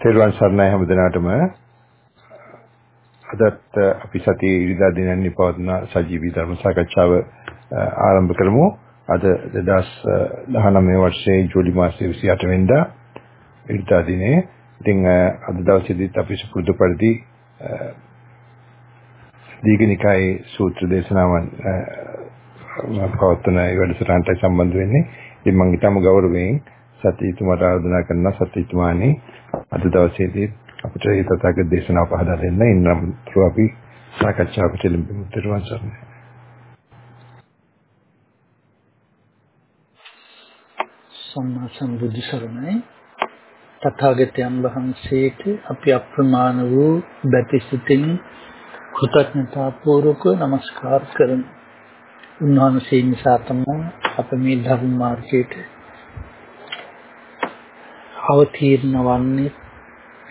තෙරුවන් සරණයි හැම දිනකටම අදත් අපි සතියේ ඉරිදා දිනන්නේ පවත්වන සජීවී ධර්ම සාකච්ඡාව ආරම්භ කරමු. අද 2019 වර්ෂයේ ජූලි මාසයේ 28 වෙනිදා ඉරිදා දිනේ. ඉතින් අද දවසේදීත් අපි සුපුරුදු පරිදි දීඝනිකායේ සූත්‍ර දේශනාවන් පවත්වන වැඩසටහනට සම්බන්ධ වෙන්නේ. ඉතින් මම ඊටම ගෞරවයෙන් සත්‍යීතුමාට ආරාධනා කරනවා සත්‍යීතුමානි අද දවසේදී අපිට මේ තථාගත දේශනාව පහදා දෙන්න ඉන්නම්. අපි සාකච්ඡාවකට ලැබෙමු ත්වන් සරණයි. සම්මා සම්බුද්ධ සරණයි. තථාගතයන් වහන්සේට අපි අප්‍රමාණ වූ බැතිසිතින් කෘතඥතා පූර්වක নমස්කාර කරමු. උන්වහන්සේ නිසා තමයි අප මේ ධර්ම මාර්ගයට අවතීර්ණ වන්නේ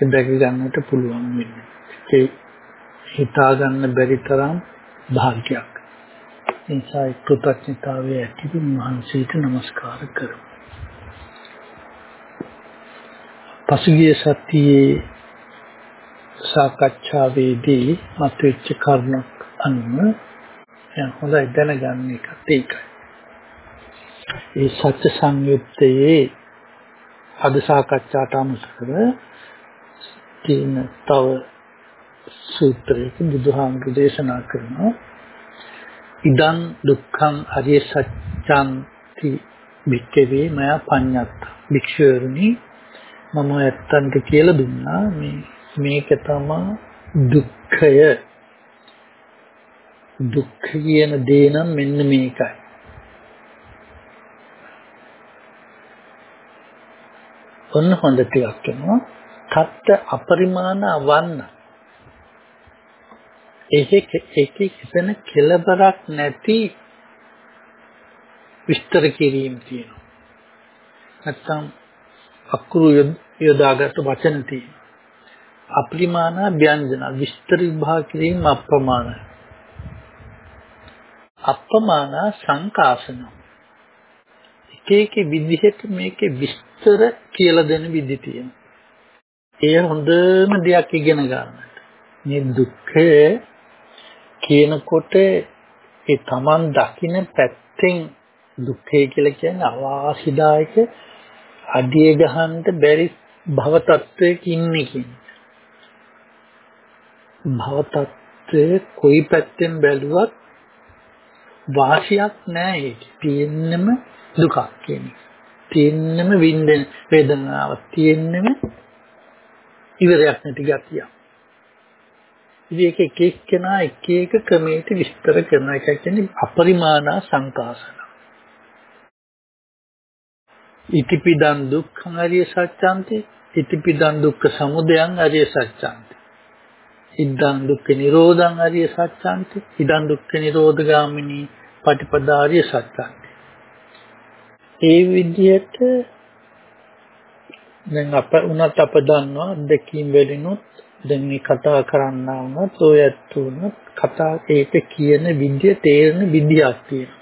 දැක ගන්නට පුළුවන් වෙන්නේ. ඒ හිතා ගන්න බැරි තරම් භාග්යක්. නිසා කෘතඥතාවය ඇතිව මහන්සියට নমස්කාර කරමු. පසුගිය සතියේ සාකච්ඡාවේදී මතුවෙච්ච කරුණක් අනුව දැන් හොඳයි දැනගන්න එකත් ඒකයි. ඒ සත්‍ය සංයුත්තේ අද සාකච්ඡාට අනුසාර තියෙන තව සූත්‍රයක බුදුහාමුදුරු දේශනා කරනවා. ඉදං දුක්ඛං අරිය සත්‍යංති වික්කවේ මය පඤ්ඤත්ත භික්ෂුවරුනි මම ඇත්තන්ට කියලා දුන්නා මේ මේක තමයි දුක්ඛය. දුක්ඛ කියන දේ නම් මෙන්න මේකයි. ඔන්න හොඳ ටිකක් වෙනවා. තත්ත අපරිමාණ වන්න. ඒකේ ඒකේ කිසිම කෙලබරක් නැති විස්තර කිරීම තියෙනවා. නැත්තම් අකුරු යොදාගත් වචන තියෙනවා. අපරිමාණ ව්‍යංජන විස්තර විභාග කිරීම අප්‍රමාණ. අප්‍රමාණ සංකාසන. එක එක විදිහට මේකේ විස්තර විස්තර කියලා දෙන විදි තියෙනවා. ඒ හොඳම දෙයක් ඉගෙන ගන්නට. මේ දුක්ඛය කියනකොට ඒ Taman දකින්න පැත්තෙන් දුක්ඛය කියලා කියන්නේ අවාසිදායක අඩිය ගහන්න බැරි භව තත්වයක ඉන්නේ කියන්නේ. භව තත්වයේ කොයි පැත්තෙන් බැලුවත් වාසියක් නැහැ ඒක. තියෙන්නම දුකක් කියන්නේ. තියෙන්නම විඳින වේදනාවක් තියෙන්නම ඉවරයක් නැති ගතිය. ඉතින් ඒක එක එක්කෙනා එක එක ක්‍රමයකට විස්තර කරන එක කියන්නේ අපරිමාණා සංකාසන. ඉතිපිදං දුක්ඛං අරිය සත්‍යන්ති ඉතිපිදං දුක්ඛ සමුදයං අරිය සත්‍යන්ති. ඉදං දුක්ඛ නිරෝධං අරිය සත්‍යන්ති ඉදං දුක්ඛ නිරෝධගාමිනී පටිපදා අරිය සත්‍යන්ති. ඒ විදිහට දැන් අප උනත් අප දන්නවා දෙකීම් වලිනුත් දැන් මේ කතා කරන්න වුණත් ඔය ඇතුණත් කතා ඒක කියන විදිය තේරෙන විදියක් තියෙනවා.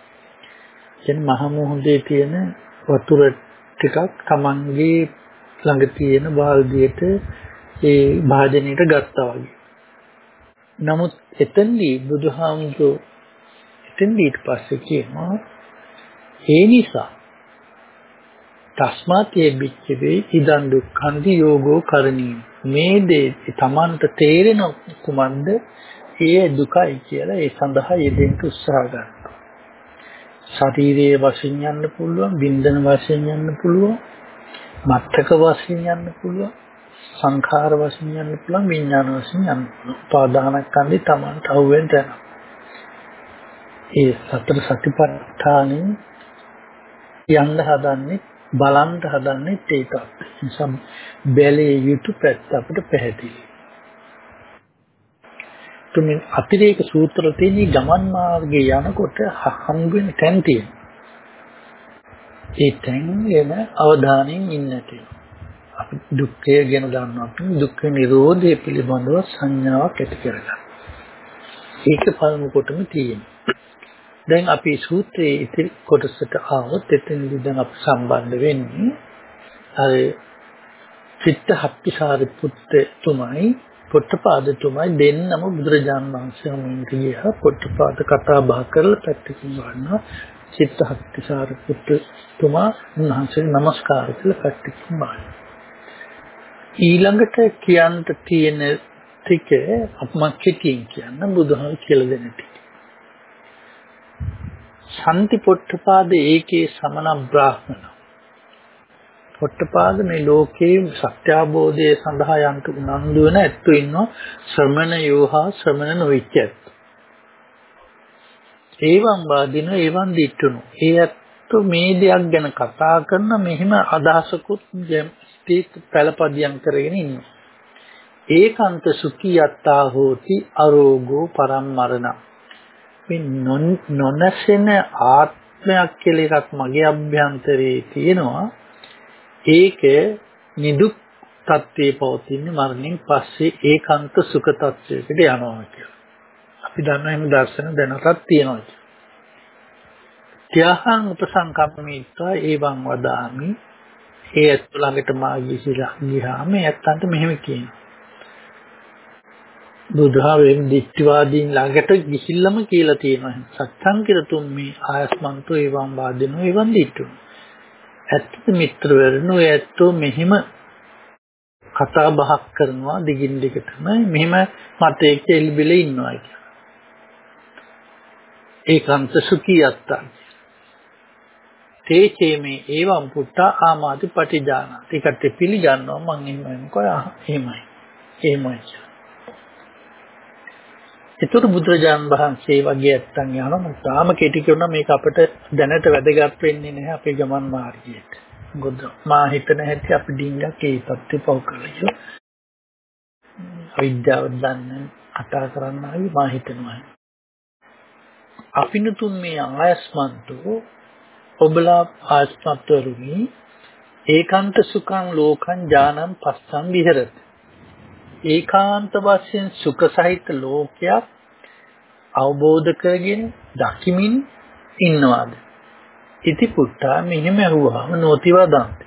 කියන්නේ මහ මොහොතේ තියෙන වතුර ටිකක් Tamanගේ ළඟ තියෙන බාල්දියට ඒ භාජනයට ගත්තා වගේ. නමුත් එතෙන්දී බුදුහාමුදුරුවෝ එතෙන්දී ඊට පස්සේ කියනවා ඒ නිසා තස්මාතේ බිච්චවේ ඉදන් දුක්ඛන්ති යෝගෝ කරණී. මේ දේ තමන්ට තේරෙන කුමන්ද ඒ දුකයි කියලා ඒ සඳහා යෙදෙන්න උත්සාහ ගන්නවා ශරීරයේ වශයෙන් යන්න පුළුවන් බින්දන වශයෙන් යන්න පුළුවන් මත්තක වශයෙන් යන්න පුළුවන් සංඛාර වශයෙන් යන්න පුළුවන් විඥාන වශයෙන් යන්න පුළුවන්. පාදානස්කන්ධي තමන්ට අහුවෙන්න යනවා ඒ සතර සතිපට්ඨානෙන් යන්න හදන්නේ බලන්න හදන්නේ ඒකත්. නිසා බැලේ යුතු පැත්ත අපිට පැහැදිලි. තුමින් අතිරේක සූත්‍ර තියෙන ගමන් මාර්ගයේ යනකොට හම්බ වෙන තැන් තියෙන. ඒ තැන් ගැන අවධානයෙන් ඉන්නට අපි දුක්ඛය ගැන දන්නවා. දුක්ඛ නිරෝධය පිළිබඳව සංඥාවක් ඇති කරගන්න. ඒක පළමු කොටම තියෙනවා. දැන් අපි සූත්‍රයේ ඉතිරි කොටසට ආවොත් එතනදී දැන් අපි සම්බන්ධ වෙන්නේ අර චිත්තහත්තිසාරිපුත්තතුමයි පොට්ටපාදතුමයි දෙන්නම බුදුරජාණන් වහන්සේ හමුවට ගියා. පොට්ටපාද කතා බහ කරලා පැත්තකින් වඩනවා චිත්තහත්තිසාරිපුත්තතුමා උන්වහන්සේට নমස්කාර කළ පැත්තකින් වඩනවා ඊළඟට කියන්න තියෙන ටික අපමණ කෙටියෙන් කියන්න බුදුහාම කියලා දෙන ටික. සම්ති පොට්ටපාද ඒකේ සමන බ්‍රාහ්මණ. පොට්ටපාද මේ ලෝකේ සත්‍ය අවබෝධය සඳහා යන්ට උනන්දු වෙන ඇත්තු ඉන්නවා ශ්‍රමණ යෝහා ශ්‍රමණ නොවිච්ච ඇත්තු. ඒවම් වාදින ඒවම් දිට්ටුණු. ඒ ඇත්තු මේ දෙයක් ගැන කතා කරන මෙහිම අදහසකුත් පළපදියම් කරගෙන ඉන්නවා. ඒකාන්ත සුඛී යත්තා හෝති අරෝගෝ පරම්මරණ මේ නොනසෙන ආත්මයක් කියලා එකක් මගේ අභ්‍යන්තරයේ තියෙනවා ඒක නිදුක් තත්ත්වයේ පවතින මරණයෙන් පස්සේ ඒකාන්ත සුඛ තත්ත්වයකට යනවා කියලා. අපි දන්නා එහෙම දර්ශන දැනටත් තියෙනවා. ත්‍යාහං උපසංකම්මිත්වා ඒවං වදාමි ඒ ඇත්ත ළඟට මා ගිහිලා මේ ඇත්තන්ට මෙහෙම කියනවා. බුදුහාවෙන් දිට්ඨිවාදීන් ළඟට ගිහිල්ලම කියලා තියෙනවා. සත්‍යං කිරතුම් මේ ආයස්මන්තෝ එවම් වාදිනෝ එවම් දිට්ඨු. ඇත්ත මිත්‍රවරුන් ඔය ඇත්තෝ මෙහෙම කතා බහක් කරනවා දිගින් දිගටම මෙහෙම මතයේ කෙල්බිල ඉන්නවා කියලා. ඒකාන්ත සුඛියත්තා තේචේමේ ඒවම් පුට්ටා ආමාති පටිජානාති. ඒකට පිළිගන්නවා මං එහෙමයි කොහා එහෙමයි. එහෙමයි. ඒතර බුදුරජාන් වහන්සේ වගේ ඇත්තන් යනවා මම තාම කෙටි කරනවා මේක අපිට දැනට වැදගත් වෙන්නේ නැහැ අපේ ගමන් මාර්ගයට. මොකද මා හිතන හැටි අපි ඩිංගක් ඒ තත්ත්වේ පව කරලා අවිද්‍යාව දන්න කතා කරන්න ආවි මා හිතනවා. අපිනුතුන් මේ ආයස්මන්තෝ ඔබලා ආස්මත්වරුනි ඒකාන්ත සුඛං ලෝකං ඥානං පස්සං විහෙරති ඒකාන්ත වශයෙන් සුඛ සහිත ලෝකයක් අවබෝධ කරගෙන දකිමින් ඉන්නවාද? ඉති පුට්ටා මෙහෙම ඇහුවාම නොතිවදන්ත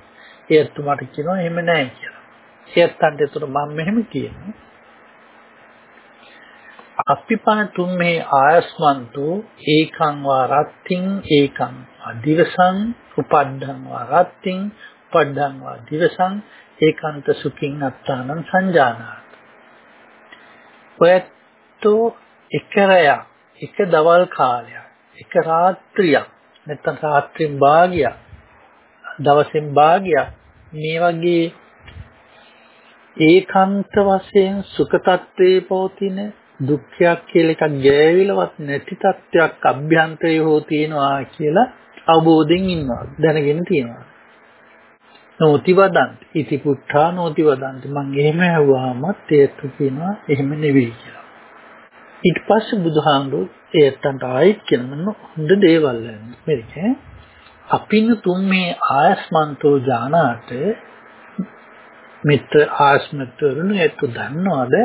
ඒත් මට කියනවා එහෙම නැහැ කියලා. ඒත් අන්ට ඒතර මම මෙහෙම කියනවා. අපිපන තුන් මේ ආයස්මන්තු ඒකං වා රත්තිං ඒකං අදිවසං උපද්ධං වා රත්තිං උපද්ධං වා දිවසං ඒකාන්ත සුඛින් අත්තානං සංජානාත. ඔයත්ෝ එකරය එක දවල් කාලයක් එක රාත්‍රියක් නැත්නම් රාත්‍රියෙන් භාගයක් දවසෙන් භාගයක් මේ වගේ ඒකාන්ත වශයෙන් සුඛ tattවේ පවතින දුක්ඛයක් කියලා එකක් ගෑවිලවත් නැති තත්ත්වයක් අභ්‍යන්තරයේ හෝ තියෙනවා කියලා අවබෝධයෙන් ඉන්නවා දැනගෙන තියෙනවා. නෝති වදන්ති ඉති පුට්ඨා නෝති වදන්ති මං එහෙම ඇහුවාමත් ඒත් කියනවා එහෙම නෙවෙයි කියලා. ඊට පස්සේ බුදුහාමුදුරු ඒත්තන්ට ආයිත් කියනමන හොඳ දේවල් මේක අපින තුන් මේ ආයස්මන්තෝ ඥානාට මිත්‍ර ආස්මත්වරුන් ඒත් දන්නවද?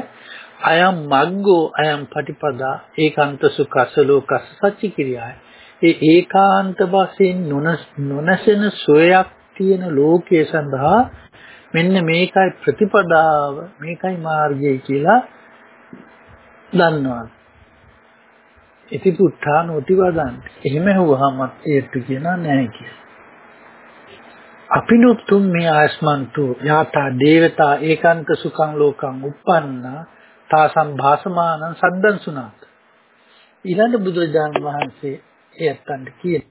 අයම් මග්ගෝ අයම් පටිපදා ඒකාන්ත සුඛස ලෝකස සච්චි කිරියයි ඒ ඒකාන්ත වශයෙන් නොනසෙන සොයක් තියෙන ලෝකයේ සඳහා මෙන්න මේකයි ප්‍රතිපදාව මේකයි මාර්ගය කියලා දන්නවා. ඉති පුත්තා නොතිවදන් එහෙම හුවහම ඒත් කියනා නැහැ කියලා. අපිනුතුම් මේ ආස්මන්තු යාතා දේවතා ඒකාන්ත සුඛං ලෝකං uppannā තාසම් භාසමානං සද්දං සුණාත ඊළඟ බුදුරජාණන් වහන්සේ එයත්න්ට කියන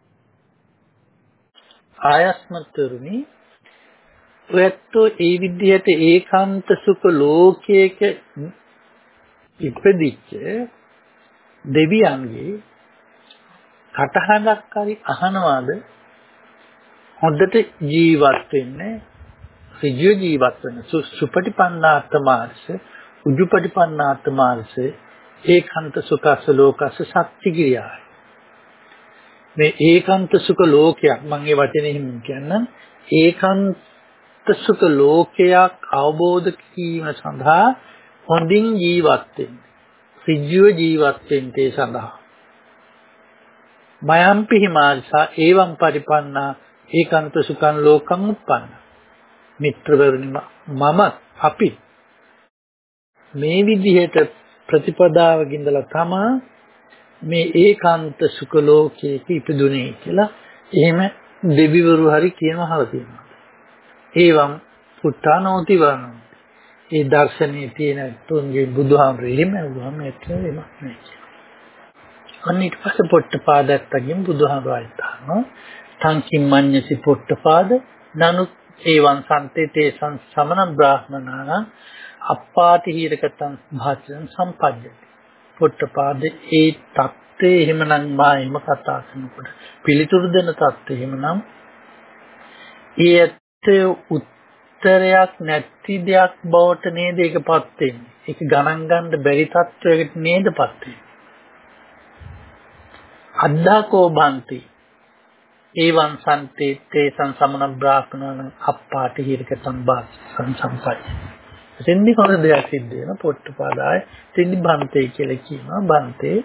ආයස්මතුරුනි ඔයත්ෝ ඒ විදිහට ඒකාන්ත සුඛ ලෝකයක ඉපදිච්ච දෙවියන්ගේ කටහඬක් හරි අහනවාද හොඳට ජීවත් වෙන්නේ ඍජු ජීවත් වෙන සුපටිපන්නාත්ත මාර්ග උජුපටිපන්නාත්ත මාර්ගයේ ඒකාන්ත සුඛස ලෝකස සත්‍ය කිරියායි. මේ ඒකාන්ත සුඛ ලෝකයක් මම ඒ වචනේ හිමින් කියන්නම් ඒකාන්ත සුඛ ලෝකයක් අවබෝධ කිරීම සඳහා හොඳින් ජීවත් වෙන්න. ඍජුව ජීවත් වෙන්න ඒ සඳහා. මයම්පි හිමාංසා ඒවම් පරිපන්නා ඒකාන්ත සුඛං ලෝකං උප්පන්න. මිත්‍රවරුනි මම අපි මේ විදිහට ප්‍රතිපදාවක ඉඳලා තමා මේ ඒකාන්ත සුඛ ලෝකයක ඉපදුනේ කියලා එහෙම දෙවිවරු හරි කියනවා තියෙනවා. ඒවම් පුත්තානෝති වරණෝ. ඒ දර්ශනයේ තියෙන තුන්ගේ බුදුහාමරේ එහෙම වුවම ඇත්තම නෑ. අන්න ඊට පස්සේ පොට්ටපාදත්තගෙන් බුදුහාමරයි තං කිම්මඤ්ඤසි පොට්ටපාද නනු ඒවං සම්තේතේ සමන බ්‍රාහ්මනාන අප්පාති හීරකතං භාචන සම්පජ්ජති පුට්ටපාද ඒ தත්ත්වය එහෙමනම් මා එම කතා කරනකොට පිළිතුරු දෙන தත්ත්වය එහෙමනම් ඒ ඇත්තේ උත්තරයක් නැති දෙයක් බවට නේද ඒකපත් වෙන්නේ. ඒක ගණන් ගන්න බැරි තත්වයකට නේදපත් වෙන්නේ. අද්දාකෝ බන්ති. ඒවං සම්තේ තේ සංසමන බ්‍රාහ්මණං අප්පාටි හිරක සම්බාස් සංසම්පයි. එතෙන්දි කොහොමද දෙයක් සිද්ධ වෙන පොට්ටපාදාය එතෙන්දි බන්තේ කියලා කියනවා බන්තේ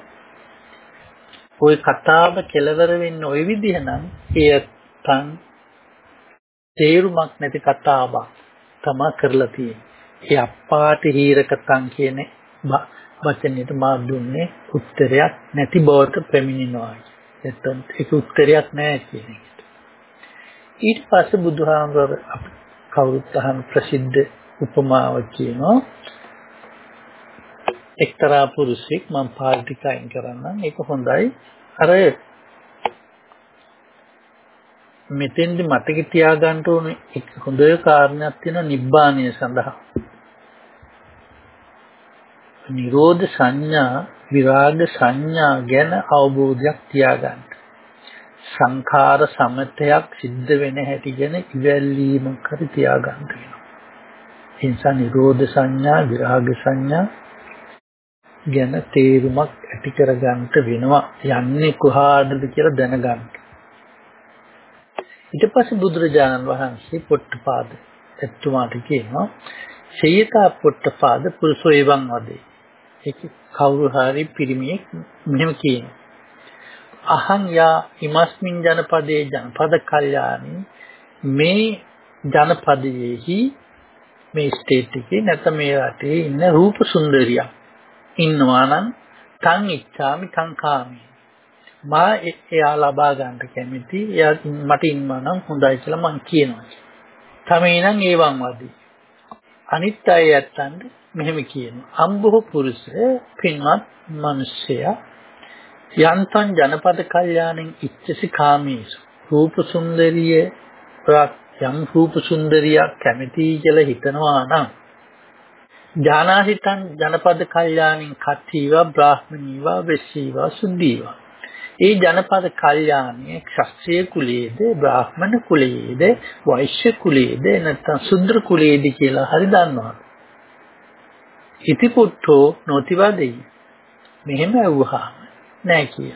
ওই කතාව කෙලවර වෙන්නේ ওই විදිහ නම් එයත්න් තේරුමක් නැති කතාවක් තමා කරලා තියෙන්නේ. ඒ අප්පාටි හිරකතන් කියන්නේ වචනෙට මා දුන්නේ උත්තරයක් නැති බවට පැමිණෙනවා. නැත්තම් ඒක උත්තරයක් නෑ කියන එකට. ඊට පස්සේ බුදුහාමර කවුරුත් අහන ප්‍රසිද්ධ උපමාවක් කියනවා. එක්තරා පුරුෂෙක් මම පාර්ටිකයින් කරන්නම් ඒක හොඳයි. අර මෙතෙන්දි මතක තියාගන්න ඕනේ එක හොඳ කාරණයක් තියෙනවා නිබ්බාණය සඳහා. නිරෝධ සංඥා විරාග සංඥා ගැන අවබෝධයක් තියාගන්න. සංඛාර සමතයක් සිද්ධ වෙන හැටි ගැන ඉවැල්ලීමක් හරි තියාගන්න වෙනවා. ඒ නිසා නිරෝධ සංඥා විරාග සංඥා ගැන තේරුමක් ඇති කරගන්න වෙනවා. යන්නේ කොහාටද කියලා දැනගන්න. ඊට පස්සේ බුදුරජාණන් වහන්සේ පොට්ටපාද එතුමාට කියනවා "ශේයතා පොට්ටපාද පුරුෂෝ එවං වදේ." ඒක කවුරු හරි පිරිමියෙක් මෙහෙම කියනවා. අහං යා ඉමස්මින් ජනපදයේ ජනපද කල්යාණි මේ ජනපදයේහි මේ ස්ටේට් එකේ නැත්නම් මේ රටේ ඉන්න රූප සුන්දරියක් ඉන්නවා නම් තං ඉච්ඡාමි තං කාමි මා එයා ලබා ගන්න කැමති එයා මට ඉන්නවා නම් හොඳයි කියලා මං කියනවා. තමේනම් ඒවන් වදී. අනිත් අය ඇත්තන්ට මෙහෙම කියනවා. අම්බෝ පුරුෂ පින්වත් මිනිසයා යන්තං ජනපද කල්යාණෙන් ඉච්ඡසි කාමීසු රූප සුන්දරිය යම් රූප සුන්දරියක් කැමති කියලා හිතනවා නම් ඥානාහිතං ජනපද කල්යාණින් කට්ඨීවා බ්‍රාහ්මණීවා වෙස්සීවා සුද්ධීවා ඒ ජනපද කල්යාණිය ක්ෂත්‍රිය කුලයේද බ්‍රාහ්මණ කුලයේද වෛශ්‍ය කුලයේද නැත්නම් ශුද්‍ර කුලයේද කියලා හරි දන්නවා ඉතිපුට්ඨෝ නොතිවදෙයි. මෙහෙම ඇව්වහම නෑ කිය.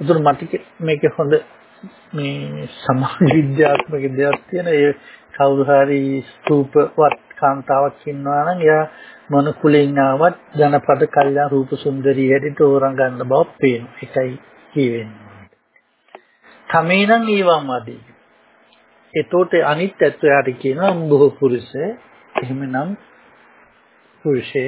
උතුර මට මේක හොඳ මේ සමාජ විද්‍යාත්මක දෙයක් තියෙන ඒ කවුරු හරි ස්තූපවත් කාන්තාවක් ඉන්නවා නම් එයා මොන කුලෙන් ආවත් ජනපද කල්යාණ රූප සුන්දරී හැටියට ඕරංගන්න බව පේනවා. ඒකයි කියවෙන්නේ. තමේනම් ඊවම් වදී. එතකොට අනිත් ඇත්තයාට කියනවා බොහෝ පුරුෂ එහෙමනම් පුරුෂය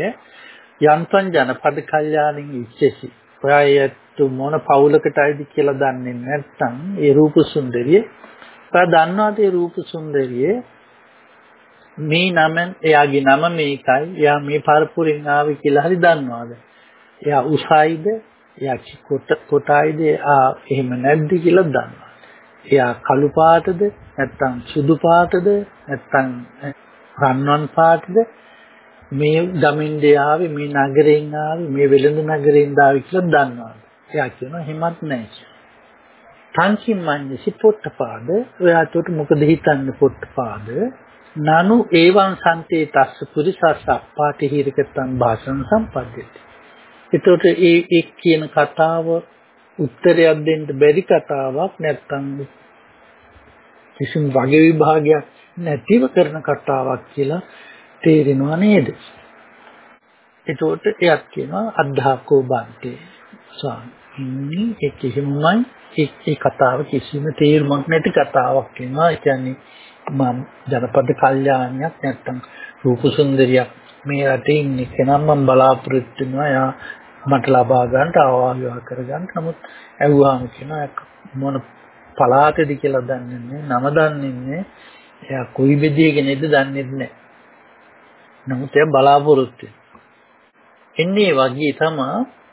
යන්තං ජනපද කල්යාණින් ඉච්ඡසි. ඔයායත් මොන පවුලකටයිද කියලා දන්නේ නැත්නම් ඒ රූප සුන්දරිය. ඔයා දන්නවාද ඒ රූප සුන්දරිය? මේ නම එයාගේ නම මේකයි. එයා මේ පරපුරෙන් ආවේ කියලා හරි දන්නවාද? එයා උසයිද? එයා කොට කොටයිද? ආ එහෙම නැද්ද කියලා දන්නවා එයා කළු පාටද? නැත්නම් සුදු පාටද? නැත්නම් රන්වන් පාටද? මේ ගමින් ආවේ මේ නගරෙන් ආවේ මේ වෙළඳ නගරෙන් ආවේ කියලා දන්නවා. එයා කියනවා හිමත් නැහැ. තංකිම්මඤ්ඤසි පොට්ටපාද ඔයාට මොකද හිතන්නේ පොට්ටපාද නනු ඒවං සන්තේ තස්ස පුරිසස්ස අප්පාටි හිරකතං භාෂණ සම්පද්දති. එතකොට ඒ ඒ කියන කතාව උත්තරයක් දෙන්න බැරි කතාවක් නැත්තම් කිසිම වගේ විභාගයක් නැතිව කරන කතාවක් කියලා තේරෙනවා නේද? එතකොට එයත් කියනවා අද්ධාකෝ බන්තේ ස්වාමී ඒක එහෙමයි ඒ කතාව කිසිම තේරුමක් නැති කතාවක් වෙනවා. ඒ කියන්නේ මම ජනපද කල්යාණියක් නැත්තම් රූප සුන්දරියක් මේ රටේ ඉන්නේ කෙනම් මම බලාපොරොත්තු වෙනවා යා මට ලබා ගන්නට ආවාගව කරගන්න. නමුත් ඇහුවාම කියනවා මොන පලාතේද කියලා දන්නේ නැහැ. නම දන්නේ නැහැ. එයා කොයි බෙදියේ කෙනෙක්ද දන්නේ නැහැ. නමුත් එයා බලාපොරොත්තු එන්නේ වගේ තමයි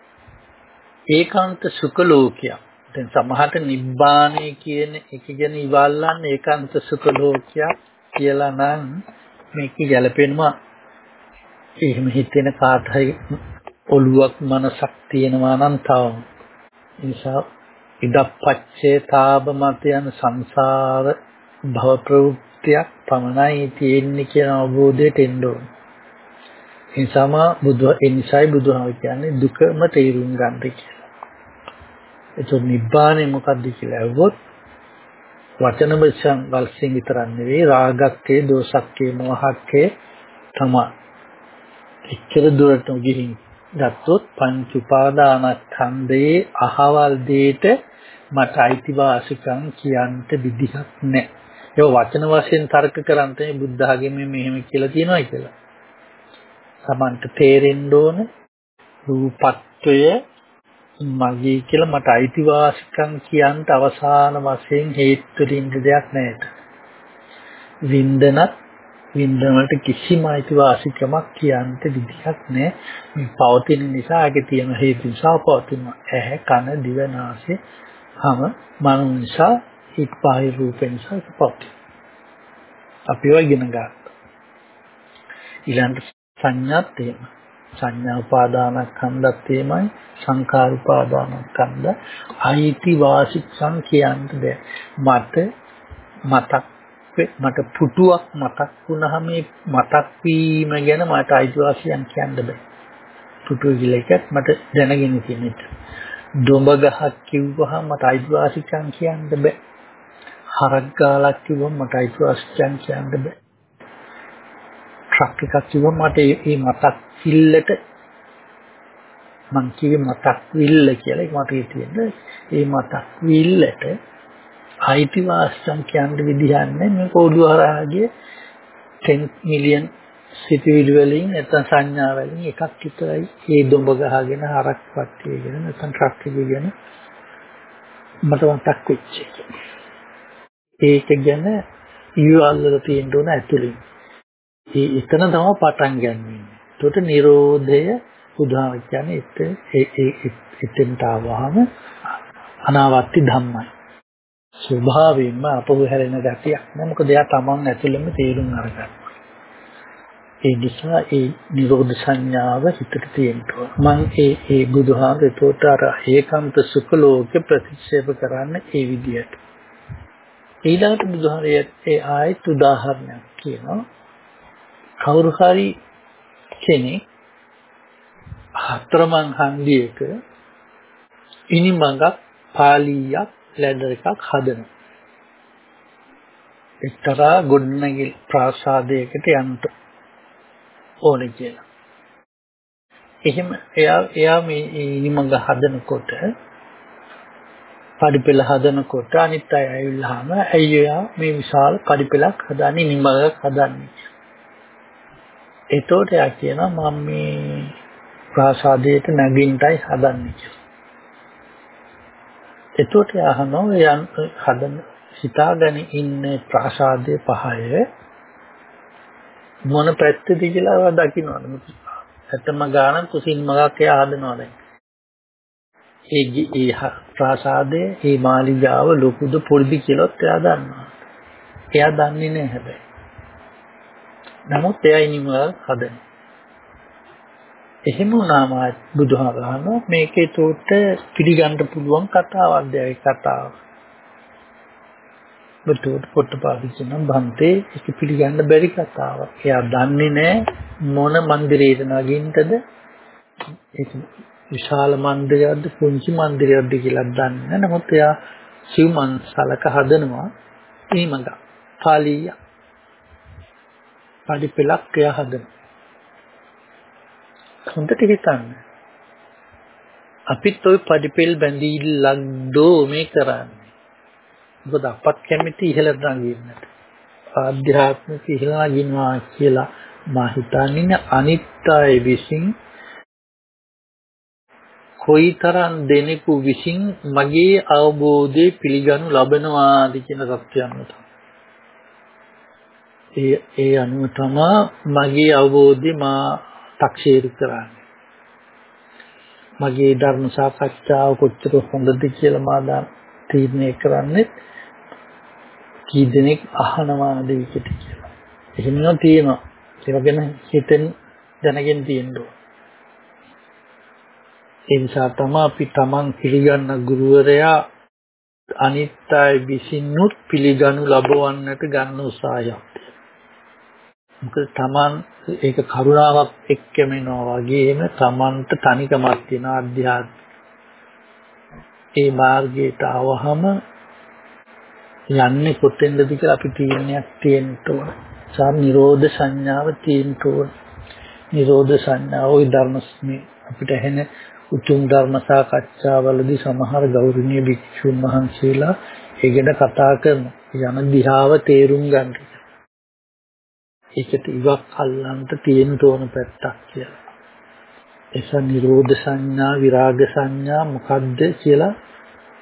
ඒකාන්ත සුඛ ලෝකයක්. දැන් සමහරට නිබ්බාණය කියන එක ගැන ඉවල්ලන්න ඒකාන්ත සුඛ ලෝකයක් කියලා නම් මේක ගැලපෙනවා. එහෙම හිතෙන කාට හරි ඔළුවක් මනසක් තියෙනවා නම් තවම. නිසා ඉදප්පච්චේ තාබ මත යන සංසාර භව ප්‍රවෘත්තියක් පමණයි තියෙන්නේ කියන අවබෝධයට එන්න ඕන. ඒ සම බුදු එනිසයි බුදුහාම කියන්නේ දුකම තේරුම් ගන්න කියලා. ඒතොත් නිබ්බානේ මොකද්ද කියලා අහුවොත් වචන වශයෙන් වල්සින් විතරක් නෙවෙයි රාගක්කේ දෝසක්කේ මොහක්කේ තමයි. එච්චර දුරට ගිහින් ගත්තොත් පංච උපාදානස්කන්ධයේ අහවල් දෙයට මට අයිතිවාසිකම් කියන්න විදිහක් නැහැ. ඒක වචන වශයෙන් තර්ක කරන්ට මේ බුද්ධ ආගමේ මෙහෙම කියලා තියෙනවා කියලා. සමන්ට තේරෙන්න ඕන රූපත්වය මගේ කියලා මට අයිතිවාසිකම් කියන්න අවසාන වශයෙන් හේතු දෙන්න දෙයක් නැහැ. වින්දනත් වින්දන වලට කිසිම අයිතිවාසිකමක් කියන්න විදිහක් නැහැ. මේ පවතින නිසා ඒකේ තියෙන හේතු නිසා පවතින ඇහැ කන දිව නාසය හම මන නිසා හිත පායි රූප නිසා පවතින. අපි ඒවා ඉගෙන ගන්න. ඊළඟ සංඥාත් එහෙම. සංඥා උපාදානස්කන්ධත් එහෙමයි සංකාර උපාදානස්කන්ධ අයිති වාසිකම් කියන්න බෑ. මට මතක් මට පුටුවක් මතක් වුණාම මේ මතක් වීම ගැන මට අයිතිවාසියන් කියන්න බෑ. පුටුව කියලා එකක් මට දැනගෙන තියෙන එක. දොඹ ගහක් කිව්වහම මට අයිතිවාසිකම් කියන්න බෑ. හරක් ගාලක් කිව්වම මට අයිතිවාසිකම් කියන්න බෑ. ට්‍රක් එකක් කිව්වම මට මේ මතක් සිල්ලට මං කිව්වේ මතක් විල්ල කියලා ඒක මට තියෙන්නේ. ඒ මතක් විල්ලට අයිතිවාසිකම් කියන්න විදිහක් නැහැ මේ කෝඩුව හරහාගේ 10 මිලියන් සිතුවිලි වලින් නැත්නම් සංඥා වලින් එකක් විතරයි මේ දොඹ ගහගෙන හරක් පට්ටියගෙන නැත්නම් ට්‍රක් එකගෙන මට මතක් වෙච්ච එක. ඒක ගැන ඊවල්වල තියෙන්න ඕන ඇතුලින්. ඒ එතන තමයි පටන් ගන්නෙ. ඒකට Nirodhaය උදාහ කියන්නේ ඒ ඒ එතෙන්ට ආවහම අනාවර්ති ධම්මයි. ස්වභාවයෙන්ම අපහු හැරෙන ගතියක් නෑ. මොකද එයා තමන් ඇතුළෙම තේරුම් අරගන්නවා. ඒ නිසා ඒ නිරෝධ සංඥාව හිතට තියෙන්න ඕන. මම ඒ ඒ බුදුහාමරේට අර ඒකාන්ත සුඛ ලෝක ප්‍රතික්ෂේප කරන්න ඒ විදිහට ඊළඟට බුදුහාමරේ ඒ ආයත් උදාහරණයක් කියනවා. කවුරු හරි කෙනෙක් හතරමං හන්දියක ඉනිමඟක් පාලියක් ලැඩර් එකක් හදනවා. එක්තරා ගොඩනැගිලි ප්‍රාසාදයකට යන්න ඕනේ කියලා. එහෙම එයා එයා මේ ඉනිමඟ හදනකොට පඩිපෙළ හදනකොට අනිත් අය ඇවිල්ලාම ඇයි එයා මේ විශාල පඩිපෙළක් හදන්නේ ඉනිමඟක් හදන්නේ. එතකොට එයා කියනවා මම මේ ප්‍රාසාදයට නැගින්නටයි හදන්නේ කියලා. එතකොට අහනවා යන් හදන හිතාගෙන ඉන්න ප්‍රාසාදයේ පහය මොන පැත්තද කියලා දකින්නවද? ඇත්තම ගාන කුසින් මගක් එයා හදනවා දැන්. ඒ ඒ ප්‍රාසාදයේ මේ මාලිගාව ලොකුද පොඩිද කියලාත් එයා දන්නවා. එයා දන්නේ නැහැ හැබැයි. නමුත් එයයි නිවල් හදන. එහෙම වුණාම බුදුහාම මේකේ තෝට පිළිගන්න පුළුවන් කතාවක් දැයි කතාව. බුදුට පොට්ටපාදිචි නම් බන්තේ ඒක පිළිගන්න බැරි කතාවක්. එයා දන්නේ නැහැ මොන મંદિરේට නගින්නද ඒක විශාල મંદિરයක්ද පුංචි મંદિરයක්ද කියලා දන්නේ නැහැ. නමුත් එයා සිව් මන්සලක හදනවා ඊමඟ පාලියක්. පඩිපෙලක් එයා හදනවා. හොඳට හිතන්න. අපිත් ওই පඩිපෙල් බැඳිල්ලක් දෝ මේ කරන්නේ. මොකද අපත් කැමති ඉහළට නගින්නට. ආධ්‍යාත්මික ඉහළලා ගිනවා කියලා මා හිතන්නේ අනිත්‍යය විසින් කොයිතරම් දෙනෙකු විසින් මගේ අවබෝධය පිළිගනු ලබනවාද කියන තත්ත්වයන් ඒ ඒ අනුව තමයි මගේ අවබෝධය මා තක්සේරු කරන්නේ. මගේ ධර්ම සාකච්ඡාව කොච්චර හොඳද කියලා මා දැන් තීරණය කරන්නේ කී දෙනෙක් අහනවාද විකට කියලා. එහෙම තියෙනවා. ඒක ගැන හිතෙන් දැනගෙන තියෙන්න ඕන. ඒ නිසා තමයි අපි Taman පිළිගන්න ගුරුවරයා අනිත්‍යය විසින්නුත් පිළිගනු ලබවන්නට ගන්න උත්සාහයක්. මොකද Taman ඒක කරුණාවක් එක්කම එනවා වගේම Tamanට තනිකමක් තියෙන අධ්‍යාත්ම ඒ මාර්ගයට આવහම යන්නේ කොතෙන්ද කියලා අපි තීරණයක් තියෙන්න ඕන. සාම නිරෝධ සංඥාව තියෙන්න ඕන. නිරෝධ සංඥාව ওই ධර්මස්මේ අපිට ඇහෙන උතුම් ධර්ම සාකච්ඡාවලදී සමහර ගෞරවනීය භික්ෂුන් වහන්සේලා ඒ ගැන කතා කරන යන දිහාව තේරුම් ගන්නවා. ඒකට ඉවක් අල්ලන්ට තියෙන තෝන පැත්තක් කියලා. එස නිරෝධ සංඥා විරාග සංඥා මොකද්ද කියලා?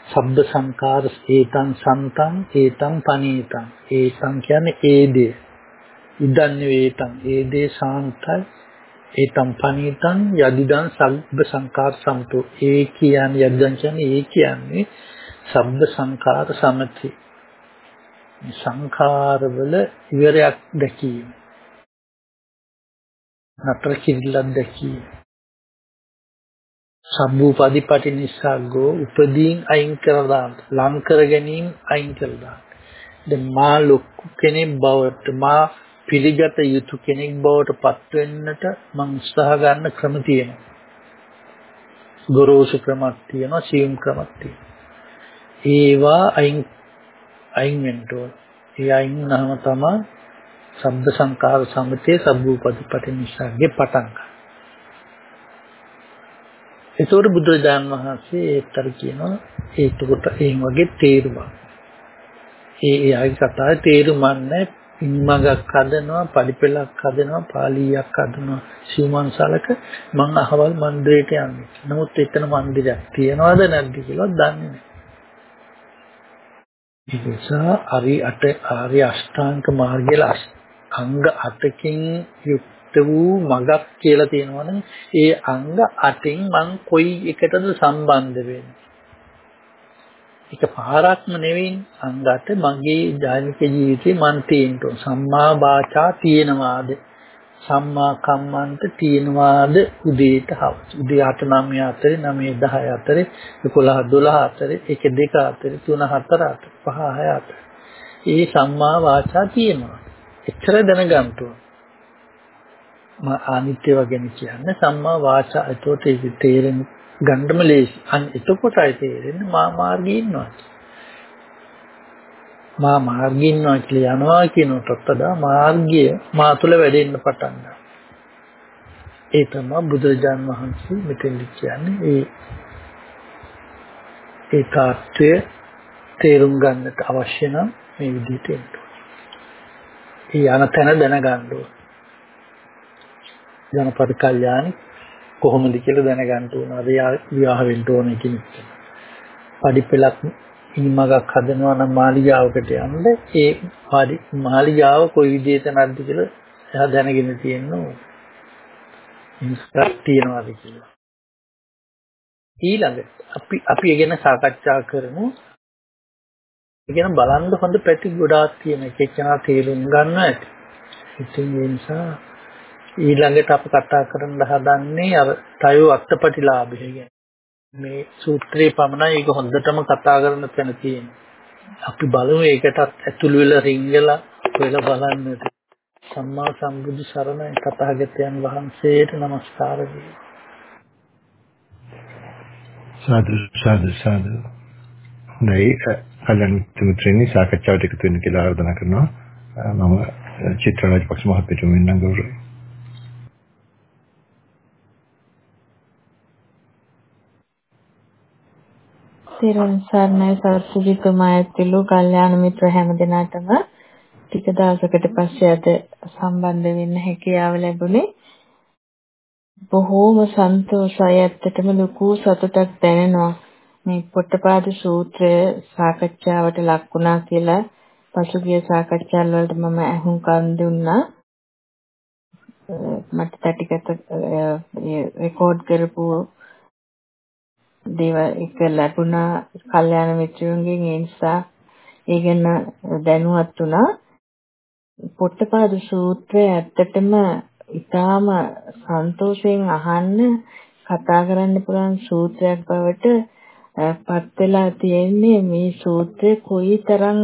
සබ්බ සංකාර ඒතං සන්තං ඒතං පනීතං. ඒතං කියන්නේ ඒ දේ ඉදන් වේතං ඒ දේ සාන්තයි. ඒතම් පනීතං. යදිදං සබ්බ සංකාර සමතෝ. ඒ කියන්නේ යදිදං කියන්නේ ඒ කියන්නේ සබ්බ සංකාර සමති. සංඛාරවල ඉවරයක් දැකීම. නතර කිරිල්ලක් දැකීම සම්භූපදීපටි නිස්සග්ගෝ උපදීන් අයින් කරලා ලං කර ගැනීම අයින් කරලා දැන් මා ලොකු කෙනෙක් බවට මා පිළිගත යුතු කෙනෙක් බවට පත් වෙන්නට මම උත්සාහ ගන්න ක්‍රම තියෙනවා. ගොරෝසු ක්‍රමක් තියෙනවා, සියුම් ක්‍රමක් තියෙනවා. ඒවා අයින් අයින් වෙන්න ඕන. ඒ අයින් වුණාම තමයි සබ්බ සංකාර සමතේ සබ්බූපදීපටි නිසාගේ පටන් ගන්න. ඒතකොට බුදුරජාන් වහන්සේ ඒතර කියනවා ඒකට ඒ වගේ තේරුමක්. ඒ ඒ ආයි කතාවේ තේරුම් නැහැ ඉන්මගක් හදනවා, පරිපලක් හදනවා, පාලියක් හදනවා, සිව්මන්සලක මං අහවල් මන්දිරයට යන්නේ. නමුත් එතන මන්දිරයක් තියනවද නැද්ද කියලා දන්නේ නැහැ. ඒ නිසා අරි අට ආර්ය අෂ්ටාංග මාර්ගයේ අංග 8කින් යුක්ත වූ මගක් කියලා තියෙනවනේ. ඒ අංග 8න් මං කොයි එකටද සම්බන්ධ වෙන්නේ? එක පාරක්ම නෙවෙයි. අංගත මගේ ධාර්මික ජීවිතේ මන් තියෙන්න සම්මා වාචා තියෙනවාද? සම්මා කම්මන්ත තියෙනවාද? උදේට හවස. උදේ 8 9 අතරේ 9 10 අතරේ 11 12 අතරේ 1 2 අතරේ 3 4 අතරේ 5 6 අතරේ. ඒ සම්මා වාචා තියෙනවා එච්චර දැනගන්න ඕන මා අනිත්‍ය වගේ කියන්නේ සම්මා වාචා එතකොට ඒක තේරෙන්නේ ගන්නම ලේසි. අන්න එතකොටයි තේරෙන්නේ මා මාර්ගයේ ඉන්නවා. මා මාර්ගයේ ඉන්නවා කියලා යනවා කියනකට වඩා මාර්ගය මා තුළ වැඩෙන්න පටන් ගන්නවා. ඒ තමයි බුදුරජාන් වහන්සේ මෙතෙන්දි කියන්නේ ඒ ඒ තාත්වය තේරුම් ගන්නට අවශ්‍ය නම් මේ විදිහට එන්න. ඒ යන තැන දැනගන්න ඕන. ජනපද කල්යාණි කොහොමද කියලා දැනගන්න ඕන. අර විවාහ වෙන්න ඕන කියන එක. පඩිපෙලක් ඉනිමගක් හදනවා නම් මාලිගාවකට යන්න ඒ මාලිගාව කොයි විදිහට නැද්ද කියලා එයා දැනගෙන තියෙන්න ඕන. ඉන්ස්ට්‍රක්ට් තියනවාද කියලා. ඊළඟට අපි අපි ගැන සාකච්ඡා කරමු. ඉගෙන බලන්න හොඳ පැති ගොඩාක් තියෙන එක එක්කෙනා තේරුම් ගන්න ඇති. ඉතින් ඒ නිසා ඊළඟට අප කතා කරන්න හදන්නේ අර තයෝ අත්පටිලාභය ගැන. මේ සූත්‍රයේ පමණයි ඒක හොඳටම කතා කරන්න තැන තියෙන්නේ. අපි බලමු ඒකටත් ඇතුළු වෙලා රිංගලා වෙලා බලන්නට. සම්මා සම්බුදු සරණයි තථාගතයන් වහන්සේට নমස්කාර වේ. සාදු සාදු සාදු. හොඳයි කල්‍යාණ මිත්‍රයනි සාකච්ඡාවට එකතු වෙන්න කියලා ආරාධනා කරනවා. මම චිත්‍රරාජ පක්ෂ මහත්මයාට මෙන්න ගෞරවයි. තිරුවන් සරණයි සරසුජිතුමා ඇතුළු කල්යාණ මිත්‍ර හැම දෙනාටම ටික දවසකට පස්සේ අද සම්බන්ධ වෙන්න හැකියාව ලැබුණේ බොහෝම සන්තෝෂයි ඇත්තටම ලොකු සතුටක් දැනෙනවා මේ පොට්ටපාද සූත්‍රය සාකච්ඡාවට ලක් වුණා කියලා පසුගිය සාකච්ඡාල් වලට මම අහුම්කම් දුන්නා. මට තටිගත රෙකෝඩ් කරපු දේවල් එක ලැබුණා කල්යාණ මිත්‍රයන්ගෙන්. ඒ නිසා ඒ ගැන දැනුවත් වුණා. පොට්ටපාද සූත්‍රය ඇත්තටම ඊටාම සන්තෝෂයෙන් අහන්න කතා කරන්න පුළුවන් සූත්‍රයක් බවට පත් වෙලා තියෙන්නේ මේ සූත්‍රය කොයිතරම්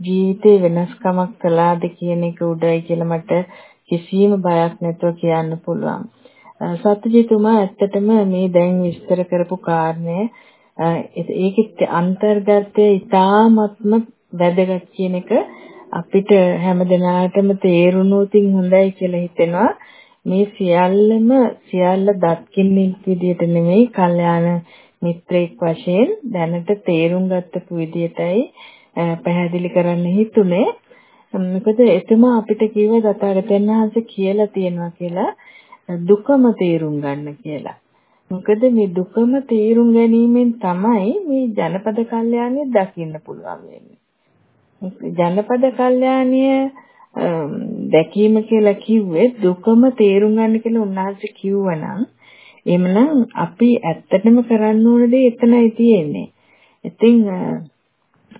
ජීවිතේ වෙනස්කමක් කළාද කියන එක උඩයි කියලා මට කිසිම බයක් නැතුව කියන්න පුළුවන්. සත්‍යජිතුමා ඇත්තටම මේ දැන් විස්තර කරපු කාරණය ඒකෙත් අන්තර්ගතය ඊටාත්ම වැදගත් කියන එක අපිට හැමදෙනාටම තේරුණොතින් හොඳයි කියලා හිතෙනවා. මේ සියල්ලම සියල්ල දත්කින්නික් විදියට නෙමෙයි කල්යාණ මිත්‍රෙක් වශයෙන් දැනට තේරුම් ගත්තපු විදියටයි පැහැදිලි කරන්න හිතුනේ. මොකද එතුමා අපිට කිව්ව දතාගතයන් වහන්සේ කියලා තියෙනවා කියලා දුකම තේරුම් ගන්න කියලා. මොකද මේ දුකම තේරුම් ගැනීමෙන් තමයි මේ ජනපද කල්යාණිය දකින්න පුළුවන් වෙන්නේ. ජනපද කල්යාණිය දැකීම කියලා කිව්වේ දුකම තේරුම් ගන්න කියලා උන්වහන්සේ කිව්වනම් එhmenan අපි ඇත්තටම කරන්න ඕන දේ එතනයි තියෙන්නේ. ඉතින්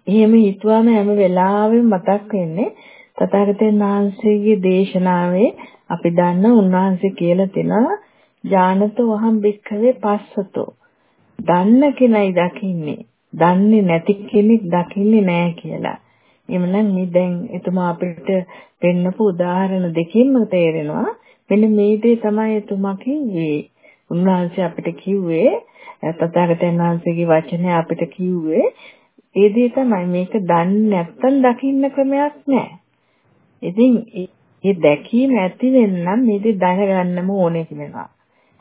එහෙම හිතුවාම හැම වෙලාවෙම මතක් වෙන්නේ තථාගතයන් වහන්සේගේ දේශනාවේ අපි දන්න උන්වහන්සේ කියලා තිනවා ඥානතෝ වහම් බික්ඛවේ පස්සතෝ දන්න කෙනයි දකින්නේ දන්නේ නැති කෙනෙක් දකින්නේ නැහැ කියලා. එමනම් මේ දැන් එතුමා අපිට පෙන්නපු උදාහරණ දෙකකින්ම තේරෙනවා මෙන්න මේ දේ තමයි එතුමා කිව්වේ. උන්වහන්සේ අපිට කිව්වේ තථාගතයන් වහන්සේගේ වචනේ අපිට කිව්වේ ඒ දේ තමයි මේක දන්නේ නැත්තම් දකින්න ක්‍රමයක් නැහැ. ඉතින් ඒ දැකීම ඇති වෙන්නම් මේ දේ දැනගන්නම ඕනේ කියලා.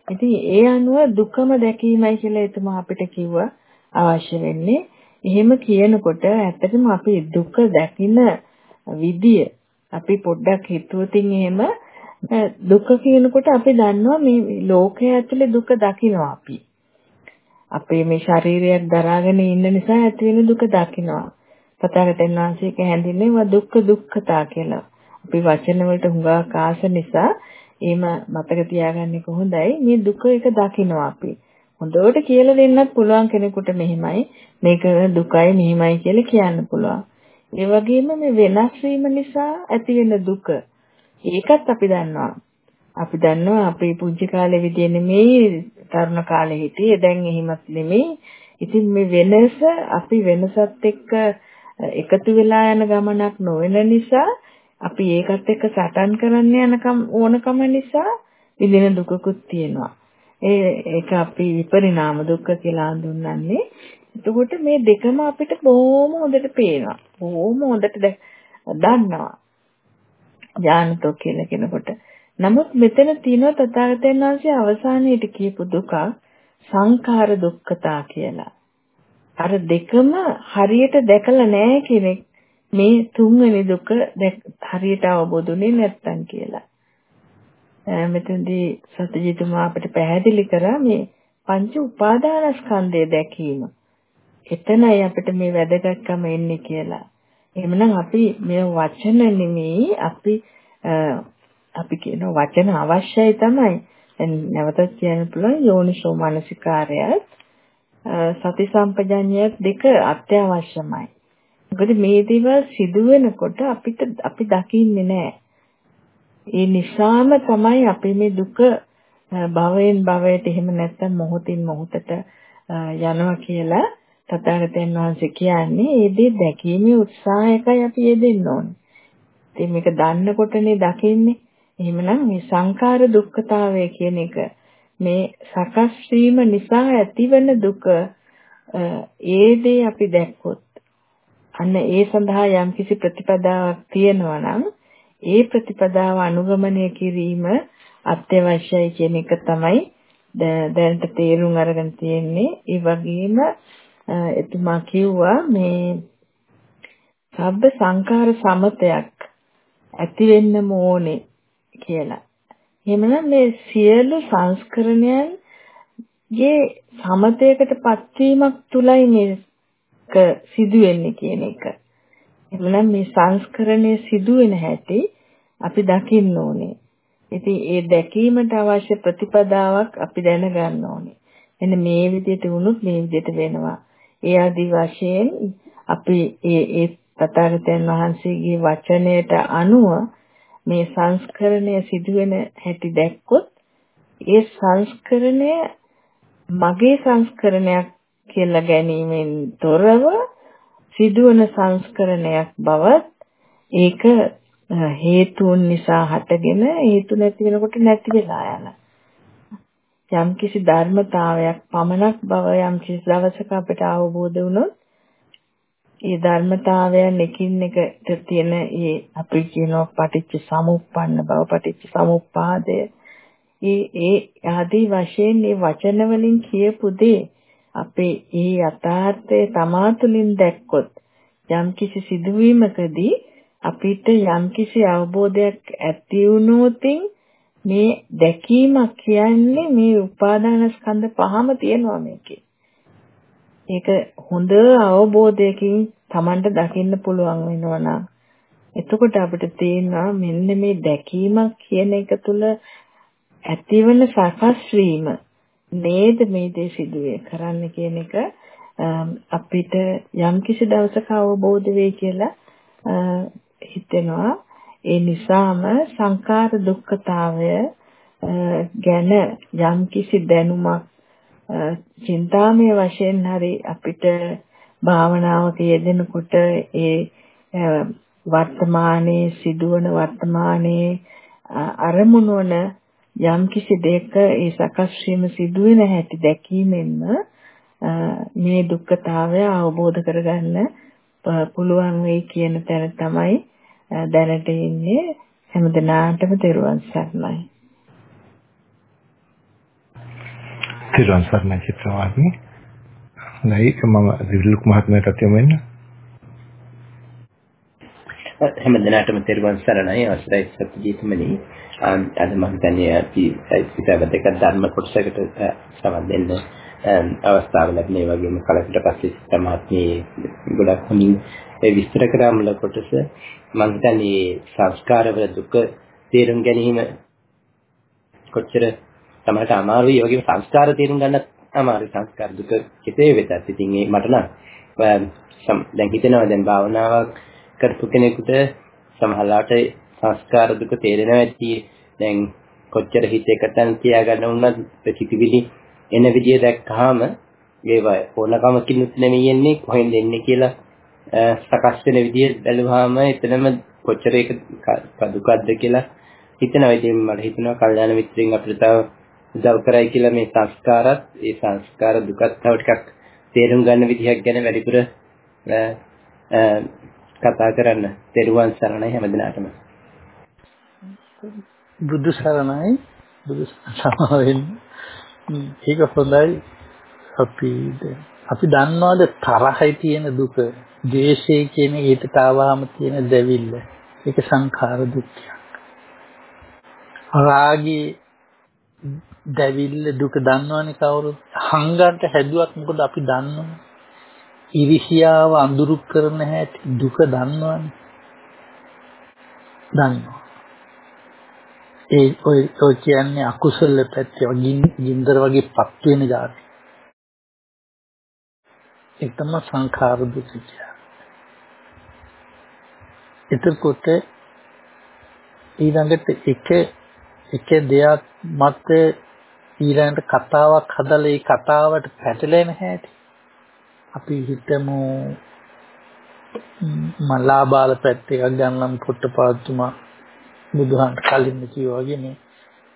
ඉතින් ඒ අනුව දුකම දැකීමයි කියලා එතුමා අපිට කිව්වා අවශ්‍ය වෙන්නේ. එහෙම කියනකොට ඇත්තටම අපි දුක දකින විදිය අපි පොඩ්ඩක් හිතුවතින් එහෙම දුක කියනකොට අපි දන්නවා මේ ලෝකයේ ඇතුලේ දුක දකිනවා අපි. අපේ මේ ශරීරයක් දරාගෙන ඉන්න නිසා ඇති වෙන දුක දකිනවා. තථාගතයන් වහන්සේ කැඳින්නේ දුක්ඛ දුක්ඛතා කියලා. අපි වචන වලට හුඟා කාස නිසා එහෙම මතක තියාගන්නේ කොහොඳයි මේ දුක එක දකිනවා අපි. හොඳට කියලා දෙන්නත් පුළුවන් කෙනෙකුට මෙහිමයි මේක දුකයි මෙහිමයි කියලා කියන්න පුළුවන්. ඒ වගේම මේ වෙනස් වීම නිසා ඇති වෙන දුක ඒකත් අපි දන්නවා. අපි දන්නවා අපේ පුංචි කාලේ විදිය නෙමෙයි තරුණ කාලේ හිටියේ දැන් එහෙමත් නෙමෙයි. ඉතින් මේ වෙනස අපි වෙනසත් එක්ක එකතු වෙලා යන ගමනක් නොවන නිසා අපි ඒකත් එක්ක සටන් කරන්න යනකම් ඕනකම නිසා විඳින දුකකුත් තියෙනවා. ඒ ඒක අපි විපරිණාම දුක්ඛ කියලා හඳුන්වන්නේ. එතකොට මේ දෙකම අපිට බොහොම හොඳට පේනවා. බොහොම හොඳට දන්නවා. ඥානතෝ කියලා කෙනකොට. නමුත් මෙතන තියෙනවා තථාගතයන් වහන්සේ අවසානයේට කියපු දුක සංඛාර දුක්ඛතා කියලා. අර දෙකම හරියට දැකලා නැහැ කෙනෙක් මේ තුන්වෙනි දුක හරියට අවබෝධුනේ නැත්තම් කියලා. මෙතනදී සත්‍යජිතුමා අපිට පැහැදිලි කරා මේ පංච උපාදානස්කන්ධය දැකීම. එතනයි අපිට මේ වැදගත්කම එන්නේ කියලා. එහෙමනම් අපි මේ වචන නෙමෙයි අපි අපි කියන වචන අවශ්‍යයි තමයි. දැන් නැවතත් කියන්න පුළුවන් යෝනිසෝ මානසිකාරයත් සති සම්පජඤ්ඤයත් දෙක අත්‍යවශ්‍යමයි. මොකද මේ දේවල් සිදු වෙනකොට අපිට අපි දකින්නේ නැහැ. ඒ නිසාම තමයි අපි මේ දුක භවයෙන් භවයට එහෙම නැත්නම් මොහොතින් මොහොතට යනවා කියලා තථාගතයන් වහන්සේ කියන්නේ ඒ දේ දැකීමේ උත්සාහයකයි අපි යෙදෙන්න ඕනේ. ඉතින් මේක දන්නකොටනේ දකින්නේ. එහෙමනම් මේ සංඛාර දුක්ඛතාවය කියන එක මේ සකස් වීම නිසා ඇතිවන දුක ඒ දේ අපි දැක්කොත් අන්න ඒ සඳහා යම්කිසි ප්‍රතිපදාවක් තියෙනවා නම් ඒ ප්‍රතිපදාව අනුගමනය කිරීම අත්‍යවශ්‍යයි කියන එක තමයි දැනට තේරුම් අරගෙන තියෙන්නේ. ඒ වගේම එතුමා කිව්වා මේ සබ්බ සංඛාර සමතයක් ඇති වෙන්නම ඕනේ කියලා. එහෙමනම් මේ සියලු සංස්කරණයන්ගේ සමතයකට පත්වීමක් තුලයි මේක සිදු වෙන්නේ කියන එක. එහෙමනම් මේ සංස්කරණය සිදු වෙන හැටි අපි දකින්න ඕනේ. ඉතින් ඒ දැකීමට අවශ්‍ය ප්‍රතිපදාවක් අපි දැනගන්න ඕනේ. එන්න මේ විදිහට වුණොත් මේ විදිහට වෙනවා. ඒ ආදි වශයෙන් අපි ඒ ඒ තථාගතයන් වහන්සේගේ වචනයට අනුව මේ සංස්කරණය සිදුවෙන හැටි දැක්කොත් ඒ සංස්කරණය මගේ සංස්කරණයක් කියලා ගැනීමෙන් තොරව සිදුවන සංස්කරණයක් බවත් ඒක හේතුන් නිසා හටගෙන හේතු නැති වෙනකොට නැති වෙලා යන යම්කිසි ධර්මතාවයක් පමණක් බව යම්කිසි දවසක අපිට අවබෝධ වුණොත් ඒ ධර්මතාවයන් එකින් එකට තියෙන ඒ අපි කියනවා පටිච්ච සමුප්පන්න බව පටිච්ච සමුප්පාදය. ඒ ඒ ආදී වශයෙන් මේ වචන වලින් කියපු දේ අපේ ඒ යථාර්ථය තමා තුළින් දැක්කොත් යම්කිසි සිදුවීමකදී අපිට යම්කිසි අවබෝධයක් ඇති වුණොතින් මේ දැකීමක් කියන්නේ මේ උපාදාන ස්කන්ධ පහම තියෙනවා මේකේ. ඒක හොඳ අවබෝධයකින් Tamanට දකින්න පුළුවන් වෙනවා නම් එතකොට අපිට තේරෙනවා මෙන්න මේ දැකීමක් කියන එක තුළ ඇතිවන සකස් වීම නේද මේ දේ සිදුවේ කරන්න කියන එක අපිට යම්කිසි දවසක අවබෝධ වෙයි කියලා හිතෙනවා ඒ නිසාම සංකාර දුක්ඛතාවය ගැන යම්කිසි දැනුමක් චින්තාමය වශයෙන් හරි අපිට භාවනාවක යෙදෙනකොට ඒ වර්තමානයේ සිදුවන වර්තමානයේ අරමුණ වන යම් කිසි දෙයක ඒ සකස් වීම සිදුවෙන හැටි දැකීමෙන්ම මේ දුක්ඛතාවය අවබෝධ කරගන්න පුළුවන් වෙයි කියන තැන තමයි දැනට ඉන්නේ හැමදෙනාටම තෙරුවන් සරණයි. තෙරුවන් සරණයි චිත්‍රවාදී. හොඳයි මම විරුලුක් මහත්මයාට යොමු වෙන්න. හැමදෙනාටම තෙරුවන් සරණයි අවසරයි සත්‍යජීතමනි. අද මම හිතන්නේ අපි ඉතිසාව දෙක ධර්ම කොටසකට සමන් දෙන්න අවස්ථාව ලැබුණේ වගේම කලකට පස්සේ සමාත්මී ගොඩක් හොඳින් ඒ විස්තර කරා මුල කොටස මම හිතන්නේ සංස්කාරවල දුක තේරුම් ගැනීම කොච්චර තමයි අමාරුයි. වගේම සංස්කාර තේරුම් ගන්නත් අමාරුයි. සංස්කාර දුක කෙසේ වෙතත්. ඉතින් ඒ මට නම් දැන් හිතෙනවා දැන් භාවනාවක් කරපු කෙනෙකුට සමහරවිට සංස්කාර දුක තේරෙනවා ඇති දැන් කොච්චර හිත එකතන තියාගන්න උනත් ප්‍රතිවිලි එන විදිය දැක්කහම ඒවා ඕනකමකිනුත් නෙමෙයි එන්නේ කොහෙන්ද එන්නේ කියලා සකස් වෙන විදිය බැලුවාම එතනම කොච්චර ඒක දුකක්ද කියලා හිතනවා. ඉතින් මට හිතෙනවා කල්යාණ මිත්‍රෙන් අපිට තව උදව් කරයි කියලා මේ සංස්කාරات ඒ සංස්කාර දුකත් තව ටිකක් තේරුම් ගන්න විදිහක් ගැන වැඩිපුර කතා කරන්න. තෙරුවන් සරණයි හැමදිනාටම. බුදු සරණයි බුදු සමාවෙන්න. ඒක හොඳයි. අපි අපි දන්නවාද තරහයි තියෙන දුක, ද්වේෂය කියන ඊටට ආවම තියෙන දැවිල්ල. ඒක සංඛාර දුක්ඛයක්. රාගී දැවිල්ල දුක දන්නවනේ කවුරු? හංගන්ට හැදුවත් මොකද අපි දන්නවනේ. ඉරිසියාව අඳුරු කරන හැටි දුක දන්නවනේ. දන්නවා. ඒ ඔය ඔය කියන්නේ අකුසල පැත්තේ වගින් ගින්දර වගේ පත් වෙන જાති. ඒක තමයි සංඛාර දුක කියන්නේ. එතකොට ඊළඟට එක එක දෙයක් මත ඊළඟට කතාවක් හදලා ඒ කතාවට පැටලෙන හැටි අපි හිතමු මලාබාල පැත්තේ එකක් ගන්නම් පොට්ටපාතුමා බුදුහාම කලින් කිව්වා වගේ මේ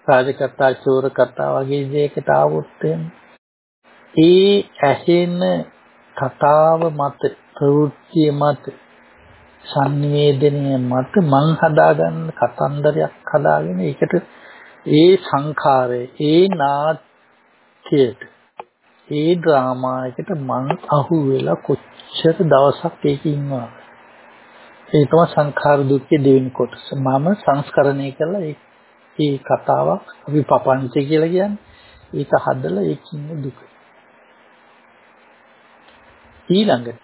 රාජකතා චෝර කතා වගේ දෙයකට ආවොත් ඒ ඇහෙන කතාව මත ප්‍රවෘත්තිය මත සංවේදනය මත මං හදාගන්න කතන්දරයක් හදාගෙන ඒකට ඒ සංඛාරය ඒ නාට්‍යයට ඒ ඩ්‍රාමා එකට මං අහු වෙලා කොච්චර දවසක් ඒක ඉන්නවා ඒ තමයි සංඛාර දුක්ඛේ දෙවෙනි කොටස. මම සංස්කරණය කළා ඒ ඒ කතාවක් අපි පපංච කියලා කියන්නේ. ඒක හදලා ඒකින් දුක. ඊළඟට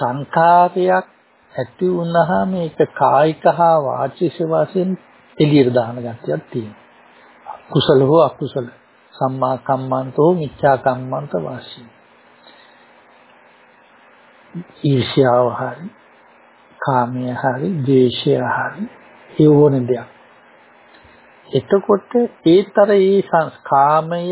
සංකාරයක් ඇති වුණාම ඒක කායික හා වාචික වශයෙන් එළියට දාන ගැටියක් තියෙනවා. කුසල හෝ අකුසල සම්මා කම්මන්තෝ මිච්ඡා කම්මන්ත වාසී. ඊර්ෂ්‍යාව හරි කාමය හරි ද්වේෂය හරි ඒ ඕන දෙයක්. එතකොට ඒතර ඒ කාමය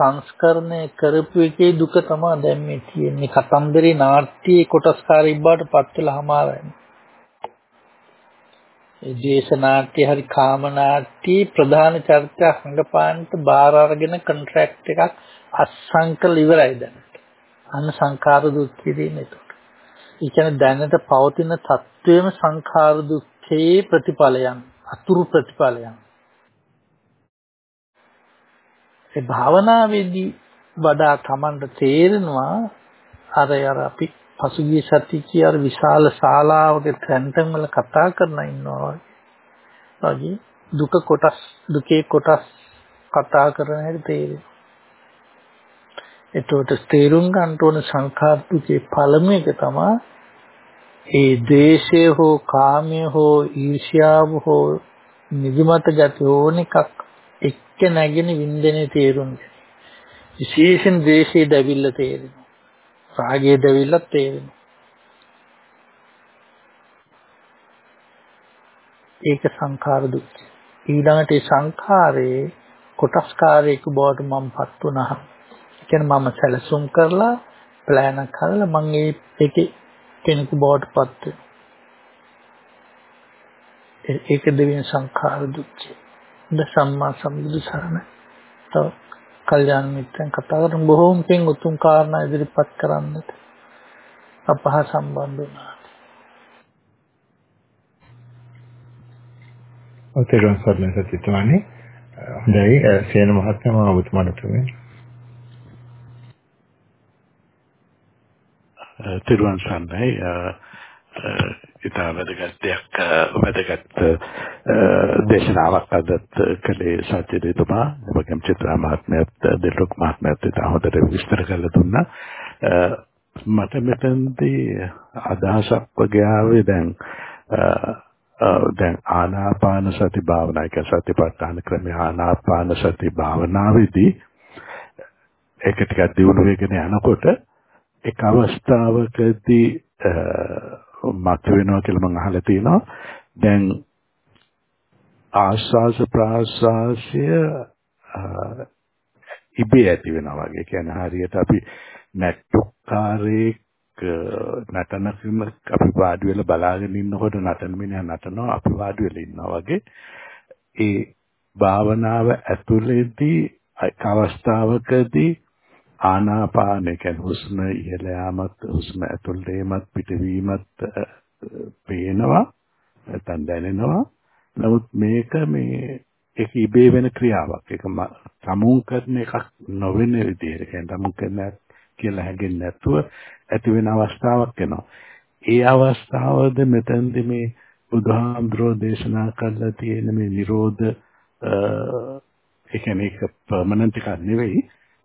සංස්කරණය කරපු එකේ දුක තමයි දැන් මේ තියෙන්නේ. කතන්දරේ නාට්‍යයේ කොටස්කාරී බවට පත් වෙලා හමාරන්නේ. ඒ දේශ නාට්‍ය හරි කාම නාට්‍ය ප්‍රධාන චරිතය හංගපාන්නට බාර අරගෙන කොන්ට්‍රැක්ට් එකක් අත්සන්කල ඉවරයි දැන්. අන්න සංඛාර දුක්ඛය දෙන්නේ එතකොට. ඒ කියන්නේ දැනට පවතින தත්වයේම සංඛාර දුක්ඛයේ ප්‍රතිඵලයන් අතුරු ප්‍රතිඵලයන්. ඒ භාවනාවේදී වඩා Tamanට තේරෙනවා අර අර අපි පසුගිය සති කිය අර විශාල ශාලාවක තැන්තන් වල කතා කරන ඉන්නවා වගේ දුක කොටස් දුකේ කොටස් කතා කරන හැටි තේරෙනවා. එතකොට තේරුම් ගන්න ඕන සංඛාර දුකේ පළමු එක තමයි ඒ ද්වේෂය හෝ කාමය හෝ ඊර්ෂ්‍යාව හෝ නිදිමත ගති ඕන එකක් එක්ක නැගෙන වින්දනේ තේරුම් ගන්න. විශේෂයෙන් ද්වේෂයේ දැවිල්ල තේරෙනවා. රාගයේ දැවිල්ලත් තේරෙනවා. ඒක සංඛාර දුක්. ඊළඟට ඒ සංඛාරයේ කොටස්කාරයක බවට මමපත් වුණා. ඒ කියන්නේ මම සැලසුම් කරලා ප්ලෑන් එක කරලා මම ඒ ඒකේ කෙනෙකු බවට පත් වෙනවා. ඒක දෙවියන් සංඛාර දුක්ඛය. ද සම්මා සම්බුදු සරණයි. තව කල්යාණ මිත්‍රයන් කතා කරන බොහෝම පින් උතුම් කාරණා ඉදිරිපත් කරන්නට අපහ සම්බන්ධ වුණා. ඔතේරන් සර්ණ සත්‍යතුමානි හොඳයි සේන මහත්මයා මම ඔබතුමාට තුමේ තිරුවන් සරණයි Uh, ඉතා වැදගත් දෙයක් uh, වැදගත් uh, දේශනාවක් අදත් කළේ සත්‍යදේතුමා එවැගේම චිත්‍රා මහත්මයාත් දෙලොක් මහත්මයාත් ඉතා හොඳට විස්තර කරලා දුන්නා. මට මෙතනදී අදහසක් වගේ ආවේ දැන් දැන් ආනාපාන සති භාවනා එක සතිපට්ඨාන ක්‍රමය ආනාපාන සති භාවනාවේදී ඒක ටිකක් දියුණු වෙගෙන යනකොට එක් අවස්ථාවකදී මත වෙනවා කියලා මම අහලා තියෙනවා. දැන් ආස්වාස ප්‍රාස්වාසය ඉබේ ඇති වෙනවා වගේ. කියන්නේ හරියට අපි නැට්ටුකාරයෙක් නටනකම අපි වාඩි වෙලා බලාගෙන ඉන්නකොට නටන මිනිහා නටනවා අපි වාඩි වෙලා ඉන්නවා වගේ. ඒ භාවනාව ඇතුළේදී අවස්ථාවකදී ආනාපාන කියන්නේ හුස්ම ඉහළ යාමත් හුස්ම ඇතුළට ඒමත් පිටවීමත් පේනවා නැත්නම් දැනෙනවා. නමුත් මේක මේ ඒක ඉබේ වෙන ක්‍රියාවක්. ඒක සමුන් කරන එකක් නොවන විදිහට කියන්නේ සමුන් කරන කියලා හැගෙන්නේ නැතුව ඇති වෙන අවස්ථාවක් එනවා. ඒ අවස්ථාවද මෙතනදී මේ බුදුහාමුදුරෝ දේශනා කරලා තියෙන මේ Nirodha ඒ කියන්නේ ඒක පර්මනන්ට් එකක් නෙවෙයි.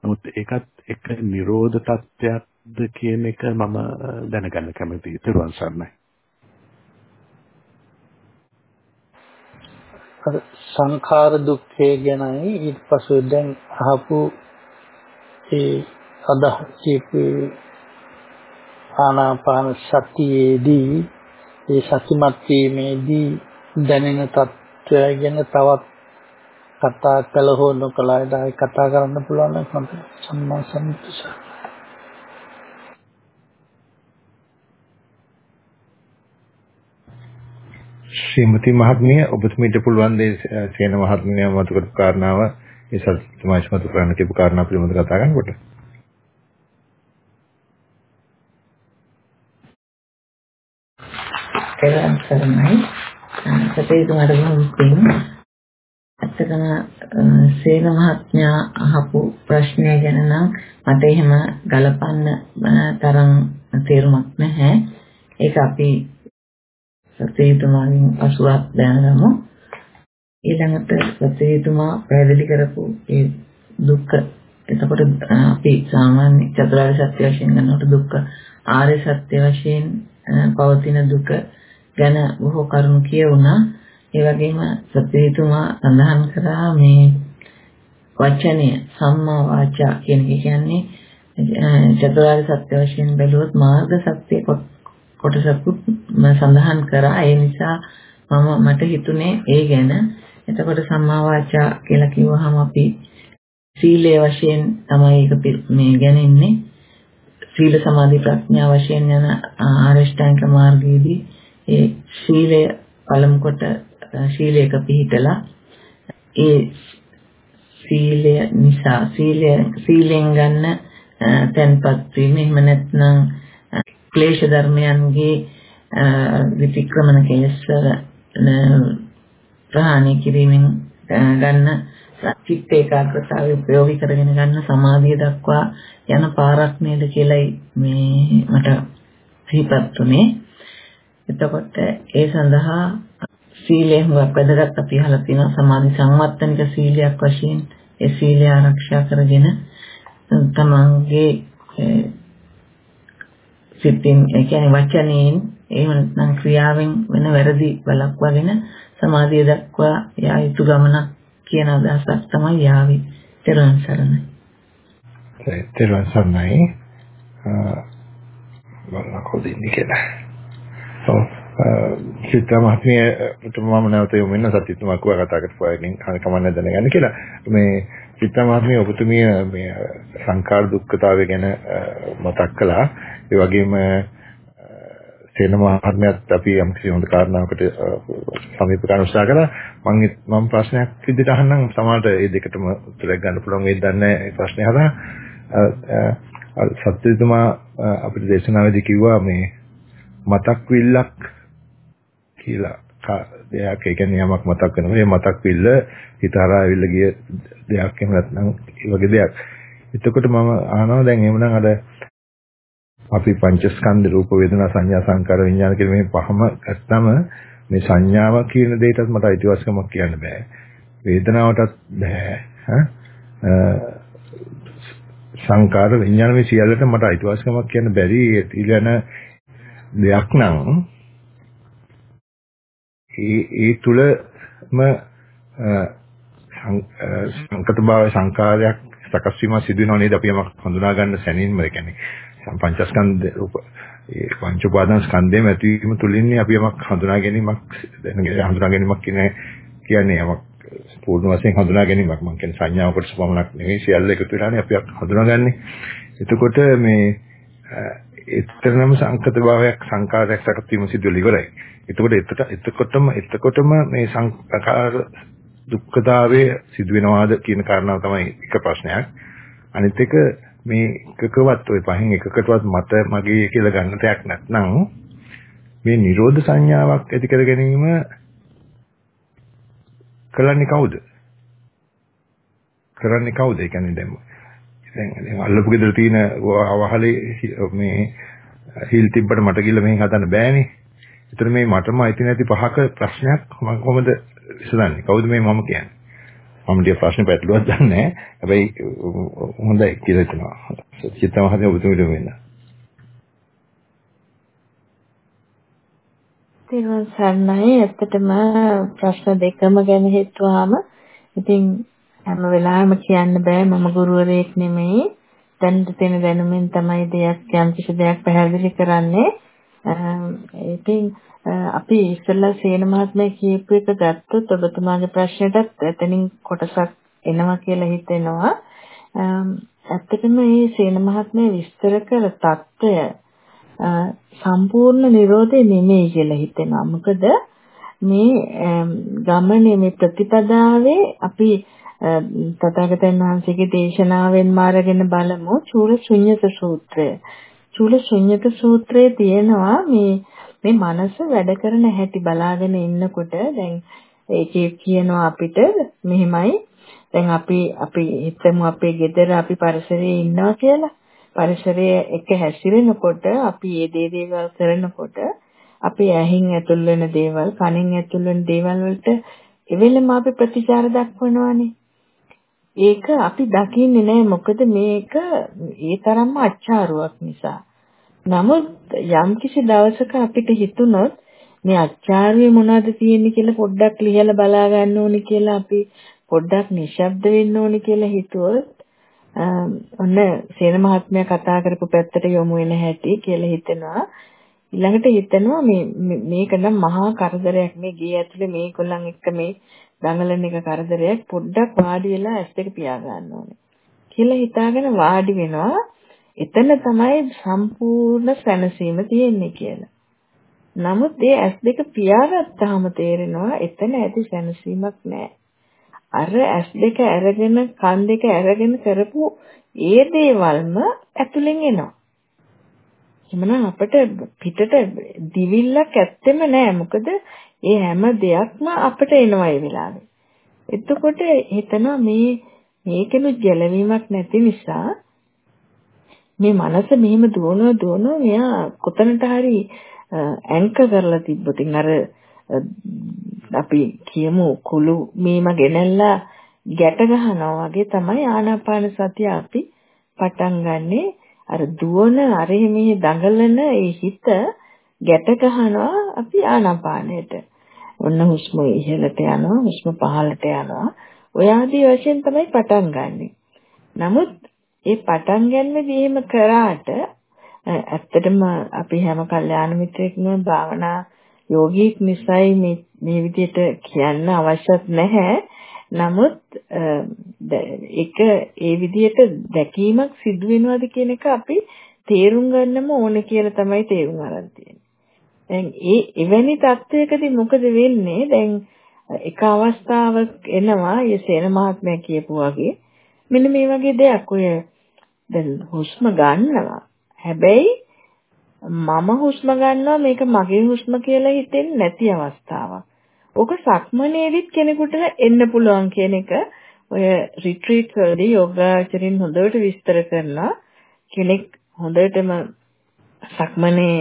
නමුත් ඒකත් එක නිරෝධ තත්ත්වයක්ද කියන එක මම දැනගන්න කැමතියි. ත්වන් සරණයි. සංඛාර දුක්ඛය ගැනයි ඊට පස්සේ දැන් අහපු ඒ අදහ කියපේ ආනාපාන සතියේදී ඒ සතිමත් වීමේදී දැනෙන තත්ත්වය ගැන තවත් කතා කළ හෝ නොකළාට ආයි කතා කරන්න පුළුවන් නම් හොඳයි සම්මා සම්බුද්ධ ශ්‍රීමති මහත්මිය ඔබතුමීට පුළුවන් දේ සේන මහත්මිය මතු කරපු කාරණාව ඒ සත්‍යමාශ මතු කරන්න කියපු කාරණා පිළිබඳව කතා කරනකොට. එවන් සරණයි. සතේ තුමාට බොහොම පිං ඇත්තටම සේන මහත්මයා අහපු ප්‍රශ්නය ගැන නම් මට එහෙම ගලපන්න තරම් තේරුමක් නැහැ. ඒක අපි සත්‍යීතුමාගෙන් අසුවක් දැනගමු. ඊළඟට සත්‍යීතුමා පැහැදිලි කරපු ඒ දුක්ඛ එතකොට අපි සාමාන්‍ය චතුරාර්ය සත්‍ය වශයෙන් ගන්නකොට දුක්ඛ ආර්ය සත්‍ය වශයෙන් පවතින දුක ගැන බොහෝ කරුණු කියවුණා. ඒ වගේම සත්‍යීතුමා සඳහන් කරා මේ වචනය සම්මා වාචා කියන එක කියන්නේ චතුරාර්ය සත්‍ය වශයෙන් බැලුවොත් මාර්ග සත්‍ය කොටසකුත් සඳහන් කරා. ඒ නිසා මම මට හිතුනේ ඒ ගැන. එතකොට සම්මා වාචා කියලා කිව්වහම අපි සීලය වශයෙන් තමයි ඒක මේ ගැනෙන්නේ. සීල සමාධි ප්‍රඥා වශයෙන් යන ආරෂ්ඨාංග මාර්ගයේදී ඒ සීලය පළමු කොට ශීලයක පිහිටලා ඒ සීලය නිසා සීලය සීලෙන් ගන්න තැන්පත් වීම එහෙම නැත්නම් ක්ලේශ ධර්මයන්ගේ විතික්‍රමන කෙලෙස් ප්‍රහාණය කිරීමෙන් ගන්න චිත්ත ඒකාග්‍රතාවය ප්‍රයෝගී කරගෙන ගන්න සමාධිය දක්වා යන පාරක් නේද කියලායි මේ මට සිහිපත් උනේ. එතකොට ඒ සඳහා සීලය හුඟක් වැදගත් අපි අහලා තියෙනවා සමාධි සංවත්තනික සීලයක් වශයෙන් ඒ සීලය ආරක්ෂා කරගෙන තමන්ගේ සිතින් ඒ කියන්නේ වචනයෙන් එහෙම නැත්නම් ක්‍රියාවෙන් වෙන වැරදි බලක්වාගෙන සමාධිය දක්වා යා යුතු ගමනක් කියන අදහසක් තමයි යාවි. තෙරුවන් සරණයි. තෙරුවන් සරණයි. බලන්න කොහොමද ඉන්නේ කියලා. ඔව් චිත්‍ර මහත්මියට මම නැවත යොමු වෙන සත්‍යතුමා කතා කරපු අයගෙන් කමන්න දැනගන්න කියලා. මේ චිත්‍ර මහත්මිය ඔබතුමිය මේ සංකාර දුක්ඛතාවය ගැන මතක් කළා. ඒ වගේම සේන මහත්මයාත් අපි යම් කිසි හොඳ කාරණාවකට සමීප කරන උත්සාහ කළා. මම මම ප්‍රශ්නයක් විදිහට අහන්නම් සමහරට මේ දෙකටම උත්තරයක් ගන්න පුළුවන් වෙයිද දන්නේ නැහැ ප්‍රශ්නේ හරහා. සත්‍යතුමා අපිට දේශනාවේදී කිව්වා මේ මතක් විල්ලක් කියලා දෙයක් ඒ කියන්නේ යමක් මතක් වෙනවා. මේ මතක් විල්ල හිතරා ඇවිල්ලා ගිය දෙයක් එහෙම නැත්නම් ඒ වගේ දෙයක්. එතකොට මම අහනවා දැන් එහෙමනම් අර අපි පංචස්කන්ධ රූප වේදනා සංඥා සංකාර විඥාන කියන මේ පහම ගත්තම මේ සංඥාව කියන දෙයටත් මට අයිතිවාසිකමක් කියන්න බෑ. වේදනාවටත් බෑ. සංකාර විඥාන මේ සියල්ලට මට අයිතිවාසිකමක් කියන්න බැරි ඊළන දෙයක් නම් ඒ ඒ තුලම සංකත භාවය සංකාරයක් සකස් වීම සිදු වෙනව නේද අපි යමක් හඳුනා ගන්න සැනින්ම. ඒ කියන්නේ පංචස්කන්ධ රූප ඒ පංච උපාදාන ස්කන්ධයෙන් ඇතිවීම තුලින්නේ අපි යමක් හඳුනා ගැනීමක් හඳුනා ගැනීමක් කියන්නේ කියන්නේ යමක් පූර්ණ වශයෙන් හඳුනා ගැනීමක්. මම කියන්නේ සංඥාව කොටස පමණක් නෙවෙයි. සියල්ල එකතු වෙලානේ අපි හඳුනාගන්නේ. එතකොට මේ එතරම් සංකත භාවයක් සංකාරයක් සකස් වීම සිදු වෙලා ඉවරයි එතකොට එතට එතකොටම එතකොටම මේ සංකාර දුක්ඛතාවයේ සිදු වෙනවාද කියන කාරණාව තමයි එක ප්‍රශ්නයක් අනිත් එක මේ එකකවත් ওই පහෙන් එකකටවත් මත මගේ කියලා ගන්න දෙයක් නැත්නම් මේ නිරෝධ සංඥාවක් ඇති කර ගැනීම කරන්නේ කවුද? කරන්නේ කවුද? ඒ කියන්නේ දැන් දැන් දැන් අල්ලපු ගෙදර තියෙන අවහලේ මේ හිල් තිබ්බට මට ගිහලා මෙහෙන් හදන්න බෑනේ. ඒතර මේ මටම අයිති නැති පහක ප්‍රශ්නයක් මම කොහොමද විසඳන්නේ? කවුද මේ මම කියන්නේ? මම දිය ප්‍රශ්න පැටලුවක් දන්නේ නැහැ. හැබැයි හොඳයි කියලා හිතනවා. චිත්ත මහත්මිය ඔබතුමීට වෙන්න. තිරුවන් සරණයි. ඇත්තටම ප්‍රශ්න දෙකම ගැන හිතුවාම ඉතින් හැම වෙලාවෙම කියන්න බෑ මම ගුරුවරයෙක් නෙමෙයි. දැනට තියෙන දැනුමින් තමයි දෙයක් යම් කිසි දෙයක් පැහැදිලි කරන්නේ. ඉතින් අපි ඉස්සෙල්ලා සේන මහත්මයා කියපු එක ගත්තොත් ඔබතුමාගේ ප්‍රශ්නෙටත් එතනින් කොටසක් එනවා කියලා හිතෙනවා. ඇත්තටම මේ සේන මහත්මයා විස්තර කළ தত্ত্বය සම්පූර්ණ Nirodhe නෙමෙයි කියලා හිතෙනවා. මොකද මේ ගමනේ මේ ප්‍රතිපදාවේ අපි තථාගතයන් වහන්සේගේ දේශනාවෙන් මාරගෙන බලමු චූල ශුන්්‍යත සූත්‍රය. චූල ශුන්්‍යත සූත්‍රයේ තියෙනවා මේ මේ මනස වැඩ කරන හැටි බලාගෙන ඉන්නකොට දැන් ඒකේ කියනවා අපිට මෙහෙමයි දැන් අපි අපි හිතමු අපේ ගෙදර අපි පරිසරයේ ඉන්නවා කියලා පරිසරයේ එක හැසිරෙනකොට අපි මේ දේ දේවල් කරනකොට අපි ඇහින් ඇතුල් වෙන දේවල් කනින් ඇතුල් වෙන දේවල් වලට එවෙලම අපි ප්‍රතිචාර දක්වනවානේ. ඒක අපි දකින්නේ නැහැ මොකද මේක ඒ තරම්ම අච්චාරුවක් නිසා. නමුත් යම්කිසි දවසක අපිට හිතුනොත් මේ අච්චාරුවේ මොනවද තියෙන්නේ කියලා පොඩ්ඩක් ලියලා බලා ගන්න ඕනේ කියලා අපි පොඩ්ඩක් නිශ්ශබ්ද වෙන්න ඕනේ කියලා හිතුවොත් ඔන්න සේන මහත්මයා කතා කරපු පැත්තට යොමු වෙන හැටි කියලා හිතෙනවා. ඊළඟට හිතෙනවා මේ මේක නම් මහා කරදරයක්. මේ ගේ ඇතුලේ මේගොල්ලන් එක්ක මේ දඟලන එක කරදරයක් පොඩ්ඩක් වාඩි වෙලා ඇස් දෙක පියා ගන්න ඕනේ කියලා හිතාගෙන වාඩි වෙනවා එතන තමයි සම්පූර්ණ සැනසීම තියෙන්නේ කියලා. නමුත් ඒ ඇස් දෙක පියාගත්තාම තේරෙනවා එතන ඇති සැනසීමක් නැහැ. අර ඇස් දෙක අරගෙන කන් දෙක අරගෙන කරපු ඒ දේවල්ම ඇතුලෙන් එනවා. එමනම් අපිට පිටට දිවිල්ලක් ඇත්තෙම නෑ. මොකද ඒ හැම දෙයක්ම අපිට එනවා ඒ වෙලාවේ. එතකොට හිතනවා මේ මේකෙනු ගැලවීමක් නැති නිසා මේ මනස මෙහෙම දුවනවා දුවනවා මෙයා කොතනට හරි ඇන්ක කරලා තිබ්බොතින් අර අපි කියමු කුළු මේම ගෙනල්ලා ගැට ගන්නවා වගේ තමයි ආනාපාන සතිය අපි පටන් ගන්නෙ අර දුවන අරෙහි මෙහි දඟලන ඒ හිත ගැට ගන්නවා අපි ආනාපානයට ඔන්න හුස්ම ඉහළට යනවා හුස්ම පහළට යනවා ඔය ආදී වශයෙන් තමයි පටන් ගන්නෙ නමුත් ඒ පටන් ගන්නෙදී එහෙම කරාට ඇත්තටම අපි හැම කල්යාණ මිත්‍රෙක්ම භාවනා යෝගීක් නිසායි මේ මේ විදිහට කියන්න අවශ්‍යත් නැහැ. නමුත් ඒක ඒ විදිහට දැකීමක් සිදු වෙනවද කියන එක අපි තේරුම් ගන්නම ඕනේ කියලා තමයි තේරුම් අරන් තියෙන්නේ. දැන් ඒ එවැනි තත්වයකදී මොකද වෙන්නේ? දැන් එක අවස්ථාවක් එනවා යසේන මහත්මයා කියපු වගේ මෙන්න මේ වගේ දෙයක් ඔය දැන් හුස්ම ගන්නවා. හැබැයි මම හුස්ම ගන්නවා මේක මගේ හුස්ම කියලා හිතෙන්නේ නැති අවස්ථාවක්. ඕක සක්මනේදිත් කෙනෙකුට එන්න පුළුවන් කියන එක ඔය රිට්‍රීට් වලදී යෝගාචරින් හොඳට විස්තර කරනවා. කෙනෙක් හොඳටම සක්මනේ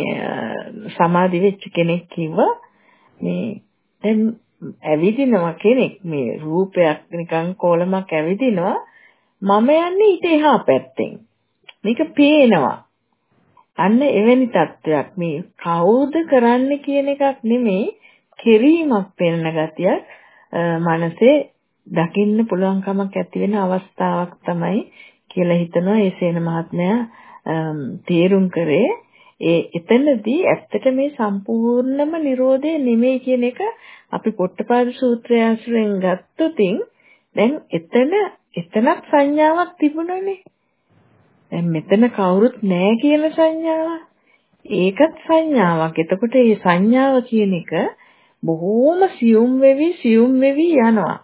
සමාධි වෙච්ච කෙනෙක් කිව්වා මේ දැන් ඇවිදිනවා කෙනෙක්. මේ රූපයක් නිකන් කොලමක් ඇවිදිනවා. මම යන්නේ ඊට එහා පැත්තෙන්. මේක පේනවා. අන්න එවැනි තත්වයක් මේ කවුද කරන්න කියන එකක් නෙමෙයි. කිරීමක් පෙන්න ගතියක් මනසේ දකින්න පුළුවන්කමක් ඇති වෙන අවස්ථාවක් තමයි කියලා හිතනවා. ඒ සේන මහත්මයා තේරුම් කරේ. ඒ එතනදී ඇත්තට මේ සම්පූර්ණම Nirodhe නෙමෙයි කියන එක අපි පොට්ටපාද සූත්‍රය අසුරෙන් ගත්තොතින් දැන් එතන එතනක් සංඥාවක් තිබුණනේ දැන් මෙතන කවුරුත් නැහැ කියන සංඥාව. ඒකත් සංඥාවක්. එතකොට මේ සංඥාව කියන එක බොහෝම සියුම් වෙවි සියුම් වෙවි යනවා.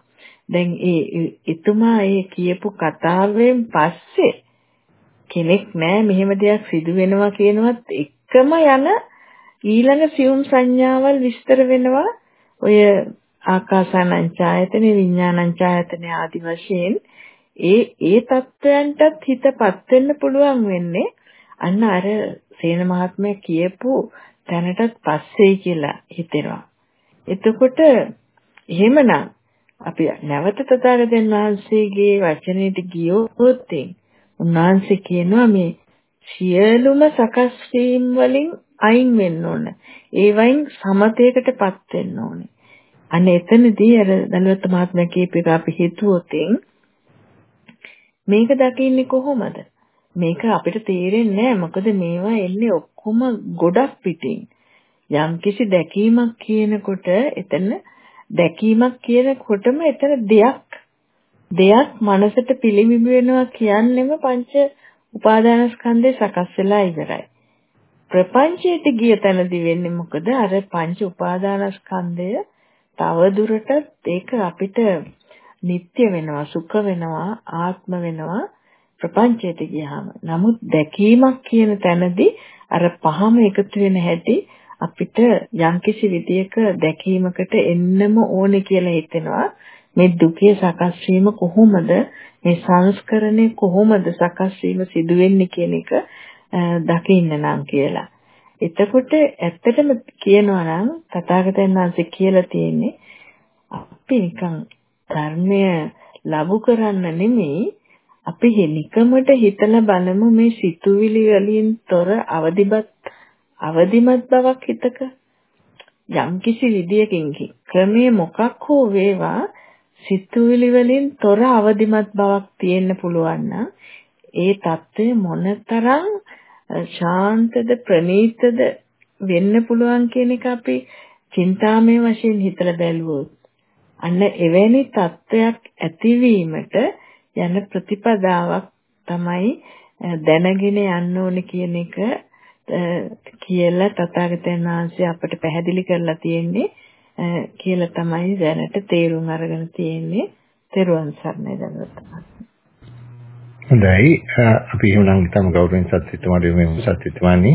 දැන් ඒ එතුමා ඒ කියපු කතාවෙන් පස්සේ කෙනෙක් නෑ මෙහෙම දෙයක් සිදු වෙනවා කියනවත් එකම යන ඊළඟ සියුම් සංඥාවල් විස්තර වෙනවා ඔය ආකාසානංචායතන විඥානංචායතන ආදි වශයෙන් ඒ ඒ தත්වයන්ටත් හිතපත් වෙන්න පුළුවන් වෙන්නේ අන්න අර සේන මහත්මයා කියපු තැනටත් පස්සේ කියලා හිතෙනවා. එතකොට එහෙමනම් අපි නැවත තථාගතයන් වහන්සේගේ වචනයට ගියොත් උන්වහන්සේ කියනවා මේ සියලුම සකස් වීම වලින් අයින් වෙන්න ඕන. ඒ වයින් සමතේකටපත් වෙන්න ඕනේ. අන්න එතනදී අර දලුවත් මහත්මයා කියපු එක අපි හිතුවොතින් මේක දකින්නේ කොහොමද? මේක අපිට තේරෙන්නේ නැහැ. මොකද මේවා එන්නේ ඔක්කොම ගොඩක් පිටින්. යම්කිසි දැකීමක් කියනකොට එතන දැකීමක් කියනකොටම එතන දෙයක් දෙයක් මනසට පිළිඹු වෙනවා කියන්නෙම පංච උපාදානස්කන්ධේ සකස් වෙලා ඉවරයි. ප්‍රපංචයට ගිය තැනදී වෙන්නේ මොකද? අර පංච උපාදානස්කන්ධය තව දුරටත් ඒක අපිට නিত্য වෙනවා සුඛ වෙනවා ආත්ම වෙනවා ප්‍රපංචයට ගියාම නමුත් දැකීමක් කියන තැනදී අර පහම එකතු වෙන හැටි අපිට යම්කිසි විදියක දැකීමකට එන්නම ඕනේ කියලා හිතෙනවා මේ දුකේ සකස් වීම කොහොමද මේ සංස්කරණය කොහොමද සකස් වීම සිදු වෙන්නේ කියන එක දකින්න නම් කියලා. එතකොට ඇත්තටම කියනවා නම් තථාගතයන් වහන්සේ කියලා තියෙන්නේ අපි නිකන් ධර්මය ලබු කරන්න නෙමෙයි අපි නිකමට හිතලා බලමු මේ සිතුවිලි වලින් තොර අවදිමත් අවදිමත් බවක් හිතක යම්කිසි විදියකින් ක්‍රමයේ මොකක් හෝ වේවා සිතුවිලි වලින් තොර අවදිමත් බවක් තියෙන්න පුළුවන් නම් ඒ தත්ත්වය මොනතරම් ශාන්තද ප්‍රණීතද වෙන්න පුළුවන් කියන එක අපි චින්තාමය වශයෙන් හිතලා බැලුවොත් අන්න එවැනි தත්වයක් ඇතිවීමට යන ප්‍රතිපදාවක් තමයි දැනගෙන යන්න ඕනේ කියන එක කියලා තථාගතයන් වහන්සේ අපට පැහැදිලි කරලා තියෙන්නේ. කියලා තමයි දැනට තේරුම් අරගෙන තියෙන්නේ තෙරුවන් සරණයි දනවත හොඳයි. අපි එහෙනම් තම ගෞරවයෙන් සත්‍යත්වමාදී මේ සත්‍යත්වමානි.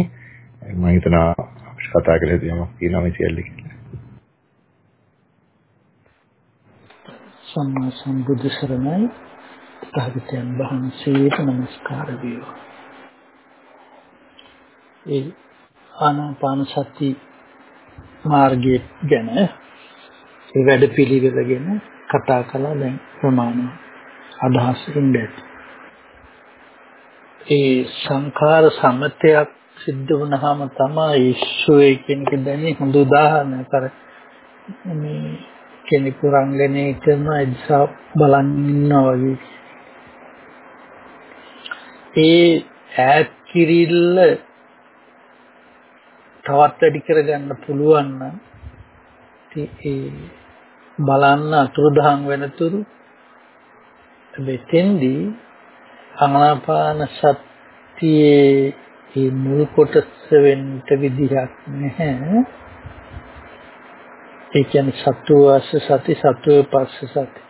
මම හිතනවා කතා කරලා තියෙනවා කියනවා මේ සියල්ල කියලා. සම්මා සම්බුදු සරණයි. තථාගතයන් වහන්සේට নমස්කාර වේවා. ඒ ආනාපාන සති මාර්ගය ගැන ඒ වැඩ පිළිවෙල ගැන කතා කළා දැන් ප්‍රමාණ අදහස් ඉන්නේ. ඒ සංඛාර සමතයක් සිද්ධ වුණාම තමයි ඊශ්වරය කියන එක දැනෙන්නේ හොඳ උදාහරණයක්. අර මේ කෙනෙකු රංගනය කරන නිසා බලන් ඉන්නවා වගේ. ඒ ඈත් කිරිල්ල තවත් වැඩි කරගන්න පුළුවන් නම් ඒ බලන්න අතුරුදහන් වෙනතුරු මෙතෙන්දී ආනාපාන සතියේ මේ මුල් කොටස වෙන්න විදිහක් නැහැ. ඒ කියන්නේ සත්ව වාස සති සත්ව පස්ස සති.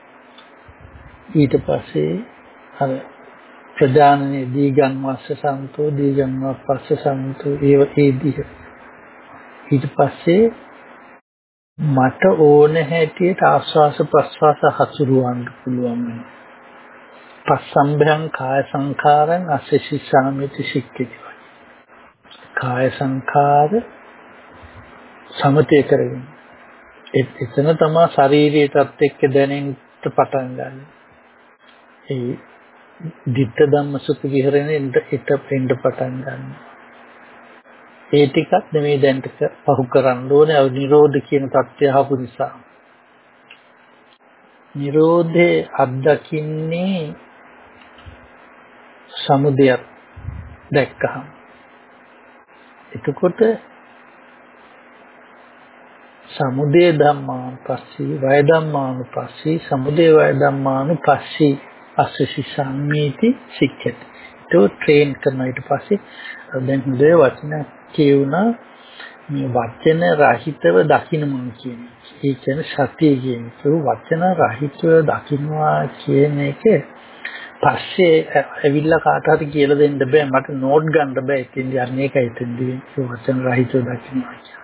ඊට පස්සේ අර ප්‍රධානනේ දීගං වාස සන්තෝ දීගං වාපස්ස සන්තෝ ඒව ඒ දිහ ඊට පස්සේ මට ඕන හැටියට ආස්වාස ප්‍රස්වාස හසුරුවන්න පුළුවන් වෙනවා පස්සම්භයං කාය සංඛාරං අසසි සාමිති සික්කති කාය සංඛාර සමතේ කරගෙන එතන තමයි ශාරීරිකයටත් එක්ක දැනෙන්න පටන් ගන්න. ඒ ditta ධම්ම සුඛ විහරණය ඉත පෙන්න පටන් ගන්න. ඒ ටිකක් නෙමෙයි දැන් ටික පහු කරන්න ඕනේ අව නිරෝධ කියන தත්ත්වය ආපු නිසා. නිරෝධේ අත්දකින්නේ සමුදයක් දැක්කහම. එතකොට සමුදය ධම්මානුපස්සී වය ධම්මානුපස්සී සමුදය වය ධම්මානුපස්සී අස්සසි සම්මීති සික්ඛති ඒක ට්‍රේන් කරනවා ඊට පස්සේ දැන් හොඳේ වචන කියුණා මේ වචන රහිතව දකින්න මම කියන්නේ ඒ කියන්නේ සතිය කියන්නේ වචන රහිතව දකින්නවා කියන එක පස්සේ ඇවිල්ලා කාට හරි කියලා දෙන්න බෑ. මට නෝට් ගන්න බෑ. ඉතින් යන්නේ ඒකයි. ඉතින් වචන රහිතව දකින්නවා කියන්නේ.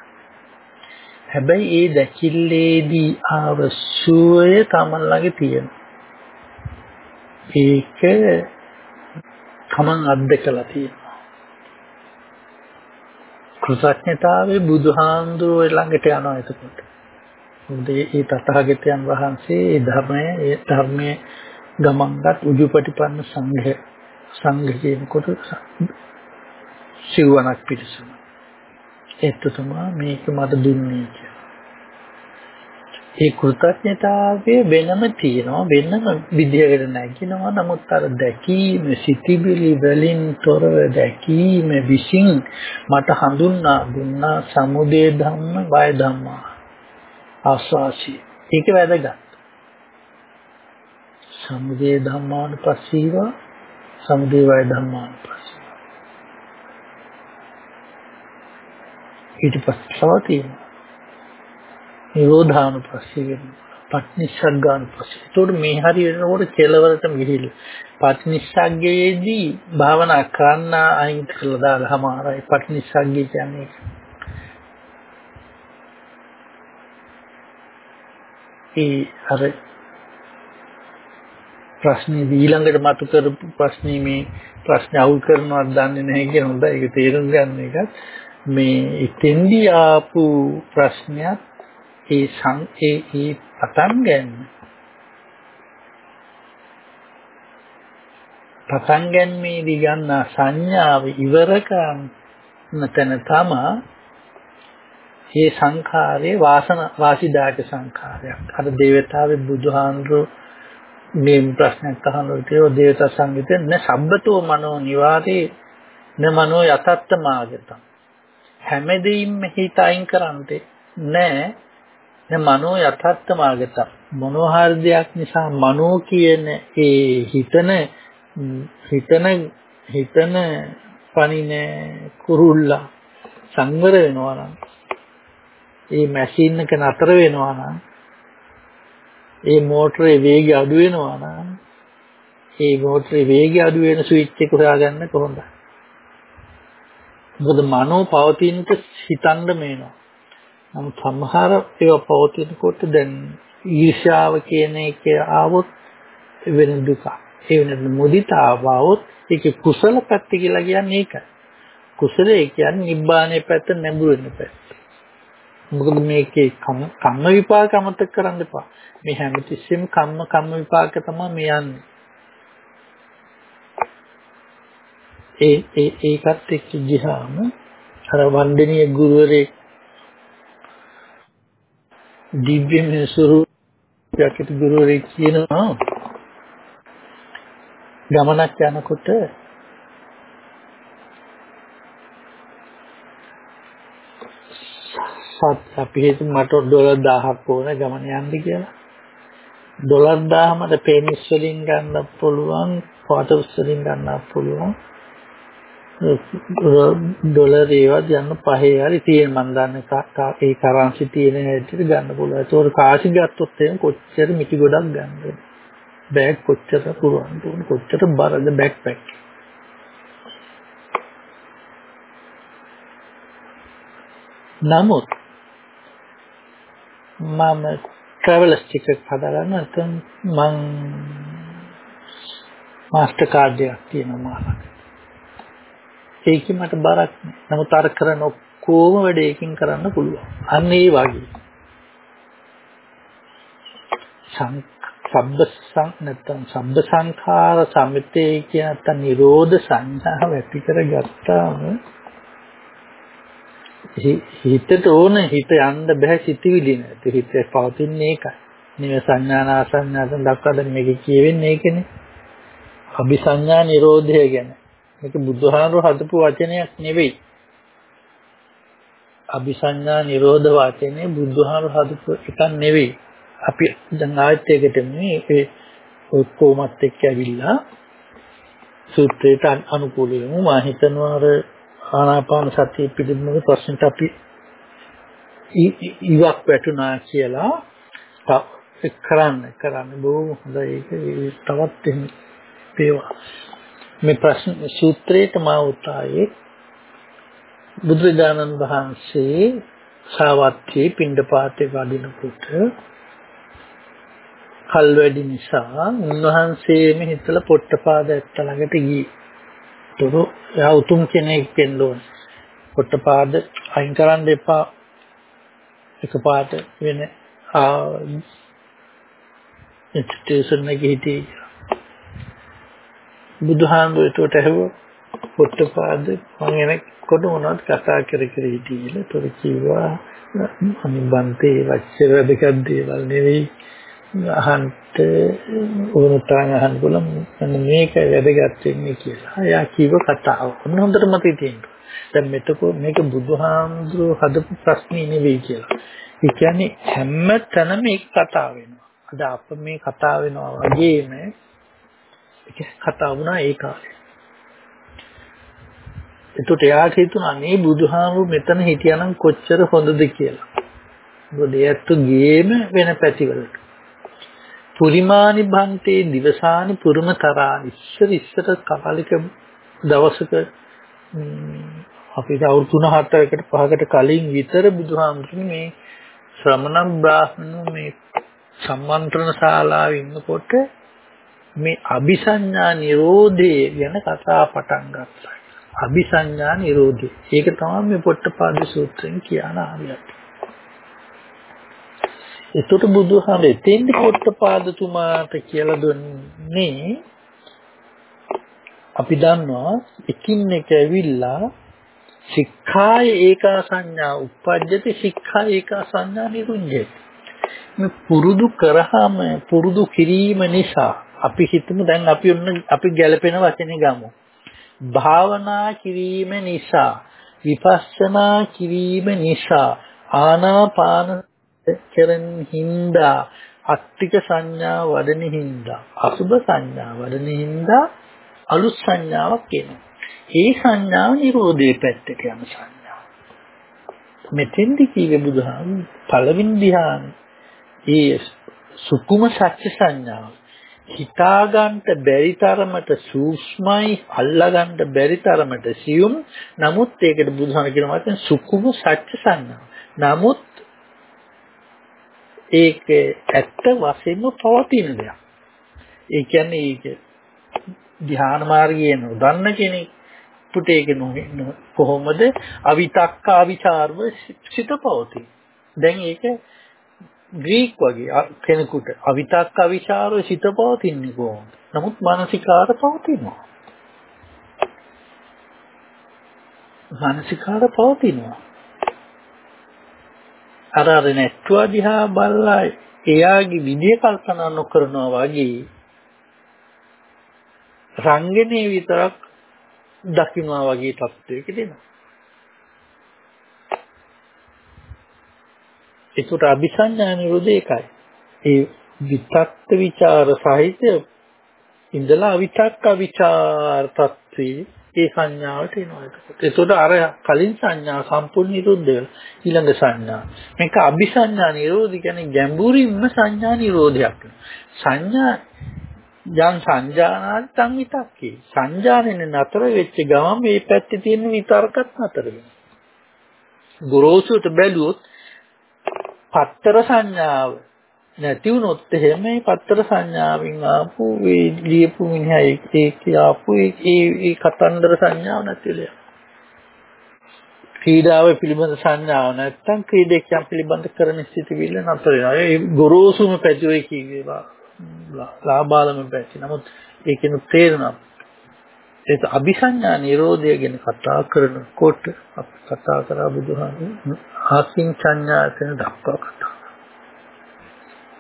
හැබැයි ඒ දැකිල්ලේදී ආව සුවය තමන් ළඟ තියෙන. ඒක තමන් අත්දකලා තියෙනවා. කෘතඥතාවේ බුදුහාඳුර ළඟට යනවා එතකොට. ඒ තථාගතයන් වහන්සේ ඒ ධර්මයේ ඒ ධර්මයේ ගමන්ගත් උජුපටිපන්න සංඝ සංඝ කියනකොට සිවණක් පිටසම. එතුමා මේක මට දුන්නේ කියලා. ඒ කෘතඥතාවය වෙනම තියෙනවා වෙනම විදියකට නැගිනවා. නමුත් අර දැකීම සිටිබිලි වලින් තොරව දැකීම විසින් මට හඳුන්වා දුන්නා සමුදේ ධම්ම වය ධම්මා ආස්වාසි ඒක වැදගත්. සමුදේ ධම්මානුපස්සීව සමුදේ වය ධම්මානුපස්සීව. ඊට පස්සේ තියෙනවා. නිරෝධානුපස්සී වෙනවා. පටිනිස්සග්ගානුපස්සී. ඒතකොට මේ හරිය වෙනකොට කෙලවරටම ගිහිල්ලා පටිනිස්සග්ගයේදී භාවනා කරන්න අයින් කළා දාලා හමාරයි පටිනිස්සග්ගය කියන්නේ ඒ අර ප්‍රශ්නේ ඊළඟට මතු කරපු ප්‍රශ්නේ මේ ප්‍රශ්න අවුල් කරනවත් දන්නේ නැහැ කියන හොඳයි ඒක තේරුම් ගන්න එකත් මේ ඉතින්දී ආපු ප්‍රශ්නයක් ඒ සං ඒ ඒ පටන් ගන්න පටන් ගැනීමේදී ගන්න සංඥාව ඉවර කරන තැන තමයි මේ සංඛාරයේ වාසන වාසිදායක සංඛාරයක්. අර දේවතාවේ බුදුහාඳුරු මේ ප්‍රශ්නයක් අහනකොට ඒ දේවතා සංගීතේ න සම්බතෝ මනෝ නිවාරේ න මනෝ යතත්තමාගතම්. හැමදෙයින්ම හිත අයින් කරන්නේ නෑ න මනෝ යතත්තමාගතම්. මොනෝහාර දෙයක් නිසා මනෝ කියන ඒ හිතන හිතන හිතන පණිනේ කුරුල්ලා සංවර වෙනවා නම් ඒ මැෂින් එක නතර වෙනවා නම් ඒ මෝටරේ වේගය අඩු වෙනවා නම් ඒ මෝටරේ වේගය අඩු වෙන ස්විච් එක හොයාගන්න කොහොමද? මොකද මනෝ පවතිනක හිතන්න මේනවා. නමුත් සමහර ඒවා පවතිනකොට දැන් ඊර්ෂාව කියන එක ආවොත් වෙන දුක. ඒ වෙනත් මුදිතාව ආවොත් ඒක කුසල පැත්ත කියලා කියන්නේ ඒකයි. කුසලයේ කියන්නේ නිබ්බානේ පැත්ත නැඹුරු වෙන පැත්ත. මොකද මේකේ කම්ම විපාක අමතක කරන්න එපා. මේ හැමතිස්සෙම කම්ම කම්ම විපාක තමයි මේ යන්නේ. ඒ ඒ ඒකත් එක්ක ගියාම අර වන්දනීය ගුරුවරේ දිව්‍යමය ස්වරූපයකට ගුරුවරේ කියනවා ගමනක් යනකොට සත් අපි හිතමු මට ඩොලර් 1000ක් ඕන ගමන යන්න කියලා. ඩොලර් 1000 මට පේනිස් වලින් ගන්න පුළුවන්, ෆොටෝස් වලින් ගන්න පුළුවන්. ඩොලර් ඒවත් යන්න පහේ හරි තියෙන මන් දන්නේ ඒ කරන්සි තියෙන හැටියට ගන්න පුළුවන්. ඒතකොට කාසි ගත්තොත් එහෙනම් කොච්චර මිටි ගොඩක් ගන්නද? බෑග් කොච්චර පුරවන්න ඕන කොච්චර බරද බෑග් පැක්. නමුත් මම ට්‍රැවලර්ස් ටිකට් හදාගන්න නැත්නම් මං මාස්ටර් කාඩ් එකක් තියෙනවා මාළක. ඒකේ මට බරක් නෑ. නමුත් අර කරන ඔක්කොම වැඩ ඒකෙන් කරන්න පුළුවන්. අන්න ඒ වගේ. සබ්බ සං නැත්නම් සබ්බ සංඛාර සමිතේ කියන නැත්නම් නිරෝධ සංඥාව ඇති කරගත්තාම හිතට ඕන හිත යන්න බෑ සිතිවිලි නැති හිත පවතින්නේ ඒකයි. මේ සංඥාන ආසඤ්ඤාතන් දක්වලා මේක කියවෙන්නේ ඒකනේ. අபிසඤ්ඤා නිරෝධය ගැන. මේක බුදුහාමුදුරු හදපු වචනයක් නෙවෙයි. අபிසඤ්ඤා නිරෝධ වචනේ බුදුහාමුදුරු හදපු එකක් නෙවෙයි. අපි දැන් ආයත් එකට මේ ඒ ඔක්කොමත් එක්ක ඇවිල්ලා සූත්‍රයට අනුකූලව මා හිතනවා අර ආනාපාන සතිය පිළිබඳ ප්‍රශ්නට අපි ඉවක් වැටුණා කියලා කරන්න කරන්න බොහොම හොඳයි ඒක තවත් එහෙම වේවා මේ ප්‍රශ්න සූත්‍රයට මා උතායේ බුදුරජාණන් වහන්සේ සාවත්‍රි පිණ්ඩපාතේ වඩිනකොට කල් වැඩි නිසා උන්වහන්සේම හිතලා පොට්ටපාද ඇත්ත ළඟට ගියේ තොර එයා උතුම් කෙනෙක් වෙන්න ඕන. පොට්ටපාද අයින් කරන්න එපා. එකපාරට වෙන ඉන්ස්ටිටියුෂන් එකේ හිටියේ. බුදුහාමුදුරුවෝ ඒකට ඇහුවා පොට්ටපාද මම එනකොට මොනවද කතා කර කර හිටියේ. ඒතොර කිව්වා අනිබන්තේ වච්චර දෙකක් දේවල් නෙවෙයි අහන්ට ඕන තරම් අහන්න පුළුවන් මෙන්න මේක වැදගත් වෙන්නේ කියලා. එයා කිව්ව කතාව. ඔන්න හොඳට මතකයි තියෙනවා. දැන් මෙතකො මේක බුදුහාමුදුරුවෝ හදපු ප්‍රශ්නේ නෙවෙයි කියලා. ඒ කියන්නේ හැම තැනම මේක කතා වෙනවා. අද අප මේ කතා වෙනවා වගේම ඒක කතා වුණා ඒ කාලේ. ඒකට එයාට හිතුණා මේ බුදුහාමුදුරුවෝ මෙතන හිටියානම් කොච්චර හොඳද කියලා. මොකද ඒත් ගේම වෙන පැතිවලට. පුරිමානි භන්තේ දිවසානි පුරුමතරා ඉස්සර ඉස්සර කාලික දවසක අපිට අවුරුදු 3-4කට 5කට කලින් විතර බුදුහාමුදුරුවෝ මේ ශ්‍රමණ බ්‍රාහ්මණ මේ සම්මන්ත්‍රණ ශාලාවේ ඉන්නකොට මේ අபிසඤ්ඤා නිරෝධය ගැන කතා පටන් ගත්තා. අபிසඤ්ඤා නිරෝධය. ඒක තමයි මේ පොට්ටපාද සූත්‍රයෙන් කියන ආර්යය. එතකොට බුදුහාම එතෙන්දි පොට්ටපාදතුමාට කියලා දුන්නේ අපි දන්නවා එකින් එක ඇවිල්ලා සික්ඛාය ඒකා සංඥා uppajjati සික්ඛා ඒකා සංඥා නිරුඤ්ජති මේ පුරුදු කරාම පුරුදු කිරීම නිසා අපි හිතමු දැන් අපි ඔන්න අපි ගැළපෙන වචනේ ගමු භාවනා කිරීම නිසා විපස්සනා කිරීම නිසා ආනාපාන කරන හින්දා අට්ටික සංඥා වඩන හින්දා අසුභ සංඥා වඩන හින්දා අලුත් සංඥාවක් එනවා. ඒ සංඥාව නිරෝධයේ පැත්තට යන සංඥාව. මෙතෙන්දි කීවේ බුදුහාම පළවෙනි ධ්‍යාන ඒ සුකුම සත්‍ය සංඥාව හිතා ගන්නට බැරි තරමට සූක්ෂමයි අල්ලා ගන්නට බැරි තරමට සියුම් නමුත් ඒකට බුදුහාම කියන වචන සුකුම සත්‍ය සංඥාව. නමුත් ඒක ඇත්ත වශයෙන්ම පවතින දෙයක්. ඒ කියන්නේ ඒක ධ්‍යාන මාර්ගයේ නොදන්න කෙනෙක් පුට ඒක කොහොමද අවිතක්ක අවිචාරව සිත පවතී. දැන් ඒක ග්‍රීක් වගේ කෙනෙකුට අවිතක්ක අවිචාරව සිත පවතින්නේ කොහොමද? නමුත් මානසිකාර පවතිනවා. මානසිකාර පවතිනවා. අර අර නැට්ටුවා දිහා බලලා එයාගේ විදිය කල්පනා නොකරනවා වගේ රංගනේ විතරක් දකින්නවා වගේ තත්ත්වයකට එනවා. ඒකට අபிසඤ්ඤා නිරෝධය ඒකයි. ඒ විතක්ක ਵਿਚාර සහිත ඉඳලා අවිතක්ක ਵਿਚාර තත්ත්වයේ ඒ සංඥාවට එනවා ඒකට. ඒතකොට අර කලින් සංඥා සම්පූර්ණ නිරුද්ධ ඊළඟ සංඥා. මේක අபிසඤ්ඤා නිරෝධ කියන්නේ ගැඹුරින්ම සංඥා නිරෝධයක්. සංඥා යම් සංජානාති තම් විතක්කේ. සංජානෙන නතර වෙච්ච ගමන් මේ පැත්තේ තියෙන විතර්කත් නතර වෙනවා. ගොරෝසුට බැලුවොත් පත්තර සංඥාව. නැති වුණොත් එහෙම මේ පත්තර සංඥාවෙන් ආපු ඒ ලියපු මිනිහා ඒක ආපු ඒ ඒ කතන්දර සංඥාව නැතිලා ක්‍රීඩාව පිළිබඳ සංඥාව නැත්තම් ක්‍රීඩකයන් පිළිබඳ කරන සිතිවිල්ල නතර වෙනවා. ඒ ගොරෝසුම පැතිවෙයි කියේවා ලාභාලම පැති. නමුත් ඒකෙනු තේරෙනවා ඒක අபிසඤ්ඤා නිරෝධය ගැන කතා කරනකොට අපි කතා කරා බුදුහාමුදුරුවෝ ආසින් සංඥා කියන දක්වා කතා.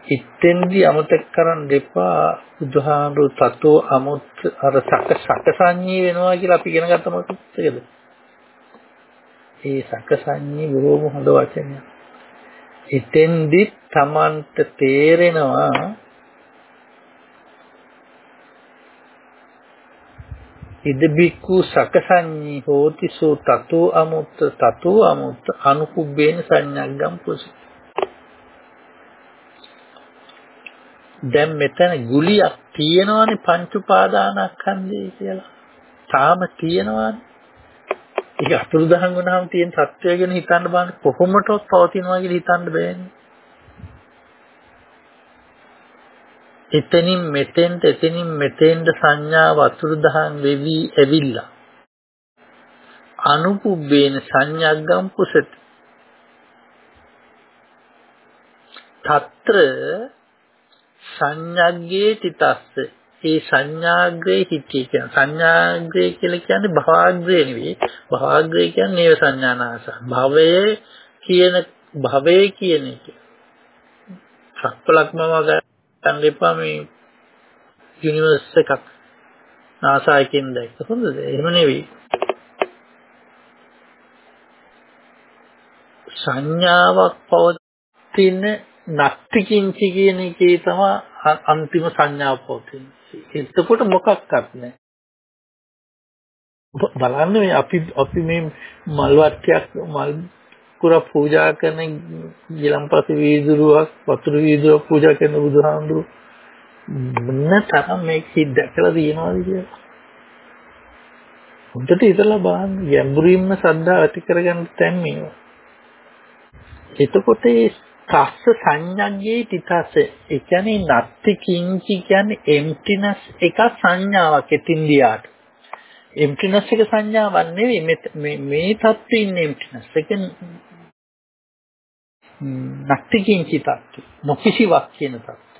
ඉත්තෙන්දි අමතක කරන් දෙපා බුදුහාමුදුරුවෝ තතෝ අමුත් අර සක සක සංඤී වෙනවා කියලා අපි ඉගෙන ගත්ත මොකක්ද? ඒ සක සංඤී බොහොම හොඳ වචනයක්. ඉතෙන්දි Tamanට තේරෙනවා ඉද බික්කු සකසඤ්ඤී හෝති සෝ තතෝ අමුත්ත තතෝ අමුත්ත අනුකුබ්බේන සංඥග්ගම් පුස දැන් මෙතන ගුලියක් තියෙනවනේ පංච උපාදානස්කන්ධය කියලා. තාම තියෙනවනේ. ඒක අතුරුදහන් වුණාම තියෙන සත්‍යය ගැන හිතන්න බලන්න කොහොමදවත් පවතිනවා කියලා හිතන්න බෑනේ. එතනින් මෙතෙන්ට එතනින් මෙතෙන්ට සංඥාව අතුරුදහන් වෙවි ඇවිල්ලා. අනුපුබ්බේන සංඥග්ගම් පුසති. తත්‍ර සංඥග්ගේ තිතස්ස. ඒ සංඥාග්‍රේ හිතේ කියන සංඥාග්‍රේ කියලා කියන්නේ භවග්‍රේ නෙවෙයි. භවග්‍රේ කියන්නේ නේව සංඥානාස. භවයේ කියන භවයේ කියන එක. සත්වලක්මම ගන්න එපා මේ යුනිවර්ස් එකක් NASA එකෙන් දැක්ක හොඳද? එහෙම නෙවෙයි. සංඥාවක් පවතින නක්ති කිංචි කියන එකේ තමයි අන්තිම සංඥාව පවතින්නේ. එතකොට මොකක්වත් නැහැ. බලන්න මේ අපි අපි මේ මල් වට්ටියක් මල් කුර පූජා කරන ගිලම්පස වීදුරුවක් වතුරු වීදුරුවක් පූජා කරන බුදුහාමුදුරු මොන තරම් මේක දැකලා තියෙනවද කියලා. හොඳට ඉතලා බලන්න ගැඹුරින්ම ශ්‍රද්ධාව ඇති කරගන්න තැන් මේවා. එතකොට ඒ තස්ස සංඥග්ගේ තිතස ඒ කියන්නේ නත්ති කිංචි කියන්නේ emptiness එක සංඥාවක් එතින්දියාට emptiness එක සංඥාවක් නෙවෙයි මේ මේ තත්ත්වෙ ඉන්නේ emptiness එක නත්ති කිංචි තත්ත්ව නොකිසිවක් කියන තත්ත්ව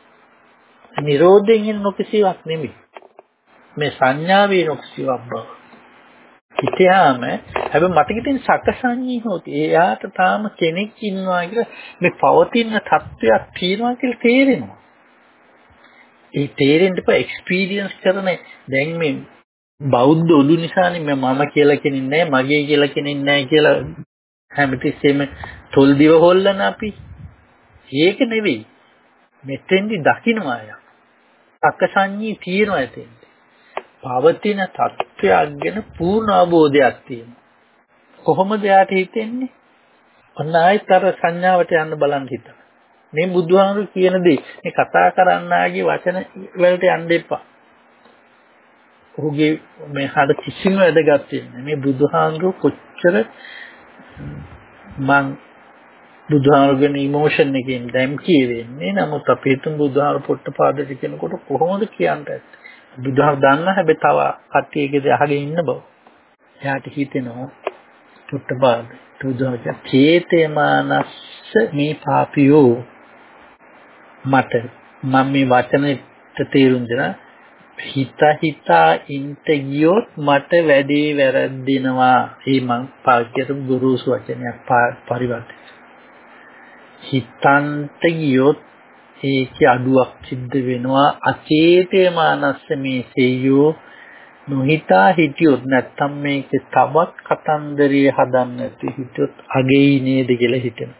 නිරෝධයෙන් නොකිසිවක් නෙමෙයි. මේ සංඥාවේ නොකිසිවක් බව. හිතයාම හැබැයි මට කිතින් සකසන්නේ හොත්. එයාට තාම කෙනෙක් ඉන්නවා කියලා මේ පවතින තත්වයක් තියෙනවා කියලා තේරෙනවා. ඒ තේරෙන්න එපා එක්ස්පීරියන්ස් කරන දැන් මේ බෞද්ධ ඔලු නිසානේ මම කියලා කෙනෙක් නැහැ මගේ කියලා කෙනෙක් නැහැ කියලා හැමතිස්සෙම තොල් දිව හොල්ලන අපි. ඒක නෙවෙයි. මෙතෙන්දි දකින්නවා යා. සකසන්නේ තියෙනවා එතෙන්දි. පවතින තත්වයක් ගැන පූර්ණ අවබෝධයක් තියෙනවා. කොහොමද යාට හිතෙන්නේ? ඔන්න ආයෙත් අර සංඥාවට යන්න බලන් හිතන. මේ බුදුහාමුදුරු කියන දේ මේ කතා කරන්නාගේ වචන වලට යන්න එපා. ඔහුගේ මේ හද කිසිම වැදගත් වෙන්නේ මේ බුදුහාමුදුරු කොච්චර මං බුදුහාමුදුරගෙන ඉමෝෂන් එකෙන් දැම් කියවෙන්නේ නමුත් අපි හිතමු බුදුහාමුදුරු පොට්ටපාදට කියනකොට කොහොමද කියන්නට බුදුහාම දන්න හැබැයි තව කට්ටියකද අහගෙන ඉන්න බව. එයාට හිතෙනවා පුට්ටපාද බුදුහාම චේතේමානස්ස මේ පාපියෝ මට මම මේ වචනෙට තේරුම් දෙන හිත හිතා ඉන්ට ගියොත් මට වැඩේ වැරද්දිනවා. ඒ මං පාවිච්චි කරපු ගුරුසු වචනයක් පරිවර්තන. හිතන්ට ගියොත් ඒකේ අඩුවක් සිද්ධ වෙනවා අචේතේ මානස්ස මේ සෙයෝ නොහිතා හිටියොත් නැත්තම් මේක තවත් කතන්දරය හදන්න නැති හිටියොත් අගෙයි නේද කියලා හිතෙනවා.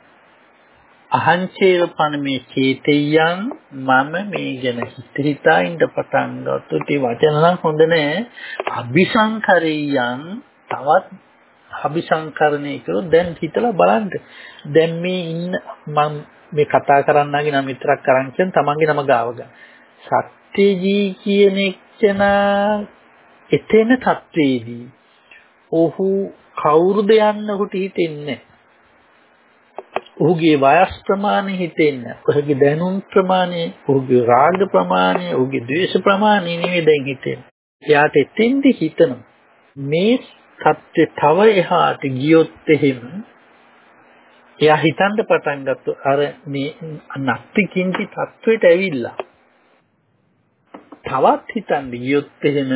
අහංචේව පන මේ චේතයන් මම මේ ගැන හිත හිතා ඉඳ පටන් ගත්තොත් ඒ වචන නම් හොඳ නෑ අபிසංකරයන් තවත් අபிසංකරණය කරොත් දැන් හිතලා බලන්න. දැන් මේ ඉන්න මම මේ කතා කරන්නාගේ නම විතරක් කරන් කියන තමන්ගේ නම ගාව ගන්න. සත්‍යජී කියන එක්චනා එතෙන තත්වේදී ඔහු කවුරුද යන්න ඔහුට හිතෙන්නේ? ඔහුගේ වයස් ප්‍රමාණය හිතෙන්නේ. ඔහුගේ දැනුම් ප්‍රමාණය ඔහුගේ රාග ප්‍රමාණය ඔහුගේ ද්වේෂ ප්‍රමාණය නෙවෙයි දැන් හිතෙන්නේ. එයාට එතෙන්දි හිතනවා. මේ සත්‍ය තව එහාට ගියොත් එහෙම එයා හිතන්න පටන් ගත්තා අර මේ නත්ති කිංචි තත්වයට ඇවිල්ලා. තවත් හිතන්න ගියොත් එහෙම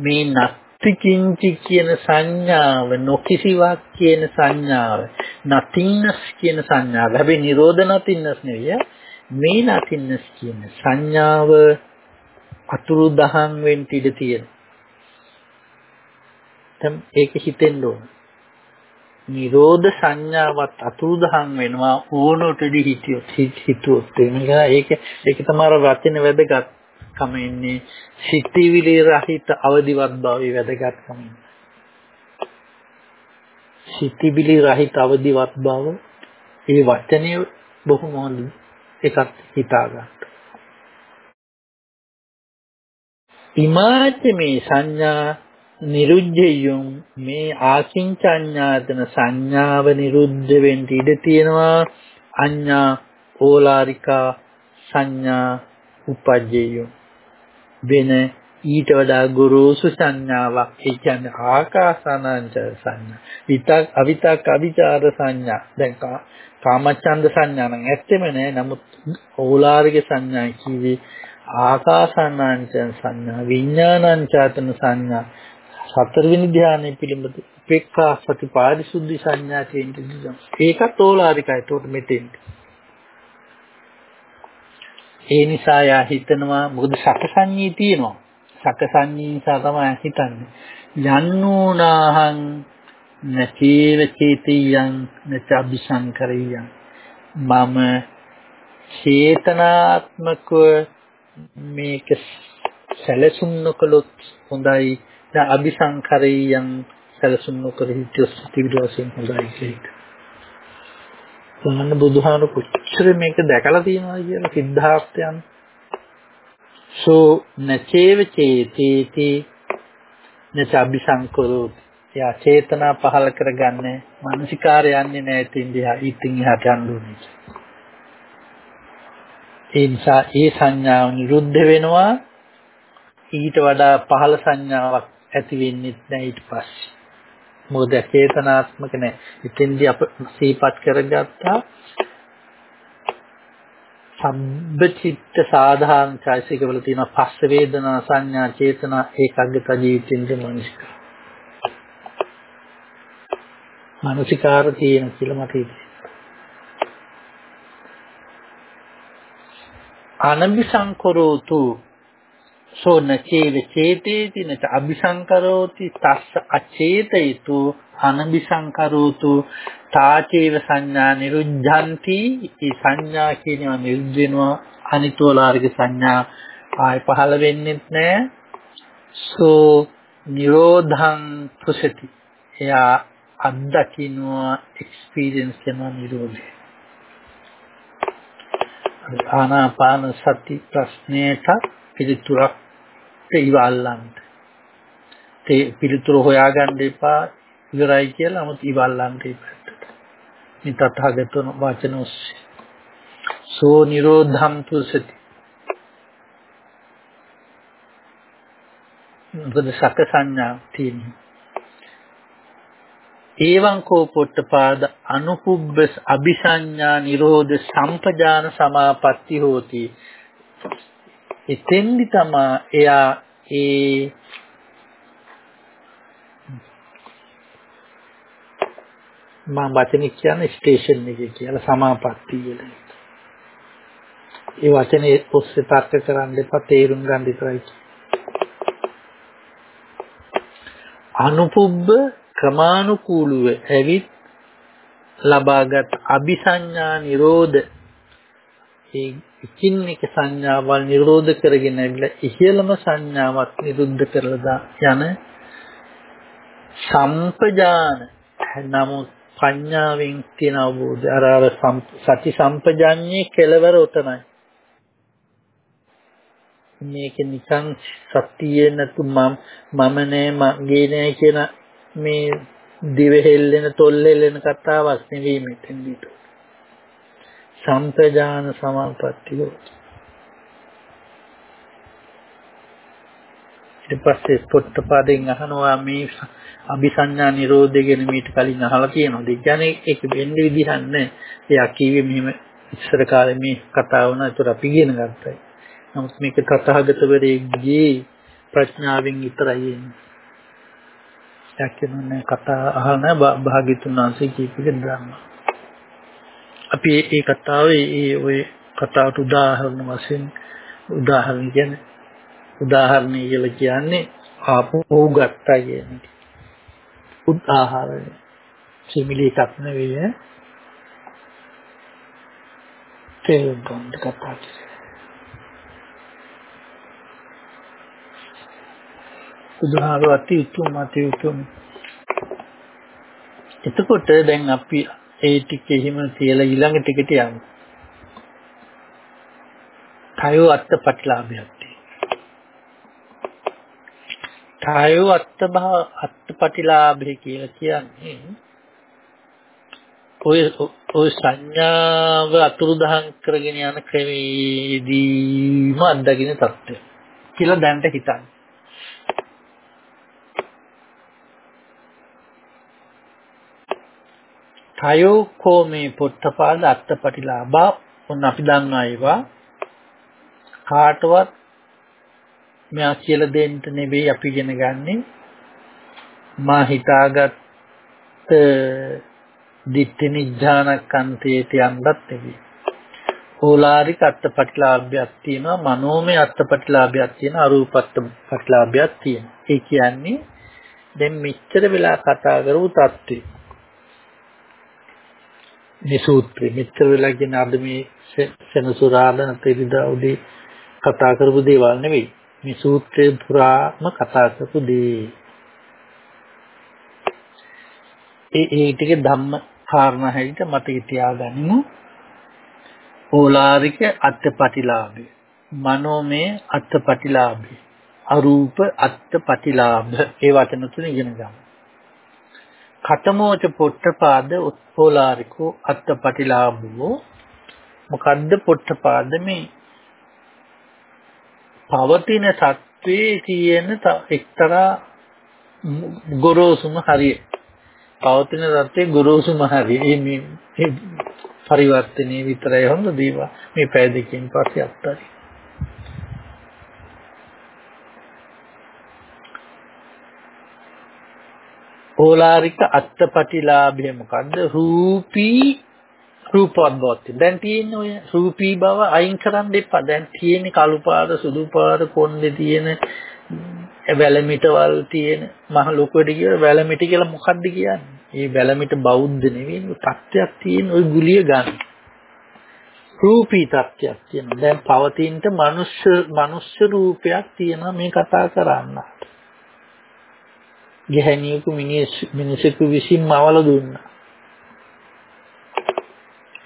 මේ නත්ති කිංචි කියන සංඥාව නොකිසිවක් කියන සංඥාව නතින්නස් කියන සංඥාව හැබැයි නිරෝධ නතින්නස් නෙවෙයි මේ නතින්නස් කියන සංඥාව අතුරු දහන් වෙන්න ඉඩ තියෙනවා. දැන් ඒක හිතෙන්න ඕන. නිරෝධ සංඥාවත් අතුරුදහන් වෙනවා ඕනොටදී හිටියොත් හිතුවොත් ඒක ඒක තමයි වචන වැදගත් කම ඉන්නේ සිටිවිලි රහිත අවදිවත් භාවයේ වැදගත්කම සිටිවිලි රහිත අවදිවත් භාව ඒ වචනේ බොහොම හොඳ එකක් හිතා ගන්න. ඉමාච මේ සංඥා නිරුද්ධයුම්. මේ ආකින්චඤ්ඤාතන සංඥාව නිරුද්ධ වෙන්න ඉඩ තියෙනවා. අඤ්ඤා ඕලාරිකා සංඥා උපජ්ජයුම්. වෙන ඊට වඩා ගුරුසු සංඥාවක්. ඒ කියන්නේ ආකාසානංච සංඥා. විතක් අවිතක් අවිචාර සංඥා. දැන් කාමච්ඡන්ද සංඥා නම් ඇත්තෙම නෑ. නමුත් ඕලාරික සංඥා කිවි ආකාසානංච සංඥා විඥානංචාතන සංඥා. හතරවෙනි ධානය පිළිබඳ උපේක්ඛා සති පාරිශුද්ධි සංඥා කියන ඒකත් ඕලාරිකයි. ඒකට මෙතෙන්. ඒ නිසා යා හිතනවා මොකද සකසඤ්ඤී තියෙනවා. සකසඤ්ඤී නිසා තමයි හිතන්නේ. යන්නෝනාහං නචේව චේතියං නචබ්බසංකරියං මම චේතනාත්මකව මේක සැලසුම් නොකළොත් හොඳයි. දැන් අபிසංකරයන් සැලසුම් නොකර හිටියොත් ත්‍රිවිධ වශයෙන් හොඳයි කියලා. සමන්න බුදුහාම කොච්චර මේක දැකලා තියෙනවද කියලා සිද්ධාර්ථයන්. සෝ නචේව චේතේති නච අபிසංකරෝ යා චේතනා පහල කරගන්නේ මානසිකාරය යන්නේ නැහැ ඉතින් දිහා ඉතින් එහාට යන්න ඕනේ. ඒ නිසා ඒ සංඥාව නිරුද්ධ වෙනවා ඊට වඩා පහළ සංඥාවක් ඇති වෙන්නේ නැහැ ඊට පස්සේ. මොකද චේතනාත්මක නැහැ. ඉතින්දී අප සීපත් කරගත්තා සම්බචිත්ත සාධාරණ චෛසිකවල තියෙන පස්ස වේදනා සංඥා චේතනා ඒකග්ගත ජීවිතින්ද මනසික. මානසිකාර තියෙන කියලා මට හිතෙනවා. අනබිසංකරෝතු සෝ නචේව චේතේති නච අபிසංකරෝති තස්ස අචේතයිතු අනබිසංකරෝතු තාචේව සංඥා නිරුද්ධಂತಿ ඒ සංඥා කියනවා නිරුද්ධ වෙනවා. අනිතෝලාරික සංඥා ආය පහළ වෙන්නේ නැහැ සෝ නිරෝධං පුසති. එයා අත්දකින්නවා එක්ස්පීරියන්ස් කරන නිරෝධය. ආනාපාන සති ප්‍රශ්නයට පිළිතුරක් ඒව අල්ලන්න. ඒ පිළිතුරු හොයාගන්න එපා ඉවරයි කියලා 아무ත් ඉවල්ලන්න ඉපැත්තට. මේ තථාගතන වචන ඔස්සේ. සෝ නිරෝධම් තුසති. මොකද සක සංඥා තියෙන්නේ. ඒවං කෝ පොට්ටපාද අනුකුබ්බස් අபிසඤ්ඤා නිරෝධ සම්පජාන සමාපatti හෝති. එතෙන්දි තමා එයා ඒ මම වචනේ කියන්නේ ස්ටේෂන් එකේ කියලා සමාපatti කියලා. ඒ වචනේ ඔස්සේ තර්ක කරන්න එපා තේරුම් ගන්න විතරයි. අනුපුබ්බ ක්‍රමානුකූලව ඇවිත් ලබාගත් අபிසඤ්ඤා නිරෝධ ඒ එකින් එක සංඥාවල් නිරෝධ කරගෙන ඇවිල්ලා ඉහළම සංඥාවක් නිරුද්ධ කරලා යන සම්පජාන. නමුත් පඤ්ඤාවෙන් තියෙන අවබෝධය අර අර සති සම්පජාඤ්ඤේ කෙලවර උතනයි. මේක නිකන් සතියේ නැතු මම මම නෑ මගේ නෑ කියන මේ දිව හෙල්ලෙන තොල් හෙල්ලෙන කතාවක් නෙවෙයි මෙතෙන්දිට. සම්පජාන සමාපත්තිය ඊට පස්සේ පොට්ටපාදෙන් අහනවා මේ අபிසඤ්ඤා නිරෝධය ගැන මීට කලින් අහලා තියෙනවද? ඒ කියන්නේ ඒක වෙන්නේ විදිහක් නැහැ. එයා කිව්වේ මෙහෙම ඉස්සර කාලේ මේ කතාව වුණා. ඒතර අපි ඉගෙන ගත්තා. නමුත් මේක තථාගතවරයෙක්ගේ ප්‍රඥාවෙන් විතරයි එන්නේ. එයා කියන්නේ කතා අහන භාග්‍යතුන් වහන්සේ කියපු ධර්ම. අපි මේ කතාවේ ඒ ඔය කතාවට උදාහරණ වශයෙන් උදාහරණ කියන්නේ උදාහරණය කියලා කියන්නේ ආපු ඔහු ගත්තා කියන එක. උදාහරණය. සිමිලි එකක් නෙවෙයි ඈ. තේරුම් ගන්න කතා කරන්නේ. බුදුහාරෝ අති උතුම් අති උතුම් එතකොට දැන් අපි ඒ ටික එහෙම තියලා ඊළඟ ටිකට යමු. කායෝ අත්පත්ලාභයක් කායෝ අත්භා අත්පටිලාභය කියලා කියන්නේ ඔය ඔය සංඥාව අතුරුදහන් කරගෙන යන ක්‍රමේදීම අත්දකින්න තත්ත්වය කියලා දැනට හිතන්න. කයෝ කෝමේ පොට්ටපාද අත්තපටිලාභා. ඔන්න අපි දන්නා ඒවා. කාටවත් මෙයා කියලා දෙන්න නෙවෙයි අපි ඉගෙන ගන්නෙ. මා හිතාගත් දිට්ඨි නිඥානකන්තේට යන්නත් නෙවෙයි. ඕලාරික අත්පටිලාභයක් තියෙනවා මනෝමය අත්පටිලාභයක් තියෙනවා අරූප අත්පටිලාභයක් තියෙනවා. ඒ කියන්නේ දැන් මෙච්චර වෙලා කතා කරපු தත්ත්වය මේ සූත්‍රෙ මෙච්චර වෙලා කියන අද මේ සෙනසුරාදා තෙරිදා උදේ කතා කරපු දේවල් නෙවෙයි. මේ සූත්‍රය පුරාම කතා කරපු දේ. ඒ ඒ ටික ධම්ම කාරණා හැටියට මතක තියාගනිමු. ඕලාරික අත්පටිලාභය. මනෝමය අත්පටිලාභය. අරූප අත්පටිලාභ ඒ වචන තුන ඉගෙන ගන්න. කතමෝච පොට්ටපාද උත්පෝලාරිකෝ අත්තපටිලාභෝ මොකද්ද පොට්ටපාද මේ පවතින සත්වයේ තියෙන එක්තරා ගොරෝසුම හරිය. පවතින තත්ත්වයේ ගොරෝසුම හරිය. මේ පරිවර්තනයේ විතරයි හොඳ දේවා. මේ පය දෙකෙන් පස්සේ අත්තරි. ඕලාරික අත්පටිලාභය මොකද්ද? රූපී රූපවත් බවත් දැන් තියෙන ඔය රූපී බව අයින් කරන්න එපා. දැන් තියෙන කළු පාට සුදු පාට කොණ්ඩේ තියෙන වැලමිටවල් තියෙන මහ ලොකුවට කියන වැලමිට කියලා මොකද්ද කියන්නේ? මේ වැලමිට බෞද්ධ නෙවෙයි තත්ත්වයක් තියෙන ওই ගුලිය ගන්න. රූපී තත්ත්වයක් තියෙන දැන් පවතිනට මනුෂ්‍ය මනුෂ්‍ය රූපයක් තියෙනවා මේ කතා කරන්න. ගැහණියකු මිනිසෙකු විසින් මවල දුන්නා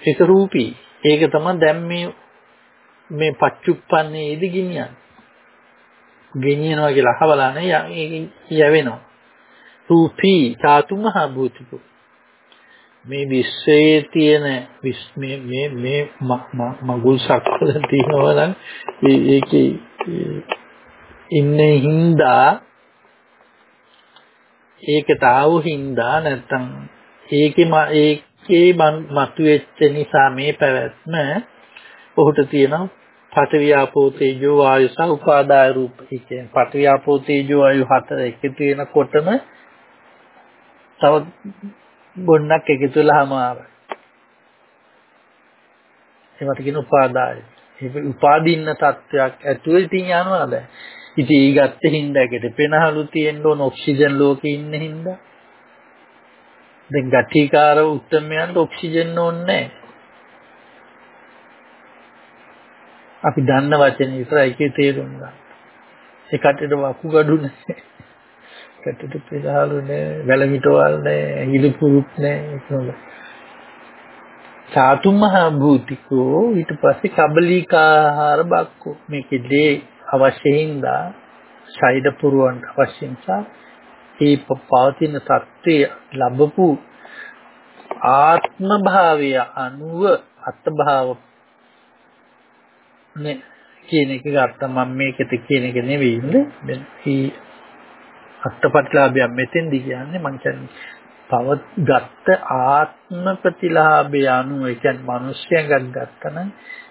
ඒක රූපී. ඒක තමයි දැන් මේ මේ පච්චුප්පන්නේදී ගෙනියන්නේ. ගෙනියනවා කියලා අහවලා නේ යවෙනවා. රූපී ධාතු මහ භූතිකෝ. මේ විශ්වයේ තියෙන මේ මේ මේ මගුල් සක්වල තියෙනවා නම් ඒකේ ඉන්නේ හින්දා ඒකට ආව හින්දා නැත්තම් ඒකේ ඒ ඒ මතුවෙච්ච නිසා මේ පැවැත්ම ඔහුට තියෙනවා පඨවි ආපෝ තේජෝ වායු සහ උපාදාය රූප. ඒ කියන්නේ පඨවි ආපෝ තේජෝ වායු හතර එකතු වෙනකොටම තව ගොන්නක් එකතු වෙලාම ආවා. ඒවට කියන උපාදාය. ඒක උපාදින්න තත්වයක් ඇතුළේ තියන යනවා දැන්. ඉතින් ඊ ගත්ත හින්දාකට පෙනහළු තියෙන්න ඕන ඔක්සිජන් ලෝකේ ඉන්න හින්දා දැන් ගටිකාර උත්තරමයන්ට ඔක්සිජන් ඕනේ අපි දන්න වචනේ විතරයි ඒකේ තේරුම් ගන්න. ඒ කටට වකුගඩු නැහැ. කටට පෙරහළු නැහැ, වැලමිටවල් නැහැ, හිලුපුරුත් නැහැ ඒක චාතු මහ භූතිකෝ ඊට පස්සේ කබලිකාහාර බක්කෝ මේකේ අවශ්‍ය හින්දා ශෛද පුරවන්න අවශ්‍ය නිසා ඒ පවතින தත්ත්වය ලැබපු ආත්ම භාවය අනුව අත්භාව නේ කියන එක ගත්තා. මම මේකෙත් කියන එක නෙවෙයි ඉන්නේ. මේ අත්පත්ලාභය මෙතෙන්දි කියන්නේ මං කියන්නේ තව ගත්ත ආත්ම ප්‍රතිලාභය අනුව. ඒ කියන්නේ මිනිස්යන් ගත්තා නම්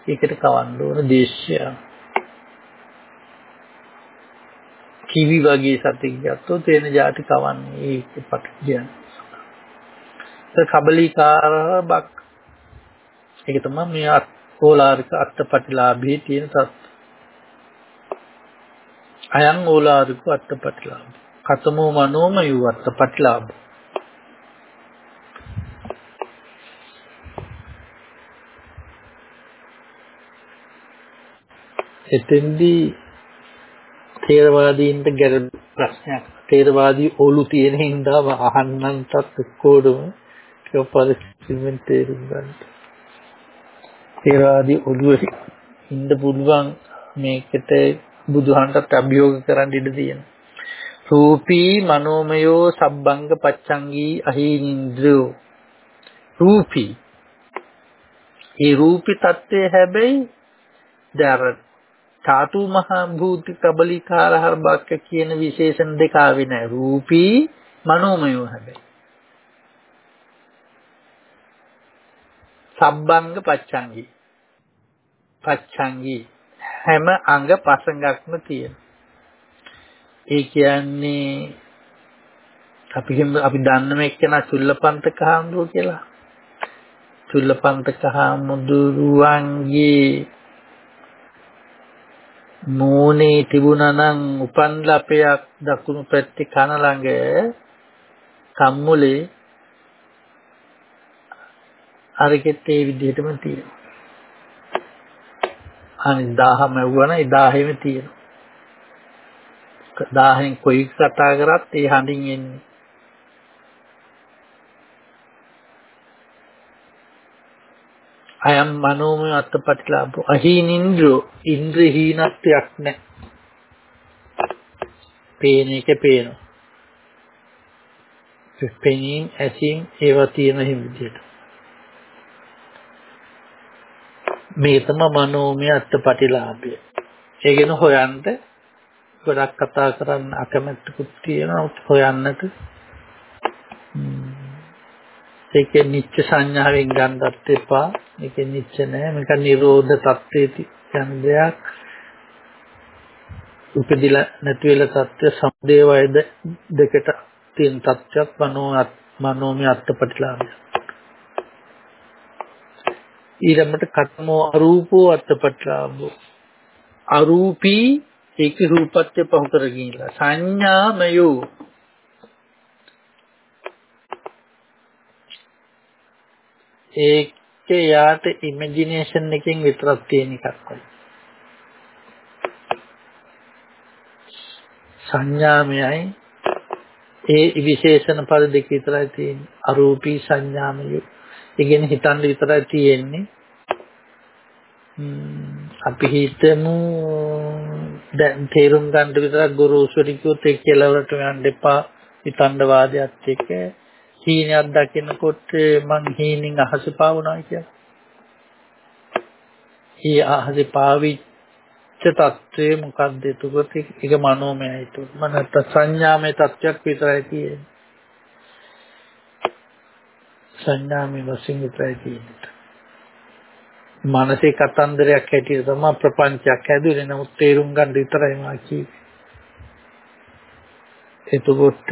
ඒකට කවන්න ඕන දේශය කිවි වගේ සතෙක් ගත්තොත් එන જાති කවන්නේ ඒක පට කියන්නේ. ඒ කබලිකාර බක් ඒක තමයි මේ ඕලාරික අත්පටිලාභයේ තියෙන තත්. අයං ඕලාරික අත්පටිලාභ. කතමෝ මනෝමය අත්පටිලාභ. එතෙන්දී තේරවාදීන්ට ගැළපෙන ප්‍රශ්නයක්. තේරවාදී ඔලු තියෙන හින්දා අහන්නන්ටත් එක්කෝඩම ඒ පරිස්සමෙන් තේරුම් ගන්න. තේරවාදී ඔළුවේ ඉන්න පුළුවන් මේකට බුදුහන්ට අභියෝග කරන්න ඉඩ තියෙනවා. රූපී මනෝමයෝ සබ්බංග පච්චංගී අහීනින්ද්‍රයෝ රූපී ඒ රූපී தත්ත්වය හැබැයි දැන් ධාතු මහා භූති කබලිකාර හර්බක්ක කියන විශේෂණ දෙක ආවේ නැහැ. රූපී මනෝමය හැබැයි. සබ්බංග පච්චංගි. පච්චංගි හැම අංග පසංගක්ම තියෙන. ඒ කියන්නේ අපි අපි දන්නම එක්කෙනා චුල්ලපන්තක හාමුදුරුවෝ කියලා. චුල්ලපන්තක හාමුදුරුවන්ගේ මූණේ තිබුණා නම් උපන් ලපයක් දකුණු පැත්තේ කන ළඟ කම්මුලේ අරකෙත් ඒ විදිහටම තියෙනවා. අනිත් 1000 මැව්වන 1000ෙම තියෙනවා. 1000න් කොයි කතා කරත් ඒ හඬින් එන්නේ. අයම් මනෝමය අත්පත්ලාභෝ අහීනින්ද්‍රෝ ඉන්ද්‍ර හීනත්වයක් නැහැ. පේන එක පේනවා. පෙනීම ඇසීම් ඒවා තියෙන විදිහට. මේ තම මනෝමය අත්පටිලාභය. ඒ ගැන හොයන්න ගොඩක් කතා කරන්න අකමැත්තකුත් තියෙනවා හොයන්නට. ඒකේ නිච්ච සංඥාවෙන් ගන්නත් එපා. මේකේ නිච්ච නෑ. මේක නිරෝධ තත්ත්වයේ යන දෙයක්. උපදිලා නැති වෙලා තත්ත්ව සම්දේ වයද දෙකට තියෙන තත්ත්වයක් මනෝ මනෝමය අත්පටිලාභය. ඊළඟට කතමෝ අරූපෝ අත්පටිලාභෝ අරූපී ඒකේ රූපත්‍ය පහු කරගෙන සංඥාමයෝ ඒකේ යාට ඉමේජිනේෂන් එකෙන් විතරක් තියෙන එකක් වගේ. සංඥාමයයි ඒ විශේෂණ පද දෙක විතරයි තියෙන්නේ. අරූපී සංඥාමය. ඒ කියන්නේ හිතන්න විතරයි තියෙන්නේ. අපි හිතමු දැන් තේරුම් ගන්න විතරක් ගුරුසුරි කිව්වොත් ඒ කෙලවරට යන්න එපා හිතන්න වාදයක් එක්ක හීනයක් දකිනකොට මං හීනින් අහස පාවුණා කියලා. ඒ අහස පාවිච්ච තත්ත්වය මොකක්ද එතකොට ඒක මනෝමයයි තු මනත් සංඥාමය තත්ත්වයක් විතරයි තියෙන්නේ. සංඥාමය වශයෙන් විතරයි තියෙන්නේ. මානසික කතන්දරයක් හැටියට තමයි ප්‍රපංචයක් හැදුවේ නමුත් තේරුම් ගන්න විතරයි මා කිව්වේ. එතකොට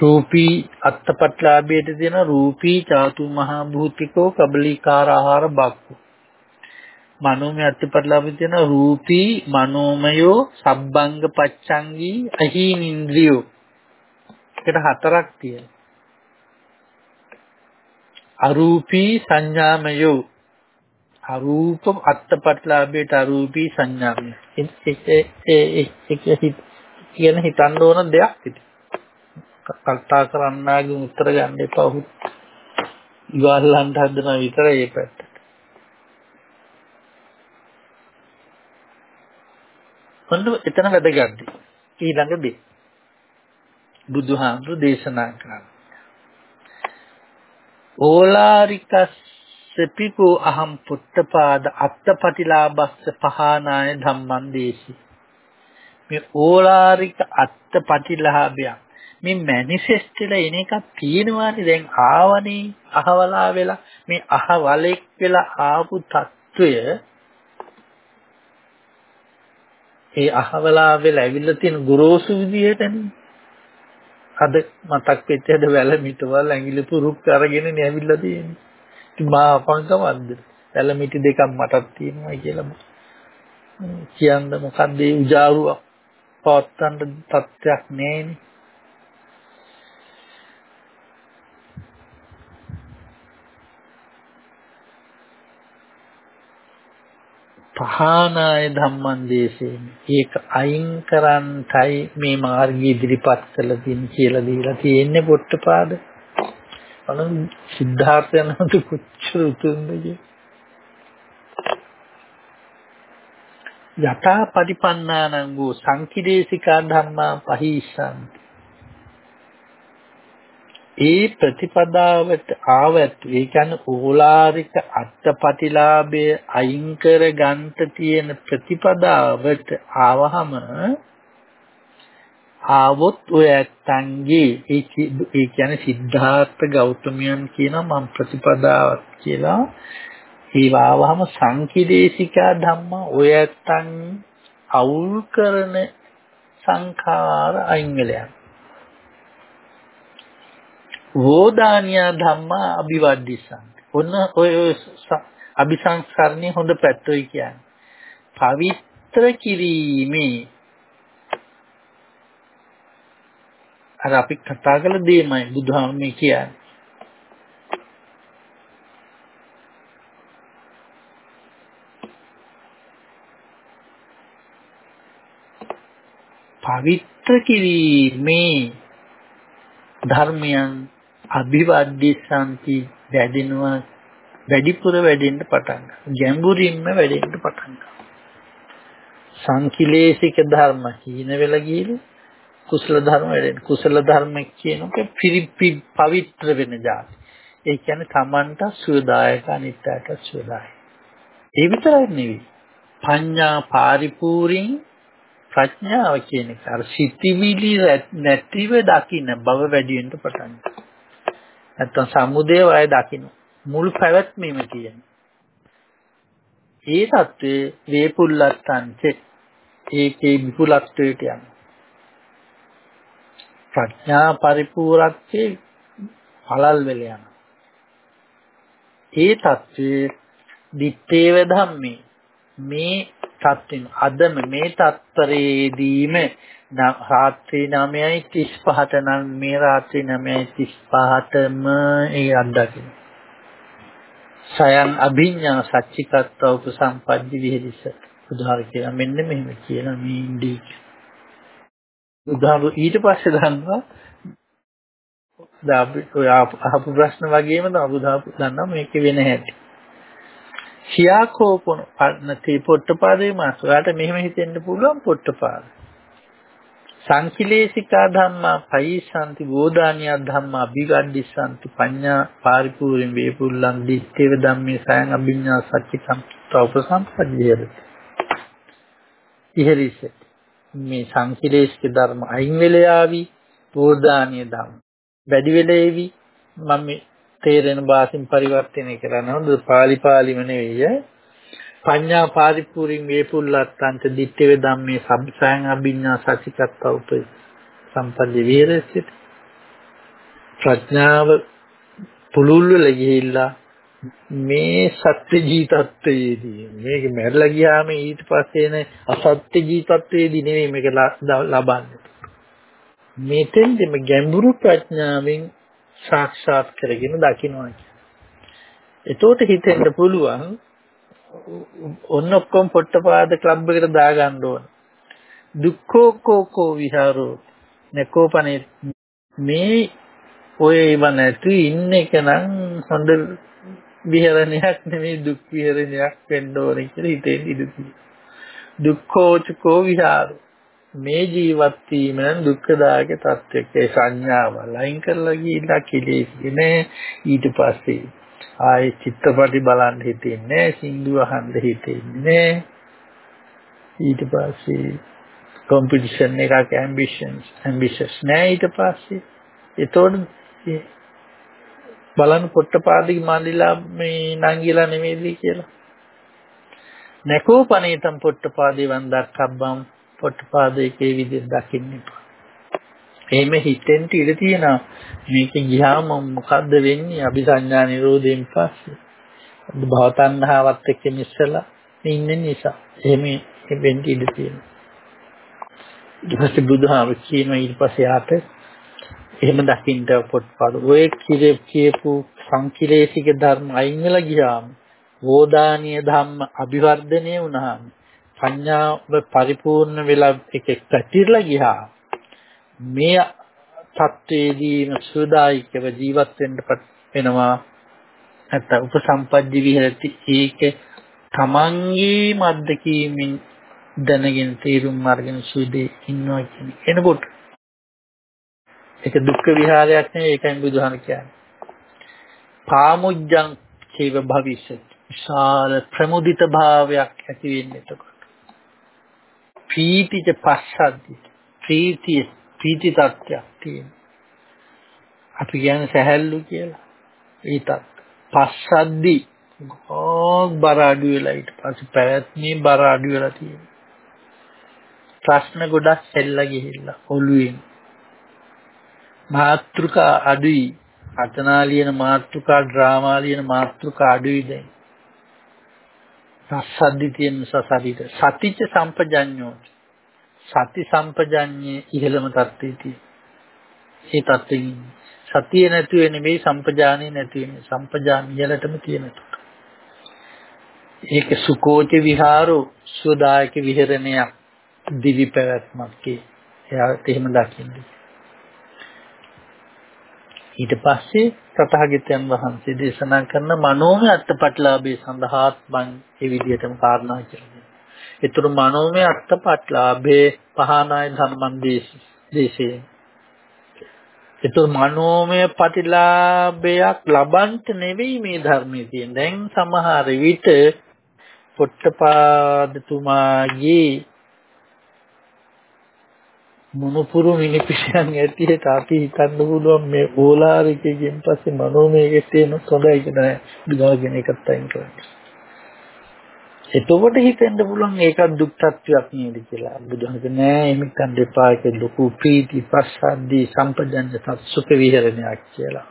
රූපී අත්තපට්ලාභයට දෙන රූපී චාතු මහා භූතිකෝ කබලිකාර ආහාර බක්කු. මනෝමය අත්තපට්ලාභයට දෙන රූපී මනෝමයෝ සබ්බංග පච්ඡංගී අහීන ඉන්ද්‍රියෝ. ඒකට හතරක් තියෙනවා. අරූපී සංඥාමයෝ අරූප අත්පත්ලාභයට අරූපී සංඥාමය. ඒ කියන හිතන්න ඕන දෙයක් ඉතින්. කල්පනා කරන්නාගේ උත්තර ගන්න එපා. ඔහු ඉවල්ලන්ට හදන විතරයි ඒ පැත්තට. මොනද එතන වැදගත්. ඊළඟදී බුදුහාමුදුරු දේශනා කරා. ඕලාරිකස් සෙපිකෝ අහම් පුත්තපාද අත්තපටිලාභස්ස පහනාය ධම්මං දේශි මේ ඕලාරික අත්තපටිලාභයක් මේ මැනිෆෙස්ට් වෙලා එන එකක් තියෙනවානේ දැන් ආවනේ අහවලා වෙලා මේ අහවලෙක් වෙලා ආපු తত্ত্বය ඒ අහවලා වෙලා ඇවිල්ලා තියෙන ගොරෝසු විදිහටනේ අද මතක් වෙච්ච හැද වැල මිටවල් ඇඟිලි පුරුක් අරගෙන නෑවිල්ලා තියෙන්නේ. ඉතින් මා අපංකමක්ද? වැල මිටි දෙකක් මටත් තියෙනවා කියලා කියන්න මොකද්ද ඒ උජාරුවක් පවත්තන්න තත්ත්වයක් නෑනේ. පහනාය ධම්මං දේශේන ඒක අයින් කරන්ටයි මේ මාර්ගය ඉදිරිපත් කළ තියෙන කියලා දීලා තියෙන්නේ පොට්ටපාද අනන් සිද්ධාර්ථයන් හඳු කොච්චර උතුම්ද කිය. යථා පරිපන්නානං වූ සංකිදේශිකා ධම්මා පහිස්සන්ති. ඒ ප්‍රතිපදාවට ආවත් ඒ කියන්නේ ඕලාරික අත්පටිලාභය අයින් කර ගන්නට තියෙන ප්‍රතිපදාවට ආවහම ආවොත් ඔය ඇත්තන්ගේ ඒ ඒ කියන්නේ සිද්ධාර්ථ ගෞතමයන් කියන මම ප්‍රතිපදාවක් කියලා ඒවාවහම සංකිදේශිකා ධම්ම ඔය ඇත්තන් අවුල් කරන සංඛාර අයින් වෙලා වෝදානියා ධම්මා අභිවද්දිසං ඔන්න ඔය අபிසංස්කරණේ හොඳ පැත්තයි කියන්නේ පවිත්‍ර කිරීමේ අර අපි කතා කළ දෙයමයි බුදුහාම මේ කියන්නේ. පවිත්‍ර කිරීමේ ධර්මයන් අභිවද්‍ය සම්පි වැඩෙනවා වැඩිපුර වැඩෙන්න පටන් ගන්නවා ගැඹුරින්ම වැඩෙන්න පටන් ගන්නවා සංකිලේශික ධර්ම හීන වෙලා ගිහින් කුසල ධර්ම වැඩෙන. කුසල ධර්ම කියනක පිරිපි පවිත්‍ර වෙන જાති. ඒ කියන්නේ Tamanta සුවදායක අනිත්‍යයට සුවදායක. ඒ විතරයි නෙවෙයි. පඤ්ඤා පාරිපූර්ණින් ප්‍රඥාව කියන එක අර සිතිවිලි නැතිව දකින්න බව වැඩි වෙන්න පටන් ගන්නවා. නැත්තම් සමුදේ වය දකින්න. මුල් පැවැත්මම කියන්නේ. ඒ தત્ත්වයේ වේපුල්ලත්තංච ඒකේ විපුලත්වයට යන ප්‍රඥා පරිපූර්ණත්වයේ පළල් වෙල යන. ඒ தત્ත්වයේ දිත්තේව ධම්මේ මේ තත්ත්වෙන් අදම මේ තත්තරේදීම රාත්‍රී 9:35ට නම් මේ රාත්‍රී 9:35ටම ඒ අත්දකින්න. සයන් අභිඥා සච්චිකත්ව උපසම්පද්දි විහෙලිස. උදාහරණ කියලා මෙන්න මෙහෙම කියලා මේ ඉන්දී. උදාහරණ ඊට පස්සේ දන්නවා දාපි ඔය අහපු ප්‍රශ්න වගේම තමයි බුදුහාපු දන්නවා මේක වෙන හැටි. සියාකෝපන පන්නති පොට්ටපාදේ මාස. ඔයාලට මෙහෙම හිතෙන්න පුළුවන් පොට්ටපාද. සංකිලේශිකා ධම්මා පයිසanti බෝධානිය ධම්මා අභිගණ්ඩිසanti පඤ්ඤා පාරිපූර්ණ වේපුල්ලං දිත්තේව ධම්මේ සයන් අභිඥා සච්චිතම් තවපසම්පජ්ජේරති. ඉහෙරිස මේ සංකිලේශික ධර්ම අයින් වෙලා ආවි බෝධානිය ධම්ම. වැඩි වෙලේවි මම තේරෙන භාෂෙන් පරිවර්තනය කරන්න හොඳ පාලි පාලිම නෙවෙයි පඤ්ඤා පාරිපූර්ණ වේපුල්ලත්තන්ත දිත්තේ ධම්මේ සම්සයන් අභිඥා සචිකත්ව උප සම්පන්න විහෙරසිත ප්‍රඥාව පුලුල් වල ගිහිල්ලා මේ සත්‍ය ජීතත්වයේදී මේක මැරලා ගියාම ඊට පස්සේ එන අසත්‍ය ජීතත්වයේදී නෙවෙයි මේක ලබන්නේ. මෙතෙන්දම ගැඹුරු ප්‍රඥාවෙන් සාක්ෂාත් කරගෙන දකින්නවා එතකොට හිතෙන්න පුළුවන් ඔන්න ඔක්කොම පොට්ටපාද ක්ලබ් එකට දාගන්න ඕන. දුක්ඛෝ කෝකෝ විහාරෝ නකෝපනේ මේ ඔය ඉව නැති ඉන්න එක නම් හොඳ විහරණයක් නෙමෙයි දුක් විහරණයක් වෙන්න ඕනේ කියලා හිතෙන් ඉඳී. දුක්ඛෝචකෝ විහාරෝ මේ ජීවත් වීම නම් දුක්ඛදායක තත්වයක ඒ සංඥාව ලයින් කරලා ගිහිල්ලා කෙලෙස්ගෙන ඊට පස්සේ ආයේ චිත්‍රපටි බලන්න හිතෙන්නේ සින්දු අහන්න හිතෙන්නේ ඊට පස්සේ කම්පිටිෂන් එකක් ඇම්බිෂන්ස් ඇම්බිෂස් නෑ ඊට පස්සේ. එතකොට බලන්න පොට්ටපාදගේ මන්දිලා මේ නංගිලා නෙමෙයිද කියලා. නකෝ පනේතම් පොට්ටපාදේ වන්දක්කබ්බම් පොට්ටපාදයේ විදිහට දකින්න එපා. එහෙම හිතෙන් ඉඳ තියෙනවා මේක ගියාම මොකද්ද වෙන්නේ අபிසඤ්ඤා නිරෝධයෙන් පස්සේ. භවතණ්හාවත් එක්ක මිස්සලා ඉන්න නිසා. එහෙම වෙන්න ඉඳ තියෙනවා. ඊට පස්සේ බුදුහාම කියන ඊට පස්සේ ආත එහෙම දකින්න පොට්ටපාද ඔය කිරේ කියපු සංකිලේශික ධර්ම අයින් වෙලා ගියාම වෝදානීය ධම්ම අභිවර්ධනය වුණාම සංඥාව පරිපූර්ණ වෙලා එක පැතිරලා ගියා මේ තත්වයේදීම සුදායිකව ජීවත් වෙන්න වෙනවා. නැත්නම් උපසම්පද්දි විහෙරති. ඒක තමන්ගේ මද්දකීමින් දැනගෙන තීරුම් අරගෙන සුදේ ඉන්නවා කියන්නේ එනකොට ඒක දුක්ඛ විහාරයක් නෙවෙයි ඒකයි බුදුහාම කියන්නේ. පාමුජ්ජං චේව භවිෂ්‍යති. විශාල ප්‍රමුදිත භාවයක් ඇති වෙන්නේ එතකොට. පීතිච පස්සද්දි ප්‍රීතිය පීති තත්ත්වයක් තියෙනවා. අපි කියන්නේ සැහැල්ලු කියලා. ඒ තත් පස්සද්දි ගොක් බර අඩු වෙලා ඊට පස්සේ පැවැත්මේ බර අඩු වෙලා තියෙනවා. ප්‍රශ්න ගොඩක් සෙල්ලා ගිහිල්ලා ඔළුවෙන් මාත්‍රිකා අඩුයි අතනා ලියන මාත්‍රිකා ඩ්‍රාමා ලියන මාත්‍රිකා අඩුයි දැන් සස්සද්ධි තියෙන නිසා ශරීර සතිච සම්පජඤ්ඤෝ සති සම්පජඤ්ඤේ ඉහළම තත්ත්වයේදී ඒ තත්ත්වෙින් සතිය නැති වෙන්නේ මේ සම්පජානිය නැති වෙන්නේ. සම්පජාන ඉහළටම තියෙනකොට ඒක සුකෝච විහාරෝ සුදායක විහරණයක් දිවි පැවැත්මක් කි එයාට එහෙම දකින්නේ. ඊට පස්සේ තථාගතයන් වහන්සේ දේශනා කරන මනෝමය අත්පත්ලාභය සඳහාත් මම ඒ විදිහටම කාරණා කියලා. ඒතර මනෝමය අත්පත්ලාභේ පහනාය ධම්මං දේශි. දේශේ. ඒතර මනෝමය ප්‍රතිලාභයක් ලබන්ට නෙවෙයි මේ ධර්මයේ තියෙන. දැන් සමහර විට පොට්ටපාදතුමාගේ මොනුපුරු මිනිපිටියන් ඇටියට අපි හිතන්න පුළුවන් මේ ඕලාරිකයෙන් පස්සේ මනෝමය තියෙන හොඳයි කියලා බුදුහාගෙන එකත් අයින් කරන්නේ. එතකොට හිතෙන්න පුළුවන් ඒක දුක් tattයක් නේද කියලා. බුදුහාගෙන නෑ එහෙම හිතන්න එපා ඒක ලොකු ප්‍රීති පස්සද්දී සම්පජන්‍ය සුඛ විහරණයක් කියලා.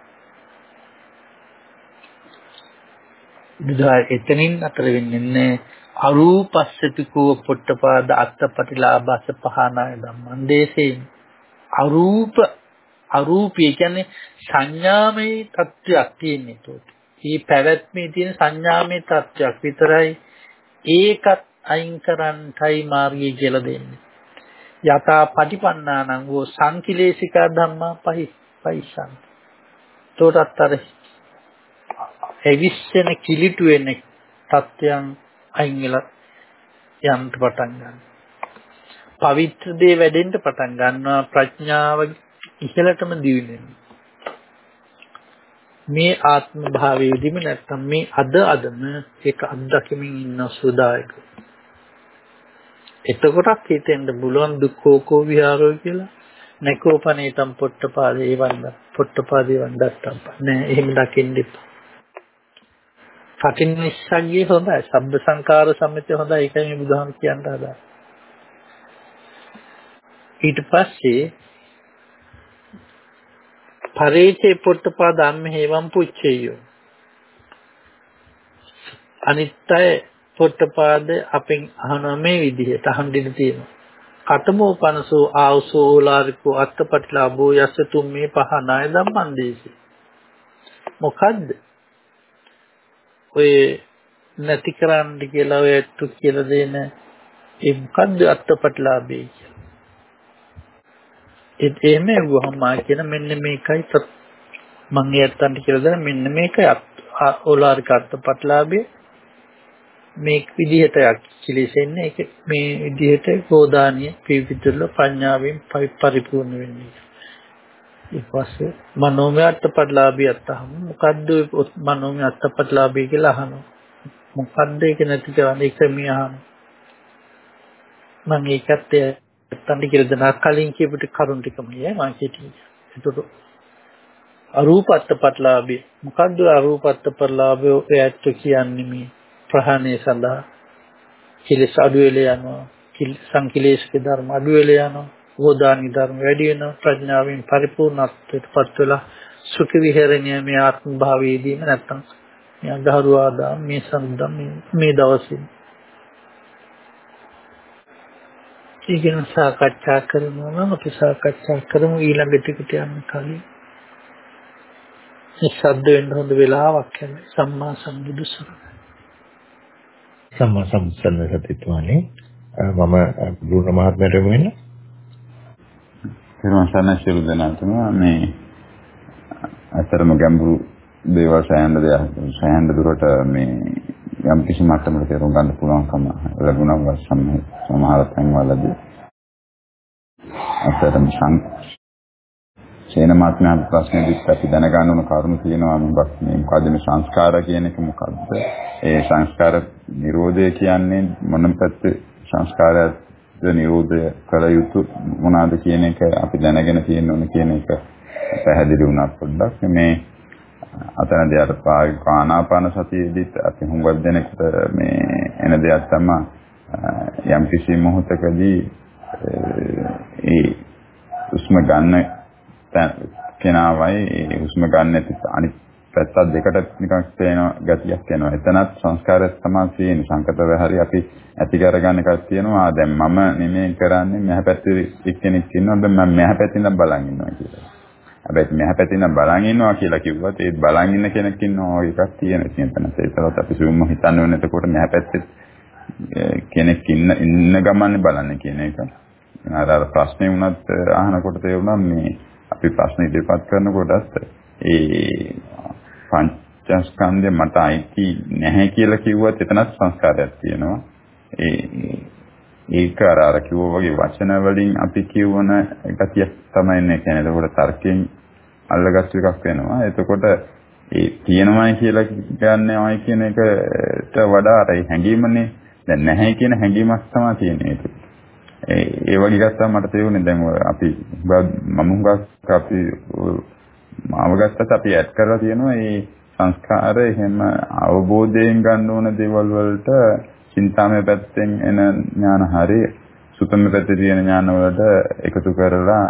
බුදුහා එතනින් අතර වෙන්නේ අරූපස්සතිකෝ පොට්ටපාද අත්තපටිලාභස පහනාය ධම්මං දේශේ අරූප අරූපී කියන්නේ සංඥාමය තත්වයක් තියෙන්නේ ඒකට. මේ පැවැත්මේ තියෙන සංඥාමය තත්වයක් විතරයි ඒකත් අයින් කරන්නයි මාර්ගය කියලා දෙන්නේ. යතා පටිපන්නානං වූ සංකිලේශිකා ධම්මා පහි පයිසං. තෝටත් අර එවිස්සෙන කිලිටු වෙන තත්වයන් අයින් වෙලා යන්න පටන් ගන්නවා. පවිත්‍ර දේ වැඩෙන්න පටන් ගන්නවා ප්‍රඥාව ඉහළටම දිවිනෙනවා. මේ ආත්ම භාවයේදීම නැත්තම් මේ අද අදම ඒක අත්දැකීමින් ඉන්න සුදායක. එතකොටත් හිතෙන්න බුලුවන් දුක්ඛෝකෝ විහාරෝ කියලා නැකෝපනේතම් පොට්ටපාදේ වන්ද පොට්ටපාදේ වන්දත්තම් නෑ එහෙම දකින්න එපා. පටිනිස්සග්ගේ හොඳයි. සබ්බ සංකාර සම්මිතය හොඳයි. ඒකයි මේ බුදුහාම කියන්න හදා. ඊට පස්සේ පරේචේ පොට්ටපා ධම්ම හේවම් පුච්චේයෝ. අනිත්‍ය පොට්ටපාද අපෙන් අහන මේ විදිහට අහන්න තියෙනවා. කතමෝ පනසෝ ආවසෝ ඕලාරිකෝ අත්තපටිලාභෝ යස්ස තුම්මේ පහනාය ධම්මං දේශේ. මොකද්ද? ඔය නැති කරන්න කියලා ඔය ඇත්තු කියලා දෙන ඒ මොකද්ද අත්පටලාභේ කියලා. ඒත් එහෙම වුවහම මා කියන මෙන්න මේකයි මම එයන්ට කියලා දෙන මෙන්න මේකයි ඕලාරික අත්පටලාභේ මේ විදිහට කිලිසෙන්නේ ඒක මේ විදිහට ගෝදානිය පිවිතුල ප්‍රඥාවෙන් පරිපූර්ණ වෙන්නේ. ඊට පස්සේ මනෝමය අත්පත්ලාභී අත්තහම. මොකද්ද මනෝමය අත්පත්ලාභී කියලා අහනවා. මොකද්ද ඒක නැති කරන්නේ? ඒක මේ අහනවා. මම ඒකත් තන්දි කියලා දනා කලින් කියපුට කරුණ ටිකමයි මම හිතන්නේ ඒකට අරූප අත්පත්ලාභී මොකද්ද අරූප අත්පත්ලාභය ඔයත් කියන්නේ මේ ප්‍රහාණය සඳහා. කිලස් අඩු වෙලා යනවා සංකිලේශක ධර්ම අඩු වෙලා යනවා. ඕදානි ධර්ම වැඩි වෙනවා. ප්‍රඥාවෙන් පරිපූර්ණත්වයටපත් වෙලා සුඛ විහරණය මේ ආත්ම භාවයේදීම නැත්තම් මේ අගහරුවාදා මේ සම්දම් මේ දවසේ ඉගෙන සාකච්ඡා කරනවා නම් අපි සාකච්ඡා කරමු. ඊළඟ ටිකට යන්න කලින්. මේ ශබ්ද වෙන්න හොඳ වෙලාවක් යන්නේ සම්මා සම්බුදු සරණයි. සම්මා සම්බුද්ධ සතිත්වනේ මම බුදුන මහත්මයාට වෙන්න. පෙරවන් සරණ සියලු දෙනාටම මේ අතරම ගැඹුරු දේවල් සෑහෙන දෙයක් සෑහෙන දුරට මේ යම් කිසි මට්ටමකට තේරුම් ගන්න පුළුවන්කම ලැබුණා සමහර තැන්වලදී අතරම සං සේන මාත්මයා ප්‍රශ්නේදීත් අපි දැනගන්න ඕන කරුණු තියෙනවා. මොකක් මේ මොකද්ද මේ සංස්කාර කියන එක මොකද්ද? ඒ සංස්කාර නිරෝධය කියන්නේ මොන පැත්තේ සංස්කාරය නිරෝධය කළ යුතු මොනවාද කියන එක අපි දැනගෙන තියෙන්න ඕන කියන එක පැහැදිලි වුණා පොඩ්ඩක් මේ අතනදී අර ප්‍රායෝගික ආනාපාන සතියේදීත් අපි හුඟක් දෙනෙකුට මේ එන දෙයක් තමයි යම් කිසි මොහොතකදී ඒ උස්ම ගන්න කෙනාවයි ඒ උස්ම ගන්න නැති අනිත් පැත්ත දෙකට නිකන් පේන ගතියක් එනවා. එතනත් සංස්කාරය තමයි තියෙන්නේ. සංකතව හරි අපි ඇති කරගන්න එකක් තියෙනවා. දැන් මම නෙමෙයි කරන්නේ මෙහා පැත්තේ එක්කෙනෙක් ඉන්නවා. දැන් මම මෙහා පැත්තෙන් බලන් ඉන්නවා කියලා. හැබැයි මෙහා පැත්තෙන් බලන් ඉන්නවා කියලා කිව්වත් ඒ බලන් ඉන්න කෙනෙක් ඉන්නවා වගේ එකක් තියෙන. ඉතින් එතන ඒතරත් අපි සුමුම හිතන්න ඕනේ එතකොට මෙහා පැත්තේ කෙනෙක් ඉන්න ඉන්න ගමන්නේ බලන්නේ කියන එක. අර අර ප්‍රශ්නේ වුණත් අහනකොට තේරුණා මේ අපි ප්‍රශ්න ඉදිරිපත් කරනකොටත් ඒ පංචස්කන්ධය මට අයිති නැහැ කියලා කිව්වත් එතනත් සංස්කාරයක් තියෙනවා. ඒ ඒක අර අර කිව්වා වගේ වචන වලින් අපි කියවන ගතියක් තමයි නේ කියන්නේ. ඒකෝට තර්කයෙන් අල්ලගත්තු එකක් වෙනවා. එතකොට ඒ තියෙනවයි කියලා කියන්නේමයි කියන එකට වඩා අර හැඟීමනේ දැන් නැහැ කියන හැඟීමක් තමයි තියෙන්නේ ඒක. ඒ වගේ ගත්තාම මට තේරුනේ දැන් අපි මම හුඟක් අපි මාව ගත්තත් අපි ඇඩ් කරලා තියෙනවා මේ සංස්කාර එහෙම අවබෝධයෙන් ගන්න ඕන දේවල් වලට චින්තාමය පැත්තෙන් එන ඥාන හරි සුතම පැත්තේ තියෙන ඥාන වලට එකතු කරලා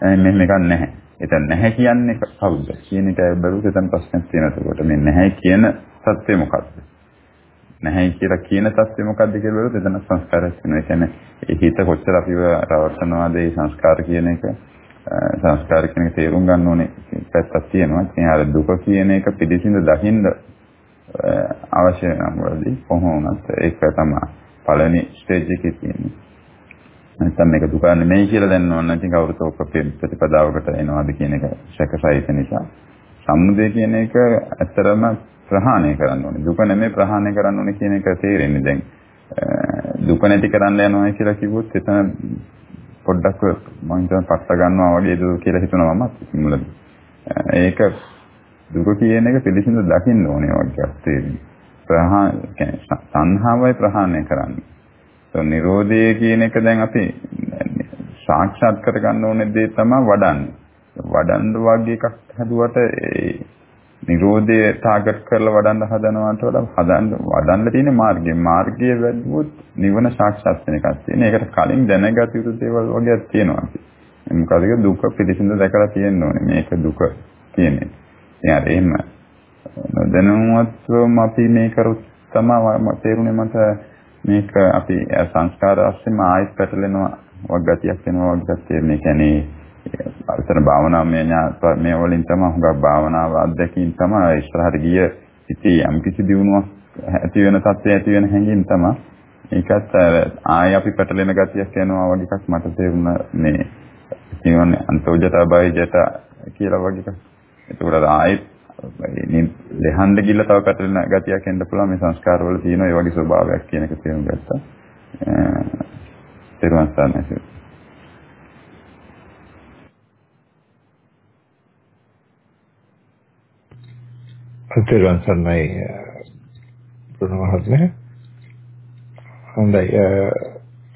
මෙහෙම එකක් නැහැ. එතන නැහැ කියන්නේ කවුද කියන එක බැලුවොත් එතන ප්‍රශ්නයක් තියෙනවා. ඒකට මේ නැහැ කියන සත්‍ය මොකක්ද? නැහැ කියලා කියන සත්‍ය මොකක්ද කියලා බැලුවොත් එතන සංස්කාරයක් වෙනවා. ඒ කියන්නේ ඒ හිත කොච්චර අපිව රවට්ටනවාද ඒ සංස්කාර කියන එක සංස්කාර කියන එක තේරුම් ගන්න ඕනේ පැත්තක් තියෙනවා. ඉතින් අර දුක කියන එක පිළිසිඳ දකින්න අවශ්‍ය නම් වලදී කොහොම වුණත් ඒක තමයි පළවෙනි ස්ටේජ් එකේ තියෙන්නේ. නැත්නම් මේක දුක නෙමෙයි කියලා දැනන ඕන නැති කවුරුත් ඔක ප්‍රතිපදාවකට එනවාද කියන එක සැකසහිත නිසා. සම්මුදේ කියන එක ඇත්තරම ප්‍රහාණය කරන්න ඕනේ. දුක නෙමෙයි ප්‍රහාණය කරන්න ඕනේ කියන එක තේරෙන්නේ දැන්. දුක නැති කරන්න යනවා කියලා කිව්වොත් එතන පොඩ්ඩක් මම හිතන පස්ස ගන්නවා වගේ දුක කියලා හිතනවා මම මුලදී ඒක දුක කියන එක පිළිසිඳ දකින්න ඕනේ වගේ තේරෙන්නේ ප්‍රහාණ කියන්නේ සංහාවයි ප්‍රහාණය කරන්නේ. නිරෝධය කියන එක දැන් අපි සාක්ෂාත් කරගන්න ඕනේ දේ තමයි වඩන්නේ. වඩන්න වගේ එකක් හදුවට ඒ නිරෝධය ටාගට් කරලා වඩන්න හදනවට වඩා හදන්න වඩන්න තියෙන මාර්ගය. මාර්ගය වැඩුවොත් නිවන සාක්ෂාත් වෙන එකක් තියෙන. ඒකට කලින් දැනගත යුතු දේවල් වගේක් තියෙනවා. මොකද දුක පිළිසිඳ දැකලා තියෙන්න ඕනේ. මේක දුක කියන්නේ. ඉතින් අර එහෙම දැනුවත්වම අපි මේ කරොත් තමයි තේරුනේ මට මේක අපි සංස්කාර අස්සෙම ආයෙත් පැටලෙනවා වගතියක් වෙනවා වගතිය මේ කියන්නේ අතන භාවනාමය මේ වලින් තමයි හුඟක් භාවනාව අත්දැකීම් තමයි ඉස්සරහට ගිය ඉතින් යම් කිසි දියුණුවක් ඇති වෙන තත්ත්වය ඇති වෙන හැඟීම් තමයි ඒකත් ආයෙ අපි පැටලෙන ගතියක් එනවා වගේ එකක් මට තේරුණා මේ කියවන්නේ අන්තෝජත බයජත කියලා වගේ එකක්. ඒකට ආයෙත් ලෙහන්න ගිල්ල තව පැටලෙන ගතියක් එන්න පුළුවන් මේ සංස්කාරවල තියෙන ඒ වගේ ස්වභාවයක් කියන එක තේරුම් ගත්තා. තේරුම් ගන්න තේරුම් ගන්නයි ප්‍රණවහත්නේ. හොඳයි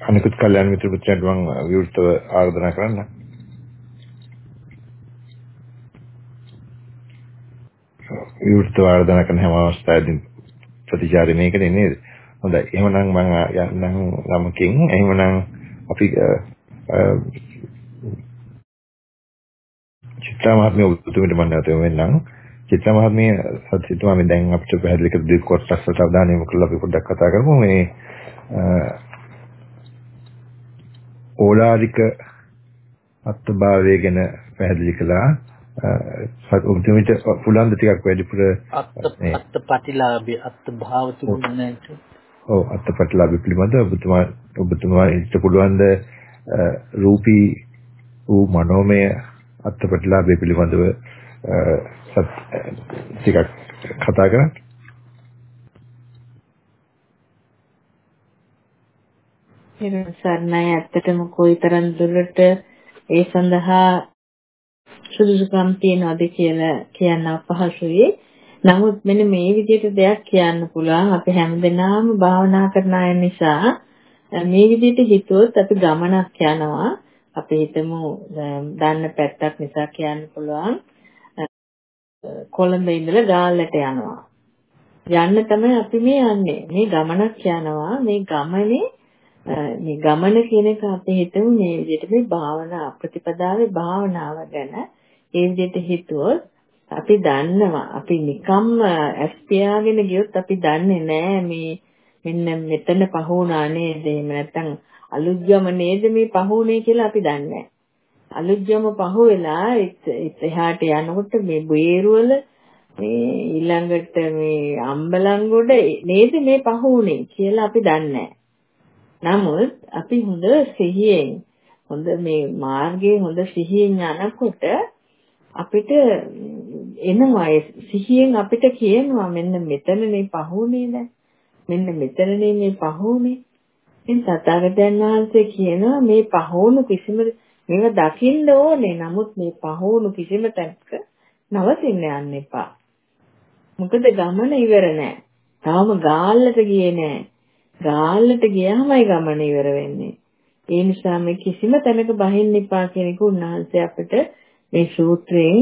අනිකුත් කල්යනා මිත්‍ර පුත්‍රයන්ට මම විවෘතව ආරාධනා කරන්න. විවෘත ආරාධනා කරන හැම අවස්ථාවෙදී ප්‍රතිචාරය මේකනේ නේද? හොඳයි. එහෙමනම් මම යන්නම් ළමකින් එහෙමනම් අපි චිත්‍රා මහත්මිය උතුමට මම නැවත වෙන්නම්. චිත්‍රා මහත්මිය සත්‍යතුමා මේ දැන් අපිට පැහැදිලි කර දෙක කොටසට අවධානය යොමු කරලා අපි පොඩ්ඩක් කතා කරමු මේ ඕලාරික අත්භාවය ගැන පැහැදිලි කළා. ඔබතුමිට පුළුවන් ද ටිකක් වැඩිපුර අත්පටිලාභී අත්භාව තුනට ඔව් අත්පටිලාභී පිළිබඳ ඔබතුමා ඔබතුමා ඉස්ත පුළුවන් ද රූපී වූ මනෝමය අත්පටිලාභී පිළිබඳව ටිකක් කතා කරන්න? ඉතින් සර්ණයි ඇත්තටම කොයිතරම් දුරට ඒ සඳහා සුදුසුකම් තියනවාද කියලා කියන්න අපහසුයි. නමුත් මෙන්න මේ විදිහට දෙයක් කියන්න පුළුවන්. අපි හැමදෙනාම භාවනා කරන අය නිසා මේ විදිහට හිතුවොත් අපි ගමනක් යනවා. අපි හිතමු දන්න පැත්තක් නිසා කියන්න පුළුවන්. කොළඹ ඉඳලා ගාල්ලට යනවා. යන්න තමයි අපි මේ යන්නේ. මේ ගමනක් යනවා. මේ ගමනේ මේ ගමන කියන එක අපි හිතමු මේ විදිහට මේ භාවනා ප්‍රතිපදාවේ භාවනාව ගැන ඒ විදිහට හිතුවොත් අපි දන්නවා. අපි නිකම්ම ඇස් පියාගෙන ගියොත් අපි දන්නේ නෑ මේ මෙන්න මෙතන පහුණා නේද? එහෙම නැත්නම් අලුත්ගම නේද මේ පහුණේ කියලා අපි දන්නේ අලුත්ගම පහුවෙලා එහාට යනකොට මේ බේරුවල මේ ඊළඟට මේ අම්බලන්ගොඩ නේද මේ පහුණේ කියලා අපි දන්නේ නමුත් අපි හොඳ සිහියෙන් හොඳ මේ මාර්ගයේ හොඳ සිහියෙන් යනකොට අපිට එනවා සිහියෙන් අපිට කියනවා මෙන්න මෙතනනේ පහුනේ දැන් මෙන්න මෙතනනේ මේ පහුනේ ඉතින් තථාගතයන් වහන්සේ කියනවා මේ පහෝණු කිසිම මේව දකින්න ඕනේ. නමුත් මේ පහෝණු කිසිම තැනක නවතින්න යන්න එපා. මොකද ගමන ඉවර නෑ. තාම ගාල්ලට ගියේ නෑ. ගාල්ලට ගියාමයි ගමන ඉවර වෙන්නේ. ඒ නිසා මේ කිසිම තැනක බහින්න එපා කියන එක උන්වහන්සේ අපිට මේ සූත්‍රයෙන්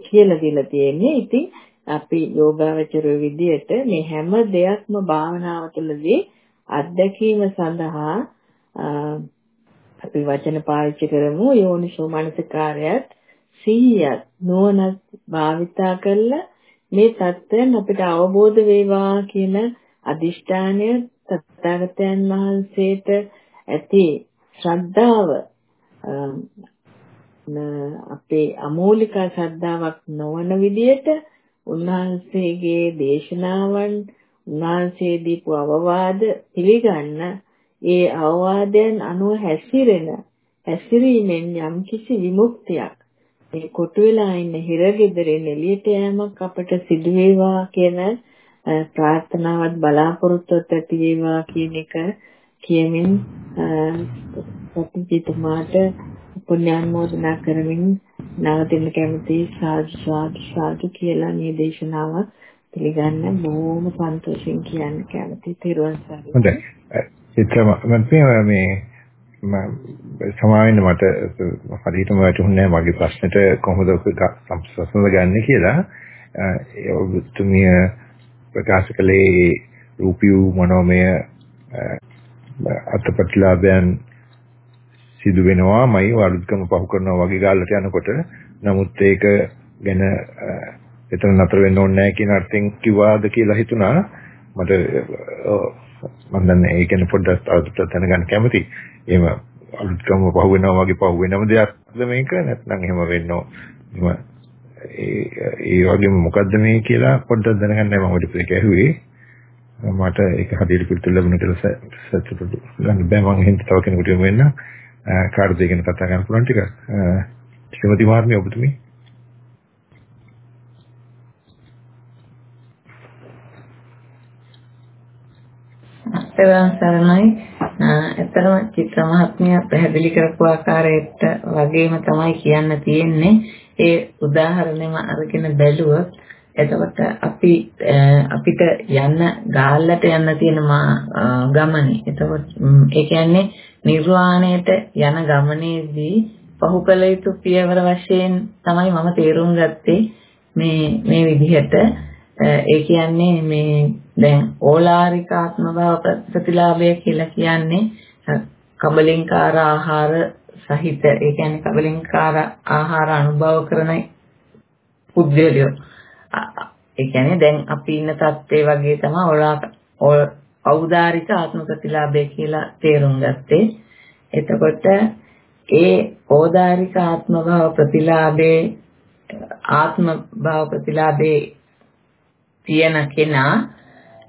කියලා දීලා තියෙන්නේ. ඉතින් අපි යෝගාවචරය විදියට මේ හැම දෙයක්ම භාවනාව තුළදී අත්දැකීම සඳහා අපි වචන පාවිච්චි කරමු යෝනිසෝ මනසිකාරයත් සිහියත් නුවණත් භාවිතා කරලා මේ தත්ත්වයන් අපිට අවබෝධ වේවා කියන අදිෂ්ඨානය තථාගතයන් වහන්සේට ඇති ශ්‍රද්ධාව අපේ අමෝලික ශ්‍රද්ධාවක් නොවන විදියට උන්වහන්සේගේ දේශනාවන් උන්වහන්සේ දීපු අවවාද පිළිගන්න ඒ අවවාදයන් අනුව හැසිරෙන හැසිරීමෙන් යම්කිසි විමුක්තියක්. මේ කොටු වෙලා ඉන්න හිරගෙදරින් එළියට යෑමක් අපට සිදු වේවා කියන ප්‍රාර්ථනාවත් බලාපොරොත්තුවත් ඇති වේවා කියන එක කියමින් සත්‍යජිතමාට පුණ්‍යානුමෝදනා කරමින් නවතින්න කැමති සාදු සාදු සාදු කියලා මේ දේශනාව පිළිගන්න බොහොම සන්තෝෂෙන් කියන්න කැමති තෙරුවන් සරණයි. හොඳයි. චිත්‍රම මම මේ සමාවෙන්න මට හරියටම වැටහුන්නේ මගේ ප්‍රශ්නෙට කොහොමද සම්සසඳ ගන්න කියලා. ඔබතුමිය ප්‍රකාශ කළේ රූපී මනෝමය අත්පත්ලාභයන් සිදු වෙනවාමයි වරුද්කම පහු කරනවා වගේ ගාල්ලට යනකොට. නමුත් ඒක ගැන එතන නතර වෙන්න ඕනේ නැහැ කියන අර්ථයෙන් කිව්වාද කියලා හිතුණා. මට මම දන්නේ ඒ කියන්නේ පොඩ්ඩක් තවදුරටත් දැනගන්න කැමතියි. එහෙම අලුත්කම පහු වෙනවා වගේ පහු වෙනම දෙයක්ද මේක? නැත්නම් එහෙම වෙන්නෝ එහෙම ඒ ඒ වගේම මොකද්ද මේ කියලා පොඩ්ඩක් දැනගන්නයි මම ඔය දෙක ඇහුවේ. මට ඒක හදිරි පිළිතුරු ලැබුණ කියලා සතුටු ගන්න බෑ මම හිත තව කෙනෙකුට යොමු වෙන්න. කාර්යය ගැන කතා කරන්න පුළුවන් ටික. ශ්‍රීමති මාර්මිය ඔබතුමී සර්වන් සරණයි. ඇත්තටම චිත්‍ර මහත්මිය පැහැදිලි කරපු ආකාරයට වගේම තමයි කියන්න තියෙන්නේ. ඒ උදාහරණෙම අරගෙන බැලුවොත් එතකොට අපි අපිට යන්න ගාල්ලට යන්න තියෙන ගමනේ. එතකොට ඒ කියන්නේ නිර්වාණයට යන ගමනේදී පහු කළ යුතු පියවර වශයෙන් තමයි මම තේරුම් ගත්තේ මේ මේ විදිහට. ඒ කියන්නේ මේ දැන් ඕලාරික ආත්ම භාව ප්‍රතිලාභය කියලා කියන්නේ කබලින්කාර ආහාර සහිත ඒ කියන්නේ කබලින්කාර ආහාර අනුභව කරන පුද්ගලයෝ. ඒ කියන්නේ දැන් අපි ඉන්න තත්ත්වයේ වගේ තමයි ඖදාරික ආත්ම ප්‍රතිලාභය කියලා තේරුම් ගත්තේ. එතකොට ඒ ඖදාරික ආත්ම භාව ප්‍රතිලාභේ ආත්ම භාව ප්‍රතිලාභේ තියෙන කෙනා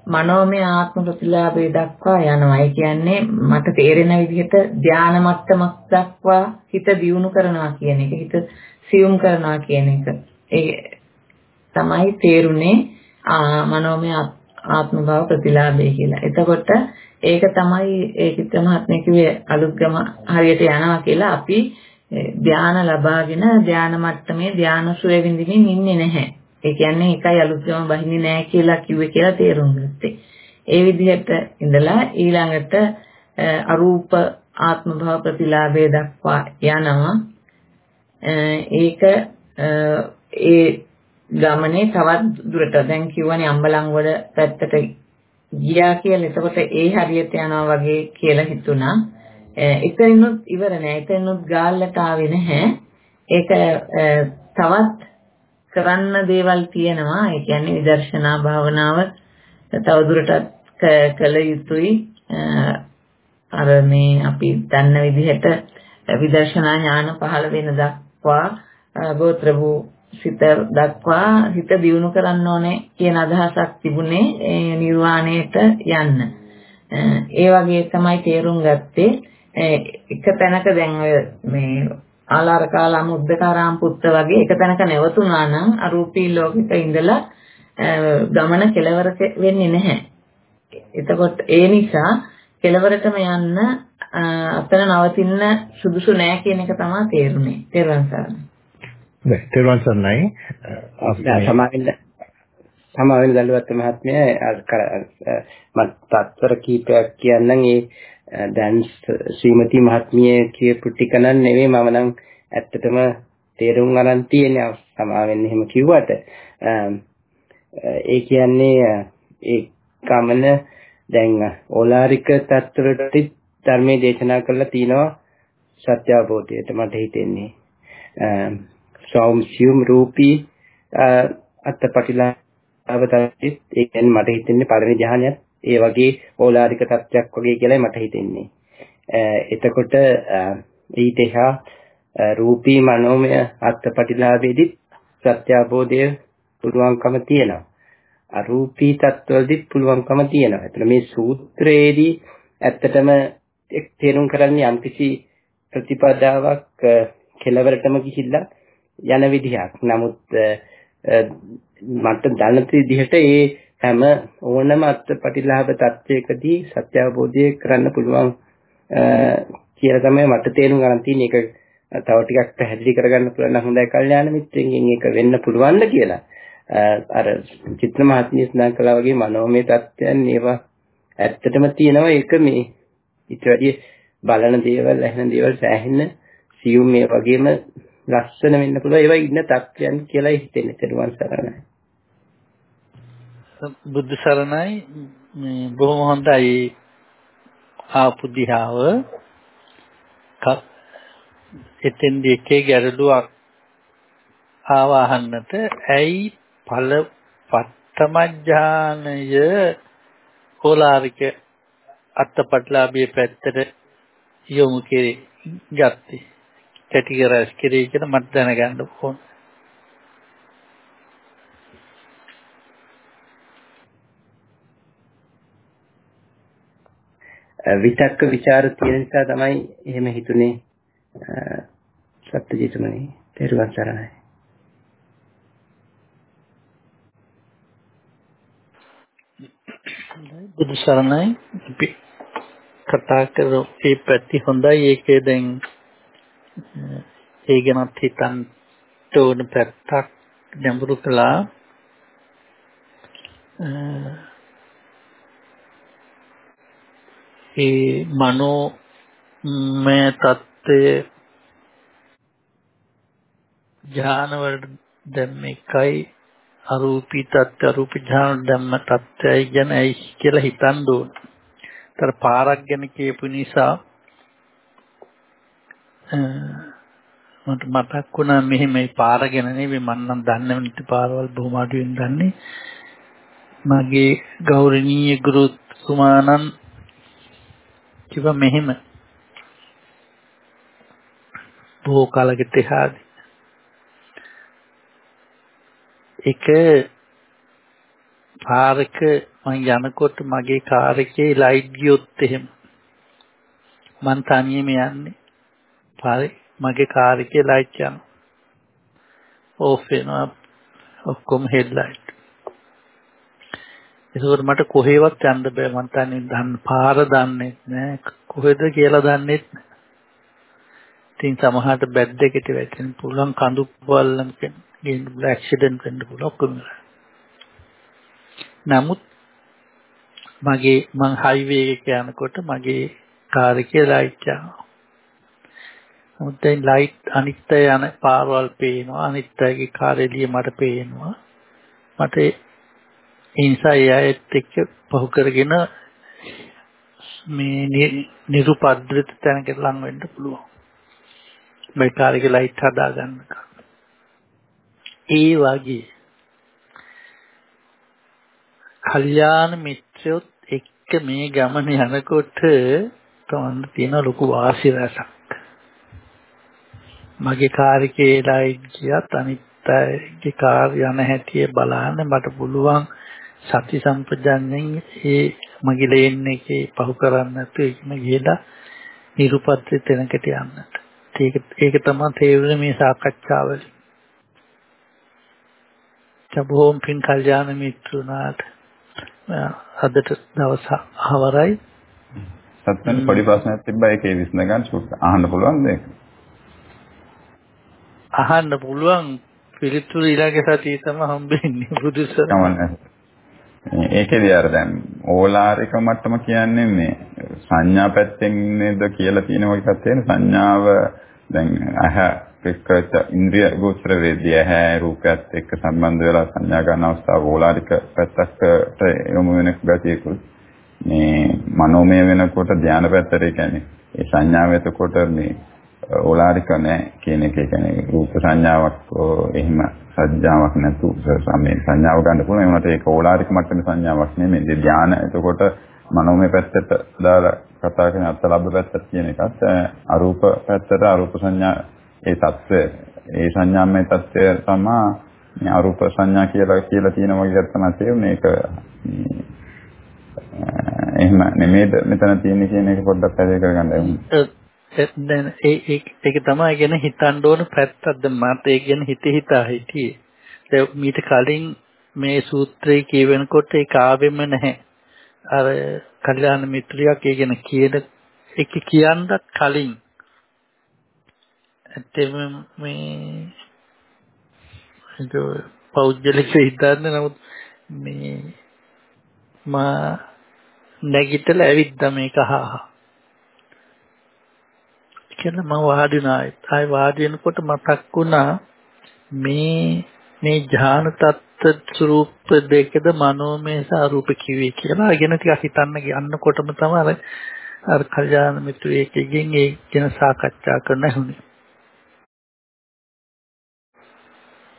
මනෝමය ආත්ම ප්‍රතිලාභය දක්වා යනවා. ඒ කියන්නේ මට තේරෙන විදිහට ධාන මට්ටමක් දක්වා හිත දියුණු කරනවා කියන එක. හිත සියුම් කරනවා කියන එක. ඒ තමයි තේරුනේ මනෝමය ආත්ම භාව ප්‍රතිලාභය කියලා. එතකොට ඒක තමයි ඒ චිත්ත මහත්මයා කිව්වේ අලුත්ගම හරියට යනවා කියලා අපි ධානය ලබාගෙන ධාන මට්ටමේ ධාන සුවේ විඳින්මින් ඉන්නේ නැහැ. ඒ කියන්නේ එකයි අලුත්ගම බහින්නේ නැහැ කියලා කිව්වේ කියලා තේරුම් ගත්තේ. ඒ විදිහට ඉඳලා ඊළඟට අරූප ආත්ම භාව ප්‍රතිලාභය දක්වා යනවා. ඒක ඒ ගමනේ තවත් දුරට දැන් කියවනේ අම්බලන්ගොඩ පැත්තට ගියා කියලා. එතකොට ඒ හරියට යනවා වගේ කියලා හිතුණා. එතනිනුත් ඉවර නෑ. එතනිනුත් ගාල්ලට ආවේ නැහැ. ඒක තවත් කරන්න දේවල් තියෙනවා. ඒ කියන්නේ විදර්ශනා භාවනාව තවදුරටත් කළ යුතුයි. අර මේ අපි දන්න විදිහට විදර්ශනා ඥාන පහළ වෙන දක්වා ගෝත්‍ර වූ සිත දක්වා හිත දියුණු කරන්න ඕනේ කියන අදහසක් තිබුණේ නිර්වාණයට යන්න. ඒ වගේ තමයි තේරුම් ගත්තේ එක තැනක දැන් ඔය මේ ආලාර කාලාම උද්දකාරාම පුත්ත වගේ එක තැනක නැවතුණා නම් අරූපී ලෝකෙක ඉඳලා ගමන කෙලවර වෙන්නේ නැහැ. එතකොට ඒ නිසා කෙලවරටම යන්න අතන නවතින්න සුදුසු නෑ කියන එක තමයි තේරුනේ. තේරුවන් සරණයි. නෑ තේරුවන් සරණයි. සමාවෙන්න සමාවෙන්න දල්වත් මහත්මයා මත් තත්වර කීපයක් කියන්නම්. ඒ දැන් ශ්‍රීමති මහත්මිය කියපු ටික නම් නෙවෙයි. මම නම් ඇත්තටම තේරුම් ගන්න තියෙන්නේ. සමාවෙන්න එහෙම කිව්වට. ඒ කියන්නේ ඒ ගමන දැන් ඕලාරික තත්ත්වවලට ධර්මයේ දේශනා කරලා තිනවා සත්‍ය අවබෝධයට මට හිතෙන්නේ සෞම්සියුම් රූපී අත්පටිලාව තමයි ඒ කියන්නේ මට හිතෙන්නේ පළවෙනි ධ්‍යානයත් ඒ වගේ ඕලාරික තත්ත්වයක් වගේ කියලායි මට හිතෙන්නේ එතකොට ඊට එහා රූපී මනෝමය අත්පටිලාවේදී සත්‍ය අවබෝධය පුළුවන්කම තියෙනවා අරූපී තත්ත්වවලදීත් පුළුවන්කම තියෙනවා. එතන මේ සූත්‍රයේදී ඇත්තටම තේරුම් කරන්නේ යම්කිසි ප්‍රතිපදාවක් කෙලවරටම ගිහිල්ලා යන විදිහක්. නමුත් මට දැනන විදිහට ඒ හැම ඕනම අත්පටිලාභ තත්වයකදී සත්‍ය අවබෝධය කරන්න පුළුවන් කියලා තමයි මට තේරුම් ගන්න තියෙන්නේ. ඒක තව ටිකක් පැහැදිලි කරගන්න පුළුවන් නම් හොඳයි කල්යාණ මිත්‍රෙන්ගෙන් ඒක වෙන්න පුළුවන්ද කියලා. අර චිත්‍ර මහත්මිය සඳහන් කළා වගේ මනෝමය තත්ත්වයන් ඒවා ඇත්තටම තියෙනවා ඒක මේ ඊට වැඩිය බලන දේවල් ඇහෙන දේවල් සෑහෙන්න සියුම් මේ වගේම ලස්සන වෙන්න පුළුවන්. ඒවා ඉන්න තත්ත්වයන් කියලා හිතෙන්නේ. තෙරුවන් සරණයි. බුද්ධ සරණයි. මේ බොහොම හොඳයි. ආපු දිහාව. එතෙන්දී එකේ ගැටලුවක් ආවාහන්නට ඇයි ඵල පත්තමඥානය ඕලාරික අත්පත්ලාභයේ පැත්තට යොමු කෙරේ ගත්තේ? කැටිගරයිස් කෙරේ කියලා මට දැනගන්න ඕන. විතක්ක ਵਿਚාර තියෙන නිසා තමයි එහෙම හිතුනේ. සත්‍යජිතමනි. තෙරුවන් සරණයි. බුදු සරණයි. අපි කතා කරෝ ඒ පැති හොඳයි. ඒකේ දැන් ඒ ගැනත් හිතන්න ඕන පැත්තක් ගැඹුරු කළා ඒ මනෝ මේ தත්ත්වය ඥාන වල දැන් එකයි අරූපී තත්ත්ව අරූපී ඥාන ධම්ම තත්ත්වය ගැන ඇයි කියලා හිතන්න ඕන. තර පාරක් ගැන කියපු නිසා මට මතක් වුණා මෙහෙම මේ පාර ගැන නෙවෙයි මම නම් දන්නේ නැති පාරවල් බොහොම අඩුවෙන් දන්නේ. මගේ ගෞරවනීය ගුරුතුමාණන් කිව්ව මෙහෙම. බොහෝ කාලෙකට එහාදී එක පාරක මම යනකොට මගේ කාර් එකේ ලයිට් ගියොත් එහෙම. මං තනියම යන්නේ. පාරේ මගේ කාර් එකේ ලයිට් යනවා. ඕෆ් වෙනවා ඔක්කොම හෙඩ් ලයිට් ඒකෝර මට කොහෙවත් යන්න බෑ. මං තනියෙන් දන්න පාර දන්නේ නැහැ කොහෙද කියලා දන්නේ නැහැ ඉතින් සමහරට බැඩ් එකට වැටෙන්න පුළුවන් කඳු වල්ලම් කෙනෙක් ගේන්න පුළුවන් ඇක්සිඩන්ට් වෙන්න පුළුවන් ඔක්කොම නමුත් මගේ මං හයිවේ එක යනකොට මගේ කාර් එකේ ලයිට් යනවා. නමුත් දැන් ලයිට් අනිත් අය යන පාරවල් පේනවා අනිත් අයගේ කාර් එළිය මට පේනවා. මට ඒ නිසා එයාත් එක්ක පහු කරගෙන මේ නිරුපද්‍රිත තැනකට ලං වෙන්න පුළුවන්. මේ කාර් එකේ ලයිට් හදා ගන්නකම්. ඒ වගේ කල්යාණ මිත්‍රයොත් එක්ක මේ ගමන යනකොට තමන්න තියෙන ලොකු වාසි රසක්. මගේ කාර් එකේ ලයිට් ගියත් අනිත් අයගේ කාර් යන හැටි බලන්න මට පුළුවන් සති සම්පජන්යෙන් ඒ මගේ ලේන් එකේ පහු කරන්න නැතුව ඒකම ගිහලා නිරුපත්‍රිත තැනකට යන්නට. ඒක ඒක තමයි තේරුනේ මේ සාකච්ඡාවලින්. බොහොම පින් කල්යාණ මිත්‍රුණාට අදට දවස හවරයි වෙන පොඩි ප්‍රශ්නයක් තිබ්බා ඒකේ විසඳ ගන්න චුට්ට අහන්න පුළුවන් දෙයක්. අහන්න පුළුවන් පිළිතුරු ඊළඟ සතියේ තමයි හම්බෙන්නේ බුදුසසුන. ඒකේදී අර දැන් ඕලාරික මට්ටම කියන්නේ මේ සංඥා පැත්තෙන් නේද කියලා තියෙන එකක් තියෙන සංඥාව දැන් අහ එක්ක ඉන්ද්‍රිය ගෝචර වේදී ඇහැ රූපයත් එක්ක සම්බන්ධ වෙලා සංඥා ගන්න අවස්ථාව ඕලාරික පැත්තකට යොමු වෙන ගතියකුත් මේ මනෝමය වෙනකොට ධානය පැත්තට කියන්නේ ඒ සංඥාව එතකොට මේ ඕලාරික නැහැ කියන එක. කියන්නේ රූප සංඥාවක් එහෙම සත්‍යාවක් නැතු සම්මේ සංඥාව ගන්න පුළුවන්. ඒ වුණාට ඒක ඕලාරික මට්ටමේ සංඥාවක් නෙමෙයි. ඒ ධානය එතකොට මනෝමය පැත්තට දාලා කතා කරන අත්ලබ්බ පැත්තට කියන එකත් අරූප පැත්තට අරූප සංඥා ඒ தත්ත්වය ඒ සංඥාමය தත්ත්වය තමයි මේ අරූප සංඥා කියලා කියලා තියෙන වගේ තමයි තේරුනේ. ඒක එහෙම නෙමෙයිද? මෙතන තියෙන්නේ කියන එක පොඩ්ඩක් පැහැදිලි කරගන්න. දැන් ඒ ඒක තමයි කියන හිතන්න ඕන පැත්තක්ද මට ඒ කියන හිත හිතා හිටියේ. දැන් මීට කලින් මේ සූත්‍රය කියවෙනකොට ඒක ආවෙම නැහැ. අර කල්යාණ මිත්‍රියක් ඒ කියන කියන එක කියන්නත් කලින් ඇත්තම මේ ඒක පෞද්ගලික හිතන්න නමුත් මේ මා නැගිටලා ඇවිද්දා මේක අහහා කියලා මම වාඩි වුණා. ආයි වාඩි වෙනකොට මතක් වුණා මේ මේ ඥාන තත්ත්ව ස්වરૂප දෙකද මනෝමය සාරූප කිවි කියලා. ඉගෙන ටිකක් හිතන්න ගියන්නකොටම තමයි අර අර කල්යාණ මිත්‍ර එකකින් ඒ ගැන සාකච්ඡා කරන්න හුනේ.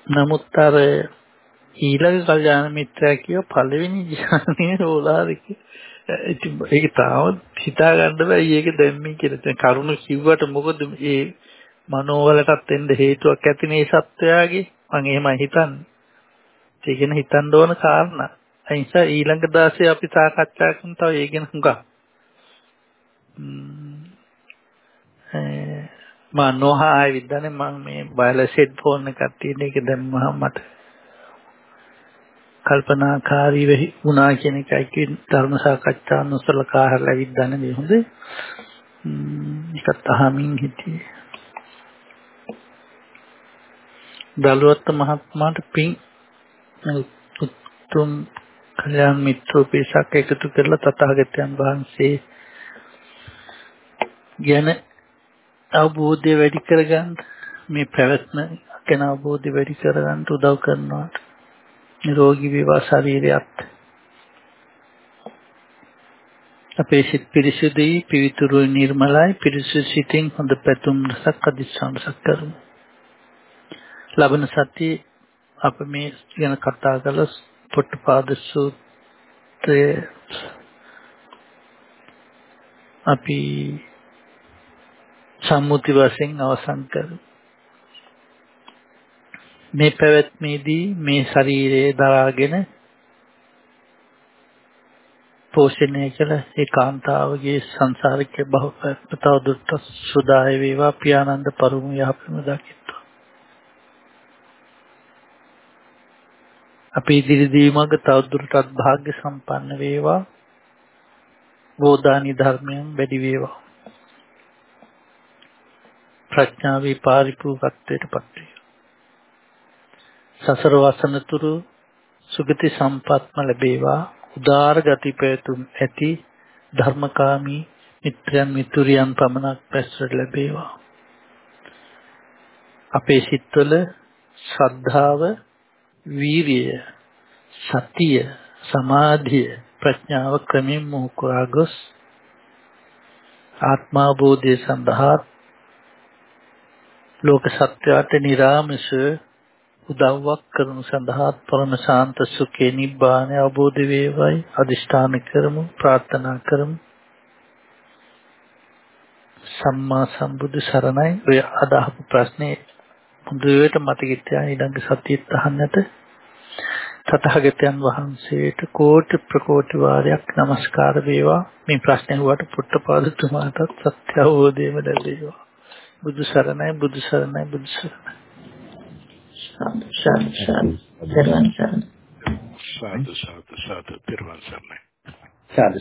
නමුත් අර ඊළඟ කල්යාණ මිත්‍රයා කියව පළවෙනි ඥානයේ ඕලාරික ඉතින් ඒක තාම හිතා ගන්න බෑ ඊයේක දැම්මේ කියලා. දැන් කරුණ කිව්වට මොකද මේ මනෝවලටත් එන්න හේතුවක් ඇති මේ සත්වයාගේ මම එහෙමයි හිතන්නේ. ඒ ගැන හිතන්න ඕන කාරණා. ඒ නිසා ඊළඟ දාසේ අපි සාකච්ඡා කරමු තව ඒ ගැන හුඟක්. මම නොහා විද්දානේ මම මේ වයර්ලස් හෙඩ්ෆෝන් එකක් තියෙන එක දැම්මහම මට කල්පනාකාරී වෙහි වුණා කියන එකයි කියන ධර්ම සාකච්ඡා නොසලකා හරලා විද්දානේ මේ හොඳේ. ඒකත් අහමින් හිටියේ. දලුවත් මහත්මයාට පින් උතුම් කල්‍යාණ මිත්‍රෝපේසක් එකතු කරලා තථාගතයන් වහන්සේ ගැන අවබෝධය වැඩි කරගන්න මේ පැවැත්ම ගැන අවබෝධය වැඩි කරගන්න උදව් කරනවා නිරෝගී වේවා ශරීරයත්. අපේ සිත් පිරිසුදුයි පිවිතුරු නිර්මලයි. පිරිසුදු සිතින් හොඳ පැතුම් රසක් අධිෂ්ඨාන කරමු. ලබන සතියේ අප මේ ගැන කතා කළ පොට්ටපාද සූත්‍රය අපි සම්මුති වශයෙන් අවසන් කරමු. මේ පැවැත්මේදී මේ ශරීරයේ දරාගෙන පෝෂණය කළ ඒකාන්තාවගේ සංසාරික බහුපැත්ම තවදුරටත් සුදාය වේවා පියානන්ද පරම යහපතම දකිත්වා. අපි ඉදිරි දීමක තවදුරටත් භාග්‍ය සම්පන්න වේවා. බෝධානි ධර්මයන් වැඩි වේවා. ප්‍රඥාවේ පාරිපූර්ණත්වයට පත් වේ. සසර වසනතුරු සුගති සම්පත්ම ලැබේවා. උදාර ගති පෙතුම් ඇති ධර්මකාමී මිත්‍රයන් මිතුරියන් පමණක් පැසර ලැබේවා. අපේ සිත්වල ශ්‍රද්ධාව වීරිය සතිය සමාධිය ප්‍රඥාව ක්‍රමෙන් මොහුකුරා ගොස් ආත්මාබෝධය සඳහා ලෝක සත්‍යයට නිරාමස උදව්වක් කරනු සඳහා පරම ශාන්ත සුඛේ නිබ්බාන අවබෝධ වේවයි. අදිෂ්ඨාන කරමු ප්‍රාර්ථනා කරමු. සම්මා සම්බුදු සරණයි. ඔය අදහපු ප්‍රශ්නේ හොඳට මතකෙත් තියාගෙන ඊළඟ සතියේත් අහන්නට. තථාගතයන් වහන්සේට කෝටි ප්‍රකෝටි වාරයක් নমස්කාර වේවා. මේ ප්‍රශ්නේ වට පුට්ටපාදතුමාටත් සත්‍ය අවබෝධයම ලැබේවා. බුදු සරණයි බුදු සරණයි බුදු සරණයි. સાધુ સાધુ સાધુ સાધુ સાધુ સાધુ સાધુ